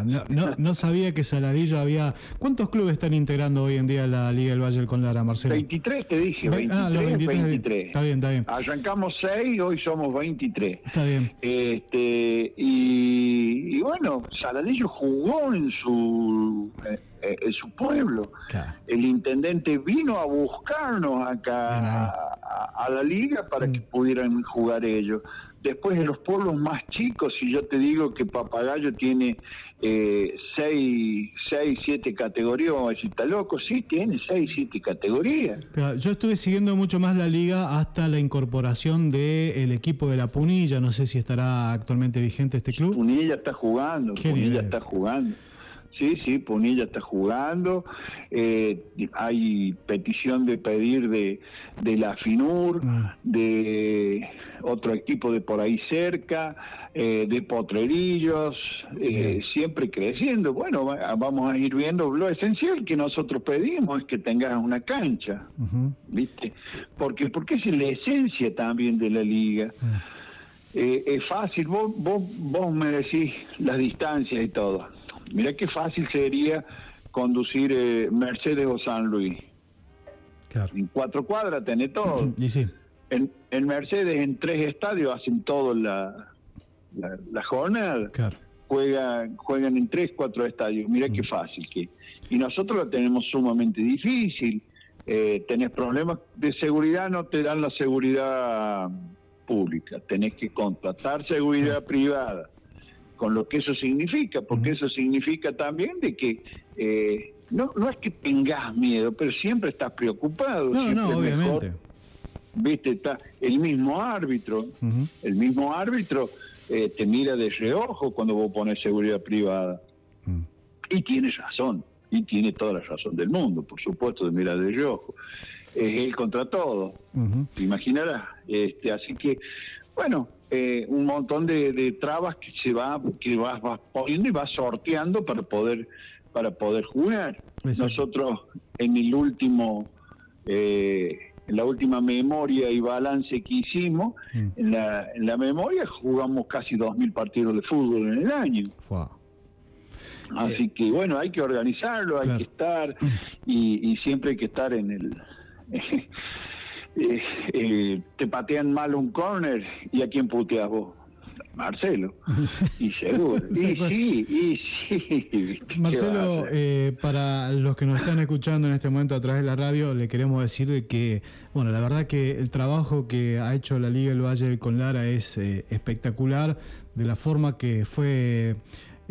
No, no, no sabía que Saladillo había. ¿Cuántos clubes están integrando hoy en día la Liga del Valle del Conlara, Marcelo? 23 te dije, Ve- 23, ah, los 23. 23. Está bien, está bien. Arrancamos 6, hoy somos 23. Está bien. Este, y, y bueno, Saladillo jugó en su eh, en su pueblo. El intendente vino a buscarnos acá a, a la liga para Mm. que pudieran jugar ellos. Después en los pueblos más chicos, si yo te digo que Papagayo tiene eh, seis, seis, siete categorías, vamos a decir, ¿está loco? Sí, tiene seis, siete categorías. Claro, Yo estuve siguiendo mucho más la liga hasta la incorporación del equipo de la Punilla. No sé si estará actualmente vigente este club. Punilla está jugando, Qué Punilla nivel. está jugando. Sí, sí, Punilla está jugando. Eh, hay petición de pedir de, de la FINUR, de otro equipo de por ahí cerca, eh, de Potrerillos, eh, siempre creciendo. Bueno, va- vamos a ir viendo. Lo esencial que nosotros pedimos es que tengas una cancha, ¿viste? Porque, porque es la esencia también de la liga. Eh, es fácil, vos, vos, vos me decís las distancias y todo. Mira qué fácil sería conducir eh, Mercedes o San Luis. En cuatro cuadras tenés todo. Y sí. En, en Mercedes, en tres estadios, hacen todo la, la, la jornada. Juegan, juegan en tres, cuatro estadios. Mira qué fácil que. Y nosotros lo tenemos sumamente difícil. Eh, tenés problemas de seguridad, no te dan la seguridad pública. Tenés que contratar seguridad privada. Con lo que eso significa, porque eso significa también de que eh, no, no es que tengas miedo, pero siempre estás preocupado. No, siempre no, es mejor obviamente. viste, está el mismo árbitro, el mismo árbitro eh, te mira de reojo cuando vos pones seguridad privada. Y tiene razón, y tiene toda la razón del mundo, por supuesto, de mirar de reojo. Es él contra todo, te imaginarás. Este, así que, bueno, eh, un montón de, de trabas que se va, que vas, vas poniendo y vas sorteando para poder, para poder jugar. Nosotros en el último eh, en la última memoria y balance que hicimos, en, la, en la memoria jugamos casi 2.000 partidos de fútbol en el año. Así que bueno, hay que organizarlo, hay que estar y, y siempre hay que estar en el... eh, eh, te patean mal un corner y a quién puteas vos. Marcelo. Y seguro. y sí, y sí. ¿viste? ¿Qué va a Marcelo, eh, para los que nos están escuchando en este momento a través de la radio, le queremos decir de que, bueno, la verdad que el trabajo que ha hecho la Liga del Valle con Lara es eh, espectacular, de la forma que fue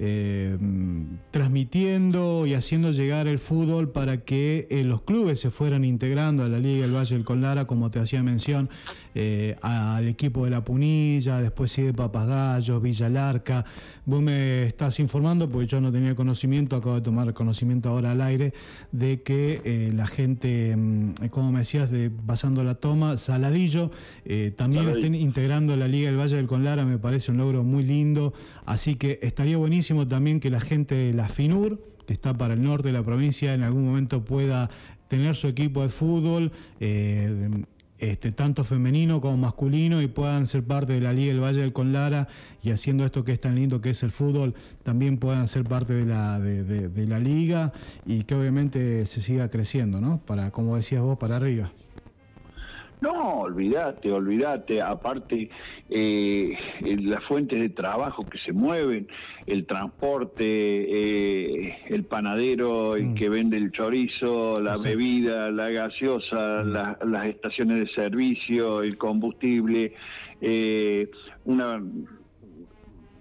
mm, transmitiendo y haciendo llegar el fútbol para que eh, los clubes se fueran integrando a la Liga del Valle del Conlara, como te hacía mención, eh, al equipo de La Punilla, después sigue Papagayos, Villalarca. Vos me estás informando, porque yo no tenía conocimiento, acabo de tomar conocimiento ahora al aire, de que eh, la gente, mm, como me decías, de pasando la toma, Saladillo, eh, también Saladillo. estén integrando la Liga del Valle del Conlara, me parece un logro muy lindo. Así que estaría buenísimo también que la gente de la FINUR, que está para el norte de la provincia, en algún momento pueda tener su equipo de fútbol. eh, este, tanto femenino como masculino y puedan ser parte de la Liga del Valle del Conlara y haciendo esto que es tan lindo que es el fútbol, también puedan ser parte de la, de, de- de la liga y que obviamente se siga creciendo, ¿no? Para, como decías vos, para arriba. No, olvídate, olvídate. Aparte, eh, las fuentes de trabajo que se mueven, el transporte, eh, el panadero, el que vende el chorizo, la bebida, la gaseosa, la- las estaciones de servicio, el combustible, eh, una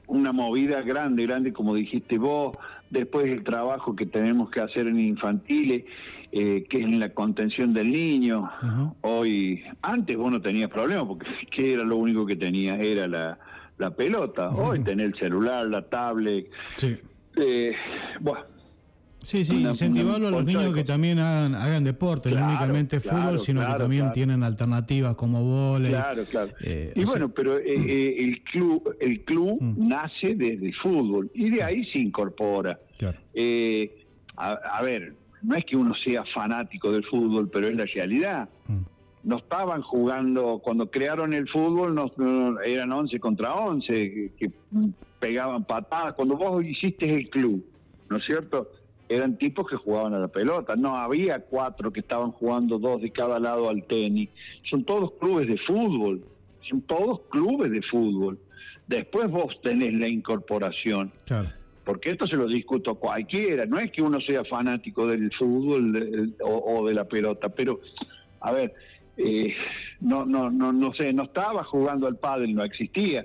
una movida grande, grande, como dijiste vos, después el trabajo que tenemos que hacer en infantiles, eh, que es en la contención del niño. Hoy, antes vos no tenías problema, porque ¿qué era lo único que tenías? Era la, la pelota. Hoy tenés el celular, la tablet. Eh, bueno. Sí, sí, incentivarlo a los niños que también hagan, hagan deporte, no únicamente fútbol, sino que también tienen alternativas como vóley. Claro, claro. Eh, y bueno, pero eh, mm. el club, el club mm. nace desde el fútbol y de ahí se incorpora. A, ver, no es que uno sea fanático del fútbol, pero es la realidad. Mm no estaban jugando, cuando crearon el fútbol no, eran 11 contra 11, que, pegaban patadas. Cuando vos hiciste el club, ¿no es cierto? Eran tipos que jugaban a la pelota, no había cuatro que estaban jugando dos de cada lado al tenis. Son todos clubes de fútbol, son todos clubes de fútbol. Después vos tenés la incorporación. Porque esto se lo discuto a cualquiera, no es que uno sea fanático del fútbol o, o de la pelota, pero, a ver, eh, no, no, no, no sé, no estaba jugando al pádel, no existía.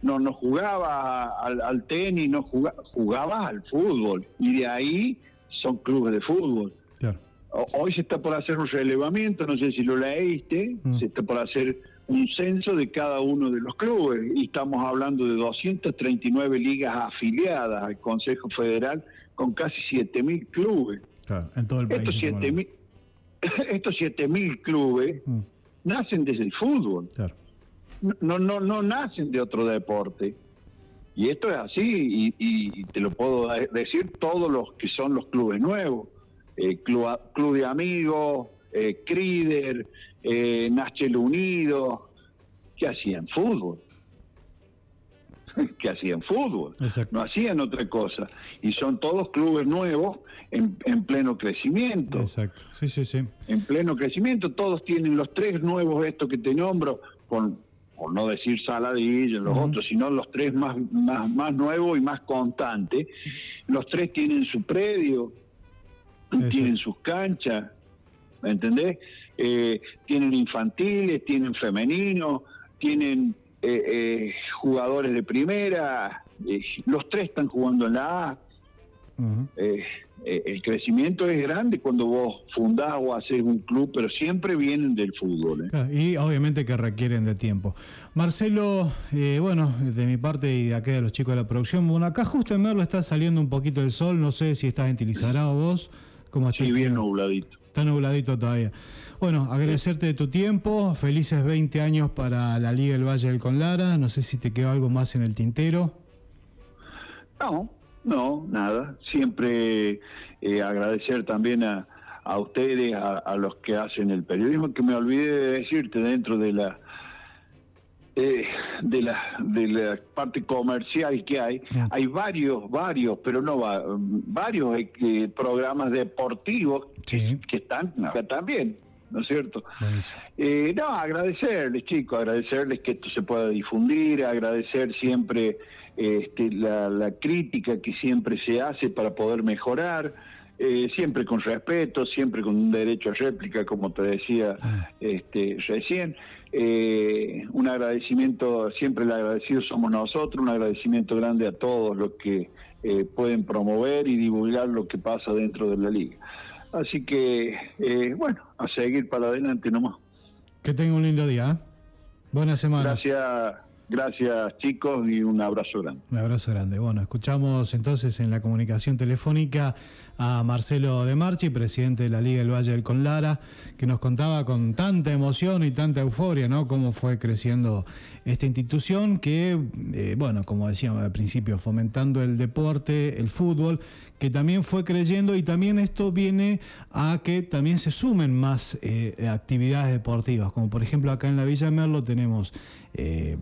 No, no jugaba al, tenis, no jugaba, jugaba al fútbol. Y de ahí son clubes de fútbol. Hoy se está por hacer un relevamiento, no sé si lo leíste, mm. se está por hacer un censo de cada uno de los clubes y estamos hablando de 239 ligas afiliadas al Consejo Federal con casi 7.000 clubes. en todo el país. Estos 7.000 estos 7.000 clubes mm. nacen desde el fútbol. No, no, no nacen de otro deporte. Y esto es así, y, te lo puedo decir todos los que son los clubes nuevos. Eh, club, club, de Amigos, eh, Crider, eh, Nachel Unido, que hacían fútbol. que hacían fútbol, no hacían otra cosa. Y son todos clubes nuevos en, pleno crecimiento. Exacto, sí, sí, sí. En pleno crecimiento, todos tienen los tres nuevos, estos que te nombro, con, por no decir Saladillo, los otros, sino los tres más, más, más nuevos y más constantes. Los tres tienen su predio, tienen sus canchas, ¿me entendés? Eh, tienen infantiles, tienen femeninos, tienen eh, eh, jugadores de primera, eh, los tres están jugando en la A. el crecimiento es grande cuando vos fundás o haces un club, pero siempre vienen del fútbol. y obviamente que requieren de tiempo. Marcelo, bueno, de mi parte y de aquí de los chicos de la producción, bueno, acá justo en Merlo está saliendo un poquito el sol, no sé si estás en o vos. ¿Cómo estás? Sí, bien nubladito. Está nubladito todavía. Bueno, agradecerte de tu tiempo, felices 20 años para la Liga del Valle del Conlara, no sé si te quedó algo más en el tintero. No, no, nada, siempre eh, agradecer también a, ustedes, a, los que hacen el periodismo, que me olvidé de decirte dentro de la... Eh, de la de la parte comercial que hay hay varios varios pero no va, varios eh, programas deportivos que, que, están acá también ¿no es cierto? Eh, no, agradecerles, chicos, agradecerles que esto se pueda difundir, agradecer siempre este, la, crítica que siempre se hace para poder mejorar, eh, siempre con respeto, siempre con un derecho a réplica, como te decía ah. este, recién. Eh, un agradecimiento, siempre el agradecido somos nosotros, un agradecimiento grande a todos los que pueden promover y divulgar lo que pasa dentro de la liga. Así que, eh, bueno, a seguir para adelante nomás. Que tenga un lindo día. ¿eh? Buena semana. Gracias, gracias chicos y un abrazo grande. Un abrazo grande. Bueno, escuchamos entonces en la comunicación telefónica a Marcelo De Marchi, presidente de la Liga del Valle del Conlara, que nos contaba con tanta emoción y tanta euforia, ¿no? Cómo fue creciendo esta institución que, eh, bueno, como decíamos al principio, fomentando el deporte, el fútbol, que también fue creyendo y también esto viene a que también se sumen más eh, actividades deportivas, como por ejemplo acá en la Villa Merlo tenemos eh,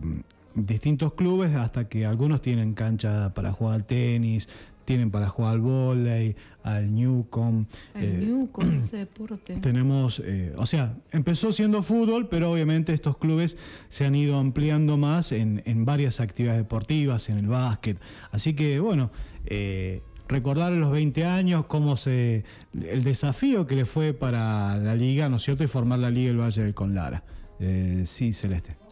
distintos clubes hasta que algunos tienen cancha para jugar al tenis, tienen para jugar al volei, al Newcom. El eh, Newcom, ese deporte. Tenemos, eh, o sea, empezó siendo fútbol, pero obviamente estos clubes se han ido ampliando más en, varias actividades deportivas, en el básquet. Así que, bueno, eh, recordar los 20 años, cómo se. el desafío que le fue para la liga, ¿no es cierto? Y formar la liga del Valle del Conlara. sí, Celeste.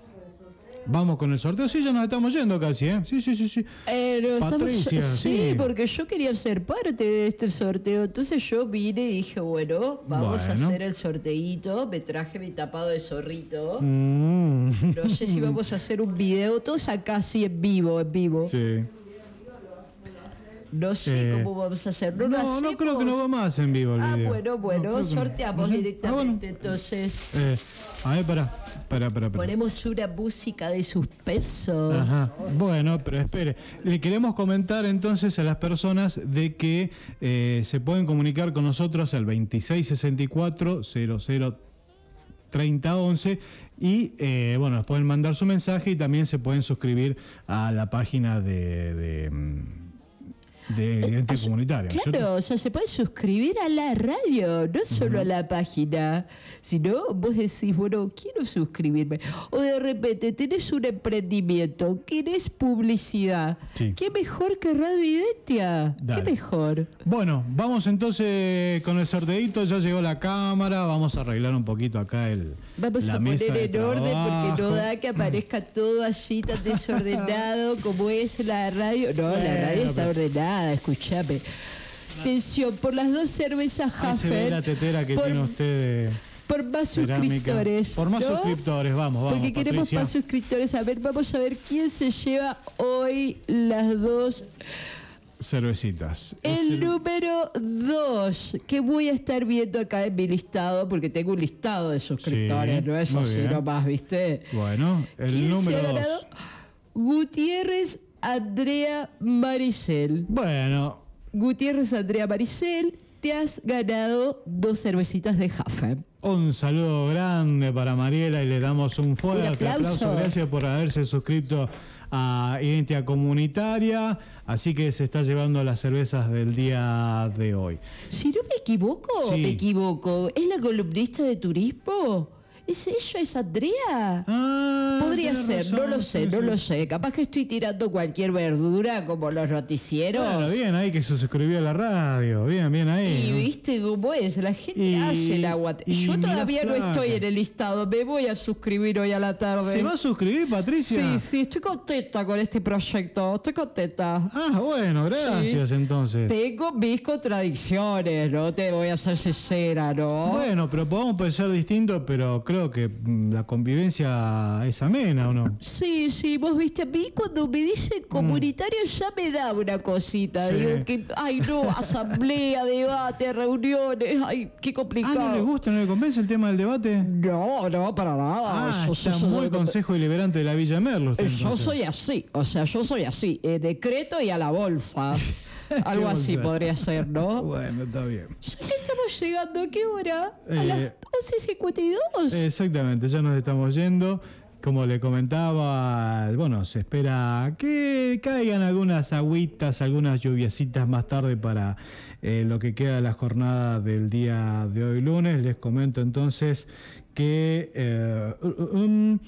Vamos con el sorteo. Sí, ya nos estamos yendo casi, ¿eh? Sí, sí, sí, sí. Eh, estamos- sí, sí. porque yo quería ser parte de este sorteo. Entonces yo vine y dije, bueno, vamos a hacer el sorteíto. Me traje mi tapado de zorrito. Mm. No sé si vamos a hacer un video, todos acá sí en vivo, en vivo. Sí. No sé Eh, cómo vamos a hacer. No, No, no creo que no va más en vivo el Ah, video. bueno, bueno, No, sorteamos No sé. directamente. Entonces, Eh, a ver, para, para, para. ponemos una música de suspenso. Ajá. Bueno, pero espere. Le queremos comentar entonces a las personas de que eh, se pueden comunicar con nosotros al 2664 00 3011 y eh, bueno, nos pueden mandar su mensaje y también se pueden suscribir a la página de, de, mm, de Identidad Comunitaria. Claro, o sea, se puede suscribir a la radio, no solo a la página. Sino vos decís, bueno, quiero suscribirme. O de repente tenés un emprendimiento, querés publicidad. Sí. ¿Qué mejor que Radio Identia? Dale. ¿Qué mejor? Bueno, vamos entonces con el sorteito, ya llegó la cámara, vamos a arreglar un poquito acá el Vamos la a poner en orden porque no da que aparezca todo así tan desordenado como es la radio. No, la radio está pero- ordenada, escúchame. Atención, por las dos cervezas Hafen, la tetera que por, tiene usted de por más cerámica. suscriptores. Por más ¿no? suscriptores, vamos, vamos. Porque queremos Patricia. más suscriptores. A ver, vamos a ver quién se lleva hoy las dos. Cervecitas. El el- número dos, que voy a estar viendo acá en mi listado, porque tengo un listado de suscriptores, Sí, no es así nomás, ¿viste? Bueno, el ¿Quién número se ha dos. ganado? Gutiérrez Andrea Maricel. Bueno, Gutiérrez Andrea Maricel, te has ganado dos cervecitas de Hafen. un saludo grande para Mariela y le damos un fuerte Un aplauso. Gracias por haberse suscrito a Identidad Comunitaria. Así que se está llevando las cervezas del día de hoy. Si no me equivoco, Sí. me equivoco. ¿Es la columnista de turismo? ¿Es ella? ¿Es Andrea? Podría tenés ser, no lo sé, sí, no sí. lo sé. Capaz que estoy tirando cualquier verdura como los noticieros. Bueno, bien ahí que se suscribió a la radio. Bien, bien ahí. Y viste cómo es, la gente Y- hace el aguante. y Yo todavía no estoy en el listado, me voy a suscribir hoy a la tarde. ¿Se va a suscribir, Patricia? Sí, sí, estoy contenta con este proyecto, estoy contenta. Ah, bueno, gracias entonces. Tengo mis contradicciones, no te voy a ser sincera, ¿no? Bueno, pero podemos pensar distinto, pero creo que mm, la convivencia es amena, ¿o no? Sí, sí, vos viste, a mí cuando me dicen comunitario ya me da una cosita. Mm. Sí. Digo que, ay no, asamblea, debate, reuniones, ay, qué Ah, complicado. ¿no le gusta, no le convence el tema del debate? No, no, para nada. Ah, Yo- está yo- yo- muy consejo deliberante de la Villa Merlo. usted, Yo entonces. soy así, o sea, yo soy así, eh, decreto y a la bolsa. Algo así podría ser, ¿no? Bueno, está bien. Ya que estamos llegando, ¿a qué hora? A Eh, las 11.52. Exactamente, ya nos estamos yendo. Como le comentaba, bueno, se espera que caigan algunas agüitas, algunas lluviecitas más tarde para eh, lo que queda de la jornada del día de hoy lunes. Les comento entonces que eh, um,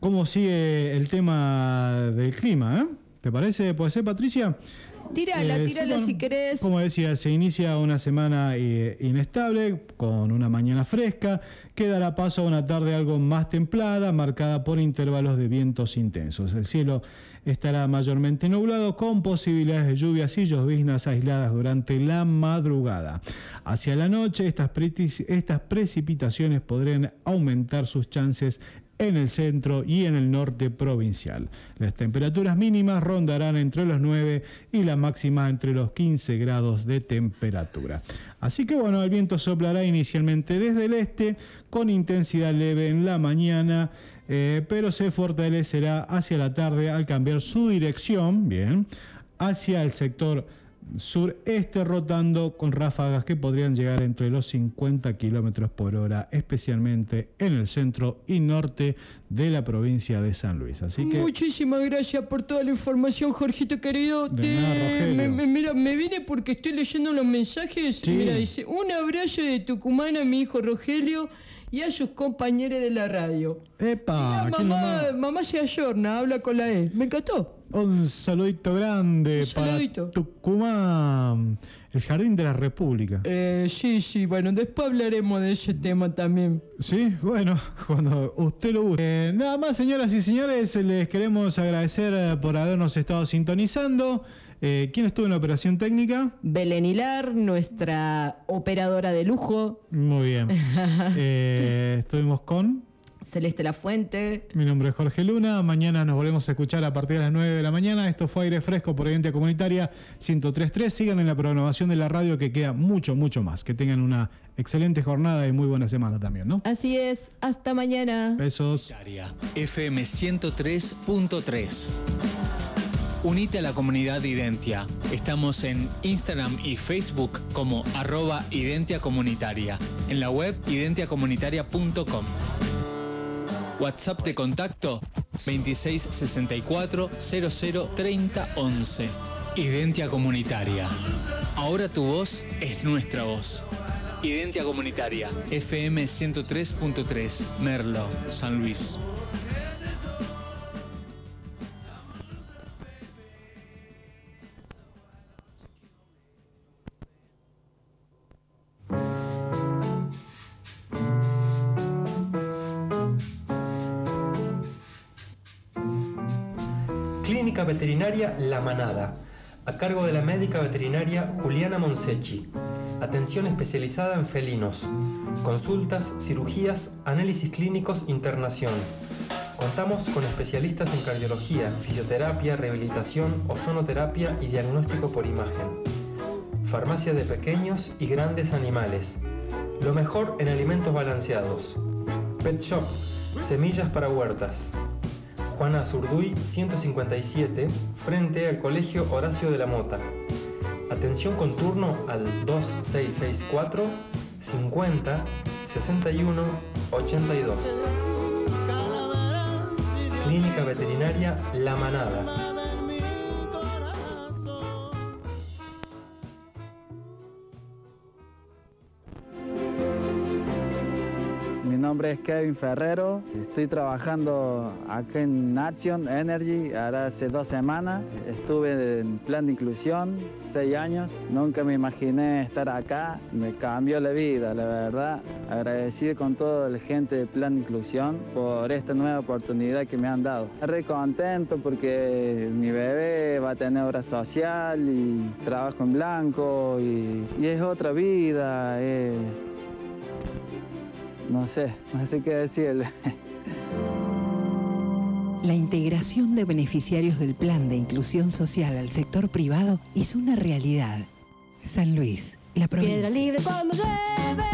cómo sigue el tema del clima, ¿eh? ¿Te parece? ¿Puede ser, Patricia? Tírala, Eh, tírala si querés. Como decía, se inicia una semana eh, inestable con una mañana fresca que dará paso a una tarde algo más templada, marcada por intervalos de vientos intensos. El cielo estará mayormente nublado con posibilidades de lluvias y lloviznas aisladas durante la madrugada. Hacia la noche estas, estas precipitaciones podrían aumentar sus chances en el centro y en el norte provincial. Las temperaturas mínimas rondarán entre los 9 y la máxima entre los 15 grados de temperatura. Así que bueno, el viento soplará inicialmente desde el este con intensidad leve en la mañana, eh, pero se fortalecerá hacia la tarde al cambiar su dirección, bien, hacia el sector sureste rotando con ráfagas que podrían llegar entre los 50 kilómetros por hora, especialmente en el centro y norte de la provincia de San Luis. Así que Muchísimas gracias por toda la información, Jorgito querido. De Te- nada, Rogelio. me, me- mira, me vine porque estoy leyendo los mensajes. Sí. Mira, dice, un abrazo de Tucumán a mi hijo Rogelio y a sus compañeros de la radio. ¡Epa! ¿quién Mamá, mamá se ayorna, habla con la E. Me encantó. Un saludito grande Un saludito. para Tucumán, el Jardín de la República. Eh, sí, sí, bueno, después hablaremos de ese tema también. Sí, bueno, cuando usted lo guste. Eh, nada más, señoras y señores, les queremos agradecer por habernos estado sintonizando. Eh, ¿Quién estuvo en la operación técnica? Belén Hilar, nuestra operadora de lujo. Muy bien. Eh, estuvimos con. Celeste La Fuente. Mi nombre es Jorge Luna. Mañana nos volvemos a escuchar a partir de las 9 de la mañana. Esto fue Aire Fresco por Identidad Comunitaria 1033. Sigan en la programación de la radio que queda mucho, mucho más. Que tengan una excelente jornada y muy buena semana también, ¿no? Así es, hasta mañana. Besos. FM 103.3. Unite a la comunidad Identia. Estamos en Instagram y Facebook como arroba Identia Comunitaria. En la web identiacomunitaria.com. WhatsApp de contacto 2664 00 30 11. Identia Comunitaria. Ahora tu voz es nuestra voz. Identia Comunitaria. FM 103.3. Merlo, San Luis. Clínica Veterinaria La Manada, a cargo de la médica veterinaria Juliana Monsechi. Atención especializada en felinos. Consultas, cirugías, análisis clínicos, internación. Contamos con especialistas en cardiología, fisioterapia, rehabilitación, ozonoterapia y diagnóstico por imagen. Farmacia de pequeños y grandes animales. Lo mejor en alimentos balanceados. Pet Shop, semillas para huertas. Juana Zurduy 157, frente al Colegio Horacio de la Mota. Atención con turno al 2664 50 61 82. Clínica Veterinaria La Manada. Nombre es Kevin Ferrero, estoy trabajando acá en Action Energy ahora hace dos semanas. Estuve en plan de inclusión, seis años. Nunca me imaginé estar acá, me cambió la vida, la verdad. Agradecido con toda la gente de plan de inclusión por esta nueva oportunidad que me han dado. Re contento porque mi bebé va a tener obra social y trabajo en blanco y, es otra vida. No sé, no sé qué decirle. La integración de beneficiarios del Plan de Inclusión Social al sector privado es una realidad. San Luis, la provincia. Piedra libre cuando llueve,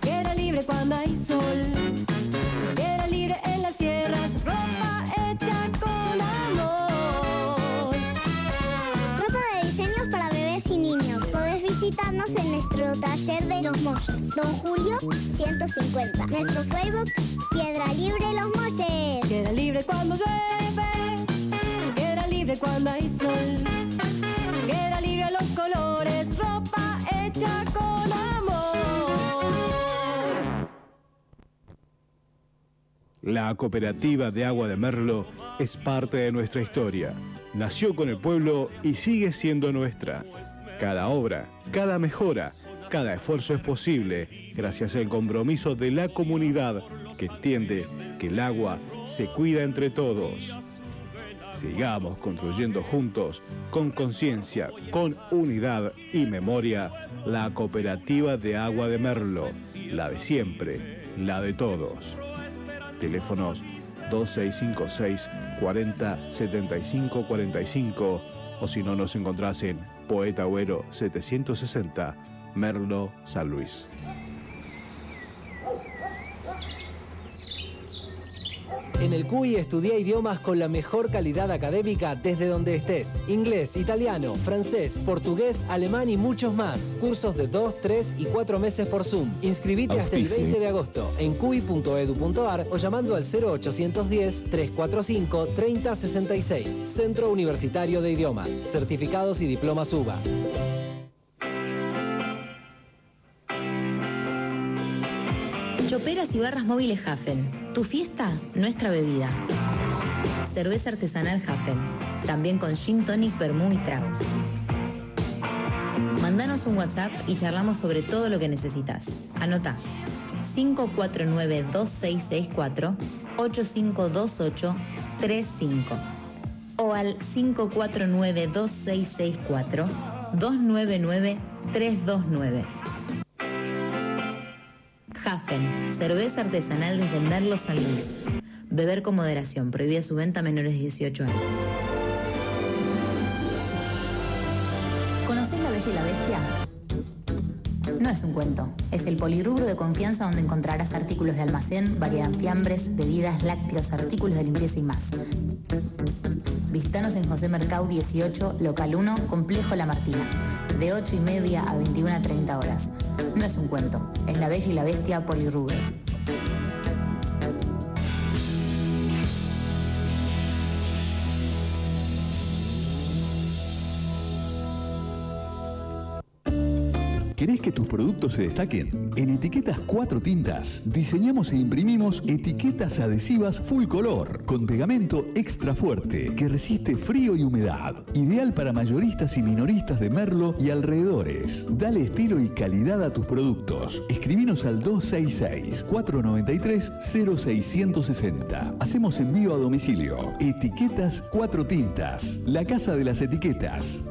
piedra libre cuando hay sol. Piedra libre en las sierras, taller de los molles. Don Julio 150. Nuestro Facebook, Piedra Libre Los Molles. Piedra libre cuando llueve, piedra libre cuando hay sol. Piedra libre a los colores, ropa hecha con amor. La cooperativa de agua de Merlo es parte de nuestra historia. Nació con el pueblo y sigue siendo nuestra. Cada obra, cada mejora, cada esfuerzo es posible gracias al compromiso de la comunidad que entiende que el agua se cuida entre todos. Sigamos construyendo juntos, con conciencia, con unidad y memoria, la cooperativa de agua de Merlo, la de siempre, la de todos. Teléfonos 2656 40 75 45 o si no nos encontrás en Poeta Agüero 760 Merlo San Luis. En el CUI estudia idiomas con la mejor calidad académica desde donde estés. Inglés, italiano, francés, portugués, alemán y muchos más. Cursos de 2, 3 y 4 meses por Zoom. Inscribite hasta el Auspicie. 20 de agosto en cui.edu.ar o llamando al 0810 345 3066. Centro Universitario de Idiomas. Certificados y diplomas UBA. Choperas y barras móviles Hafen. Tu fiesta, nuestra bebida. Cerveza artesanal Hafen. También con gin tonic, vermú y tragos. Mandanos un WhatsApp y charlamos sobre todo lo que necesitas. Anota 549-2664 8528-35 o al 549-2664 299-329. Hafen, cerveza artesanal desde Merlo San Luis. Beber con moderación, prohibida su venta a menores de 18 años. ¿Conocés La Bella y la Bestia? No es un cuento, es el polirrubro de confianza donde encontrarás artículos de almacén, variedad en fiambres, bebidas, lácteos, artículos de limpieza y más. Visítanos en José Mercado 18, local 1, Complejo La Martina, de 8 y media a 21 a 30 horas. No es un cuento, es La Bella y la Bestia polirrubro. ¿Querés que tus productos se destaquen? En Etiquetas Cuatro Tintas diseñamos e imprimimos etiquetas adhesivas full color con pegamento extra fuerte que resiste frío y humedad. Ideal para mayoristas y minoristas de Merlo y alrededores. Dale estilo y calidad a tus productos. Escribinos al 266-493-0660. Hacemos envío a domicilio. Etiquetas Cuatro Tintas. La casa de las etiquetas.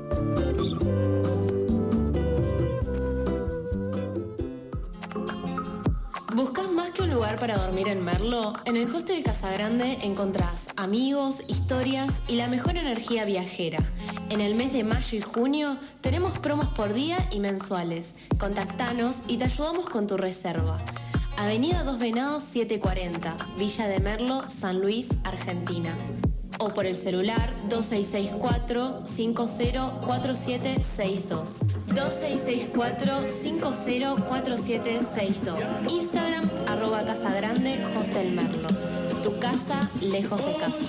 ¿Buscas más que un lugar para dormir en Merlo? En el Hostel Casagrande encontrás amigos, historias y la mejor energía viajera. En el mes de mayo y junio tenemos promos por día y mensuales. Contactanos y te ayudamos con tu reserva. Avenida Dos Venados 740, Villa de Merlo, San Luis, Argentina. O por el celular 2664 504762. 2664-504762. Instagram, arroba Casa Grande, Hostel Merlo. Tu casa, lejos de casa.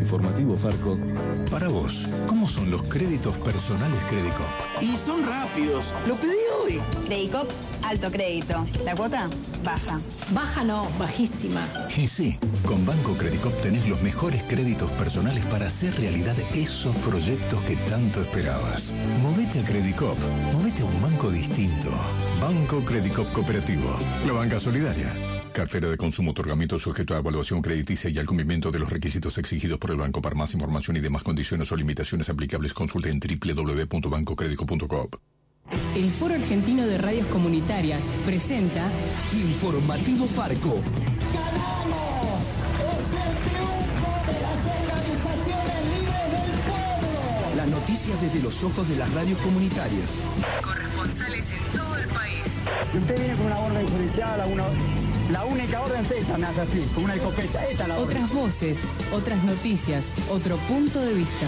Informativo Farco. Para vos, ¿cómo son los créditos personales Credicop? Y son rápidos. Lo pedí hoy. Credicop, alto crédito. La cuota, baja. Baja no, bajísima. Y sí, con Banco Credicop tenés los mejores créditos personales para hacer realidad esos proyectos que tanto esperabas. Movete a Credicop, movete a un banco distinto. Banco Credicop Cooperativo, la banca solidaria. Cartera de consumo, otorgamiento sujeto a evaluación crediticia y al cumplimiento de los requisitos exigidos por el banco. Para más información y demás condiciones o limitaciones aplicables, consulte en www.bancocredico.com. El Foro Argentino de Radios Comunitarias presenta Informativo Farco. ¡Ganamos! ¡Es el triunfo de las organizaciones libres del pueblo! Las noticias desde los ojos de las radios comunitarias. Corresponsales en todo el país. Y usted viene con una orden judicial, a una... La única orden es esta, me hace así, con una escopeta. Esta es la orden. Otras voces, otras noticias, otro punto de vista.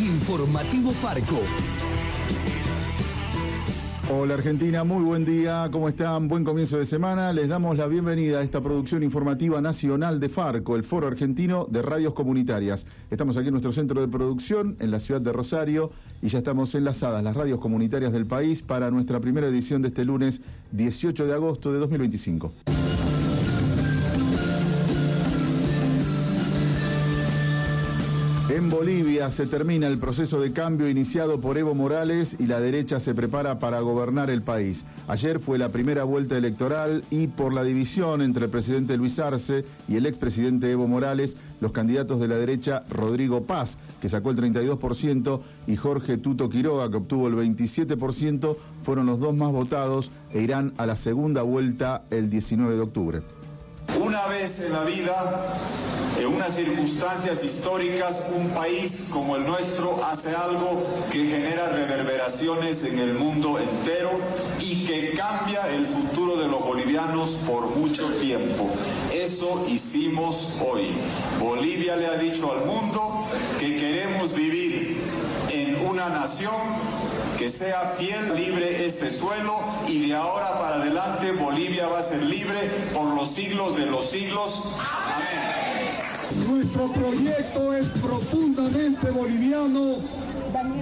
Informativo Farco. Hola Argentina, muy buen día, ¿cómo están? Buen comienzo de semana. Les damos la bienvenida a esta producción informativa nacional de Farco, el Foro Argentino de Radios Comunitarias. Estamos aquí en nuestro centro de producción, en la ciudad de Rosario, y ya estamos enlazadas las radios comunitarias del país para nuestra primera edición de este lunes 18 de agosto de 2025. En Bolivia se termina el proceso de cambio iniciado por Evo Morales y la derecha se prepara para gobernar el país. Ayer fue la primera vuelta electoral y por la división entre el presidente Luis Arce y el expresidente Evo Morales, los candidatos de la derecha Rodrigo Paz, que sacó el 32%, y Jorge Tuto Quiroga, que obtuvo el 27%, fueron los dos más votados e irán a la segunda vuelta el 19 de octubre. Una vez en la vida En unas circunstancias históricas, un país como el nuestro hace algo que genera reverberaciones en el mundo entero y que cambia el futuro de los bolivianos por mucho tiempo. Eso hicimos hoy. Bolivia le ha dicho al mundo que queremos vivir en una nación que sea fiel, libre este suelo y de ahora para adelante Bolivia va a ser libre por los siglos de los siglos. Nuestro proyecto es profundamente boliviano,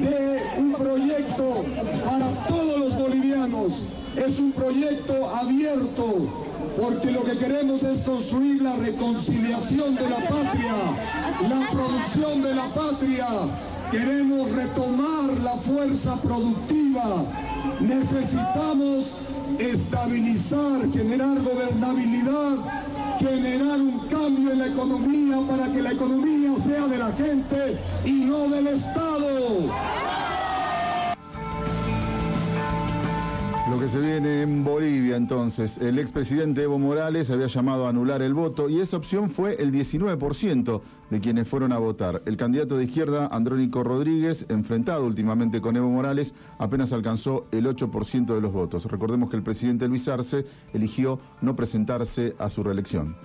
de un proyecto para todos los bolivianos. Es un proyecto abierto, porque lo que queremos es construir la reconciliación de la patria, la producción de la patria. Queremos retomar la fuerza productiva. Necesitamos estabilizar, generar gobernabilidad generar un cambio en la economía para que la economía sea de la gente y no del Estado. Lo que se viene en Bolivia entonces, el expresidente Evo Morales había llamado a anular el voto y esa opción fue el 19% de quienes fueron a votar. El candidato de izquierda, Andrónico Rodríguez, enfrentado últimamente con Evo Morales, apenas alcanzó el 8% de los votos. Recordemos que el presidente Luis Arce eligió no presentarse a su reelección.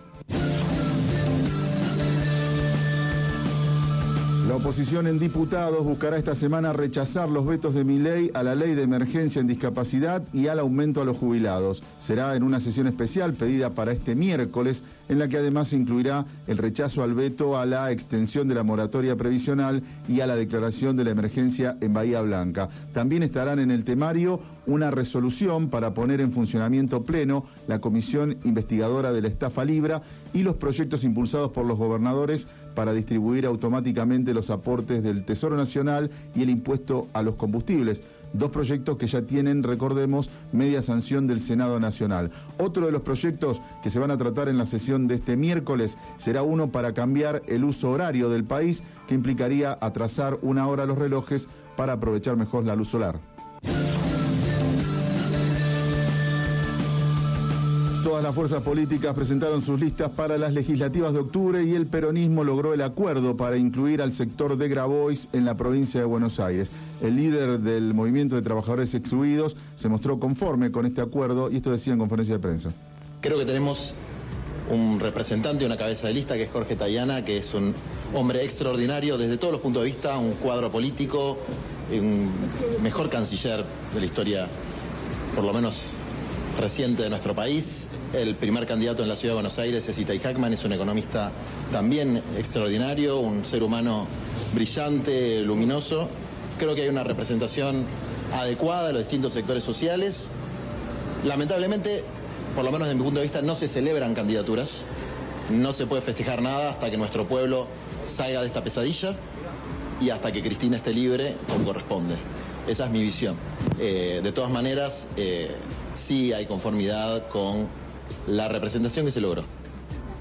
La oposición en diputados buscará esta semana rechazar los vetos de Miley a la ley de emergencia en discapacidad y al aumento a los jubilados. Será en una sesión especial pedida para este miércoles, en la que además se incluirá el rechazo al veto a la extensión de la moratoria previsional y a la declaración de la emergencia en Bahía Blanca. También estarán en el temario una resolución para poner en funcionamiento pleno la comisión investigadora de la estafa libra y los proyectos impulsados por los gobernadores para distribuir automáticamente los aportes del Tesoro Nacional y el impuesto a los combustibles. Dos proyectos que ya tienen, recordemos, media sanción del Senado Nacional. Otro de los proyectos que se van a tratar en la sesión de este miércoles será uno para cambiar el uso horario del país, que implicaría atrasar una hora los relojes para aprovechar mejor la luz solar. Todas las fuerzas políticas presentaron sus listas para las legislativas de octubre y el peronismo logró el acuerdo para incluir al sector de Grabois en la provincia de Buenos Aires. El líder del movimiento de trabajadores excluidos se mostró conforme con este acuerdo y esto decía en conferencia de prensa. Creo que tenemos un representante, una cabeza de lista, que es Jorge Tayana, que es un hombre extraordinario desde todos los puntos de vista, un cuadro político, un mejor canciller de la historia, por lo menos reciente de nuestro país. El primer candidato en la ciudad de Buenos Aires es Itai Hackman, es un economista también extraordinario, un ser humano brillante, luminoso. Creo que hay una representación adecuada de los distintos sectores sociales. Lamentablemente, por lo menos desde mi punto de vista, no se celebran candidaturas. No se puede festejar nada hasta que nuestro pueblo salga de esta pesadilla y hasta que Cristina esté libre como corresponde. Esa es mi visión. Eh, de todas maneras, eh, sí hay conformidad con la representación que se logró.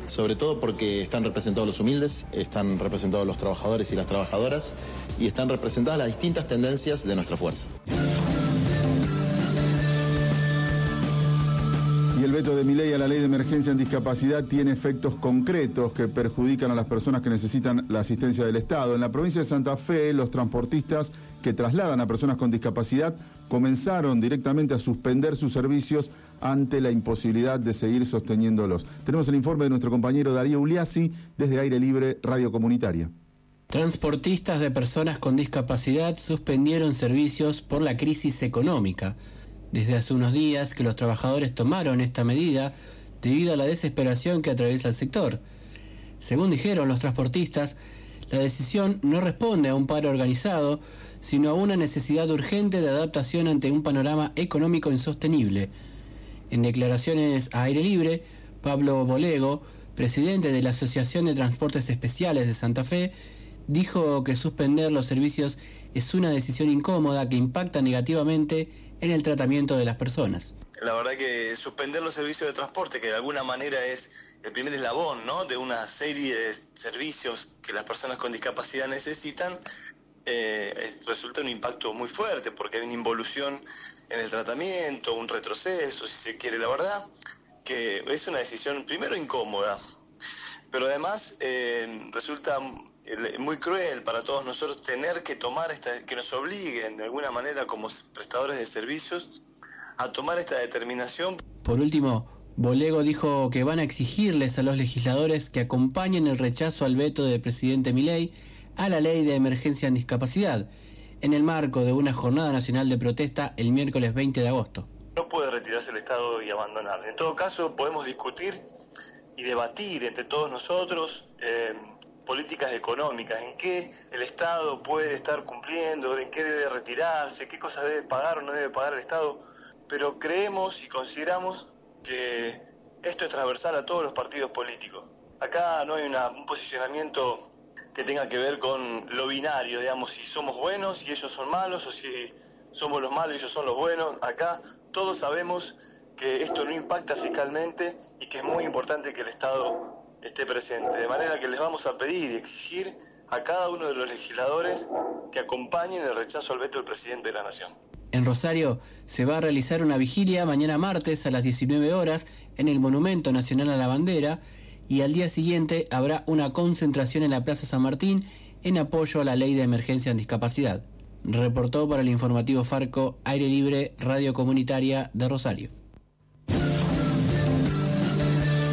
Sobre todo porque están representados los humildes, están representados los trabajadores y las trabajadoras y están representadas las distintas tendencias de nuestra fuerza. Y el veto de mi ley a la ley de emergencia en discapacidad tiene efectos concretos que perjudican a las personas que necesitan la asistencia del Estado. En la provincia de Santa Fe, los transportistas que trasladan a personas con discapacidad comenzaron directamente a suspender sus servicios ante la imposibilidad de seguir sosteniéndolos. Tenemos el informe de nuestro compañero Darío Uliassi desde Aire Libre Radio Comunitaria. Transportistas de personas con discapacidad suspendieron servicios por la crisis económica. Desde hace unos días que los trabajadores tomaron esta medida debido a la desesperación que atraviesa el sector. Según dijeron los transportistas, la decisión no responde a un paro organizado, sino a una necesidad urgente de adaptación ante un panorama económico insostenible. En declaraciones a aire libre, Pablo Bolego, presidente de la Asociación de Transportes Especiales de Santa Fe, dijo que suspender los servicios es una decisión incómoda que impacta negativamente en el tratamiento de las personas. La verdad que suspender los servicios de transporte, que de alguna manera es el primer eslabón ¿no? de una serie de servicios que las personas con discapacidad necesitan, eh, resulta un impacto muy fuerte porque hay una involución en el tratamiento, un retroceso, si se quiere, la verdad, que es una decisión primero incómoda, pero además eh, resulta muy cruel para todos nosotros tener que tomar esta, que nos obliguen de alguna manera como prestadores de servicios a tomar esta determinación. Por último, Bolego dijo que van a exigirles a los legisladores que acompañen el rechazo al veto del presidente Milei a la ley de emergencia en discapacidad, en el marco de una jornada nacional de protesta el miércoles 20 de agosto. No puede retirarse el Estado y abandonar. En todo caso, podemos discutir y debatir entre todos nosotros eh, políticas económicas, en qué el Estado puede estar cumpliendo, en qué debe retirarse, qué cosas debe pagar o no debe pagar el Estado, pero creemos y consideramos que esto es transversal a todos los partidos políticos. Acá no hay un posicionamiento que tenga que ver con lo binario, digamos, si somos buenos y ellos son malos o si somos los malos y ellos son los buenos. Acá todos sabemos que esto no impacta fiscalmente y que es muy importante que el Estado esté presente. De manera que les vamos a pedir y exigir a cada uno de los legisladores que acompañen el rechazo al veto del presidente de la Nación. En Rosario se va a realizar una vigilia mañana martes a las 19 horas en el Monumento Nacional a la Bandera y al día siguiente habrá una concentración en la Plaza San Martín en apoyo a la ley de emergencia en discapacidad. Reportó para el informativo Farco Aire Libre Radio Comunitaria de Rosario.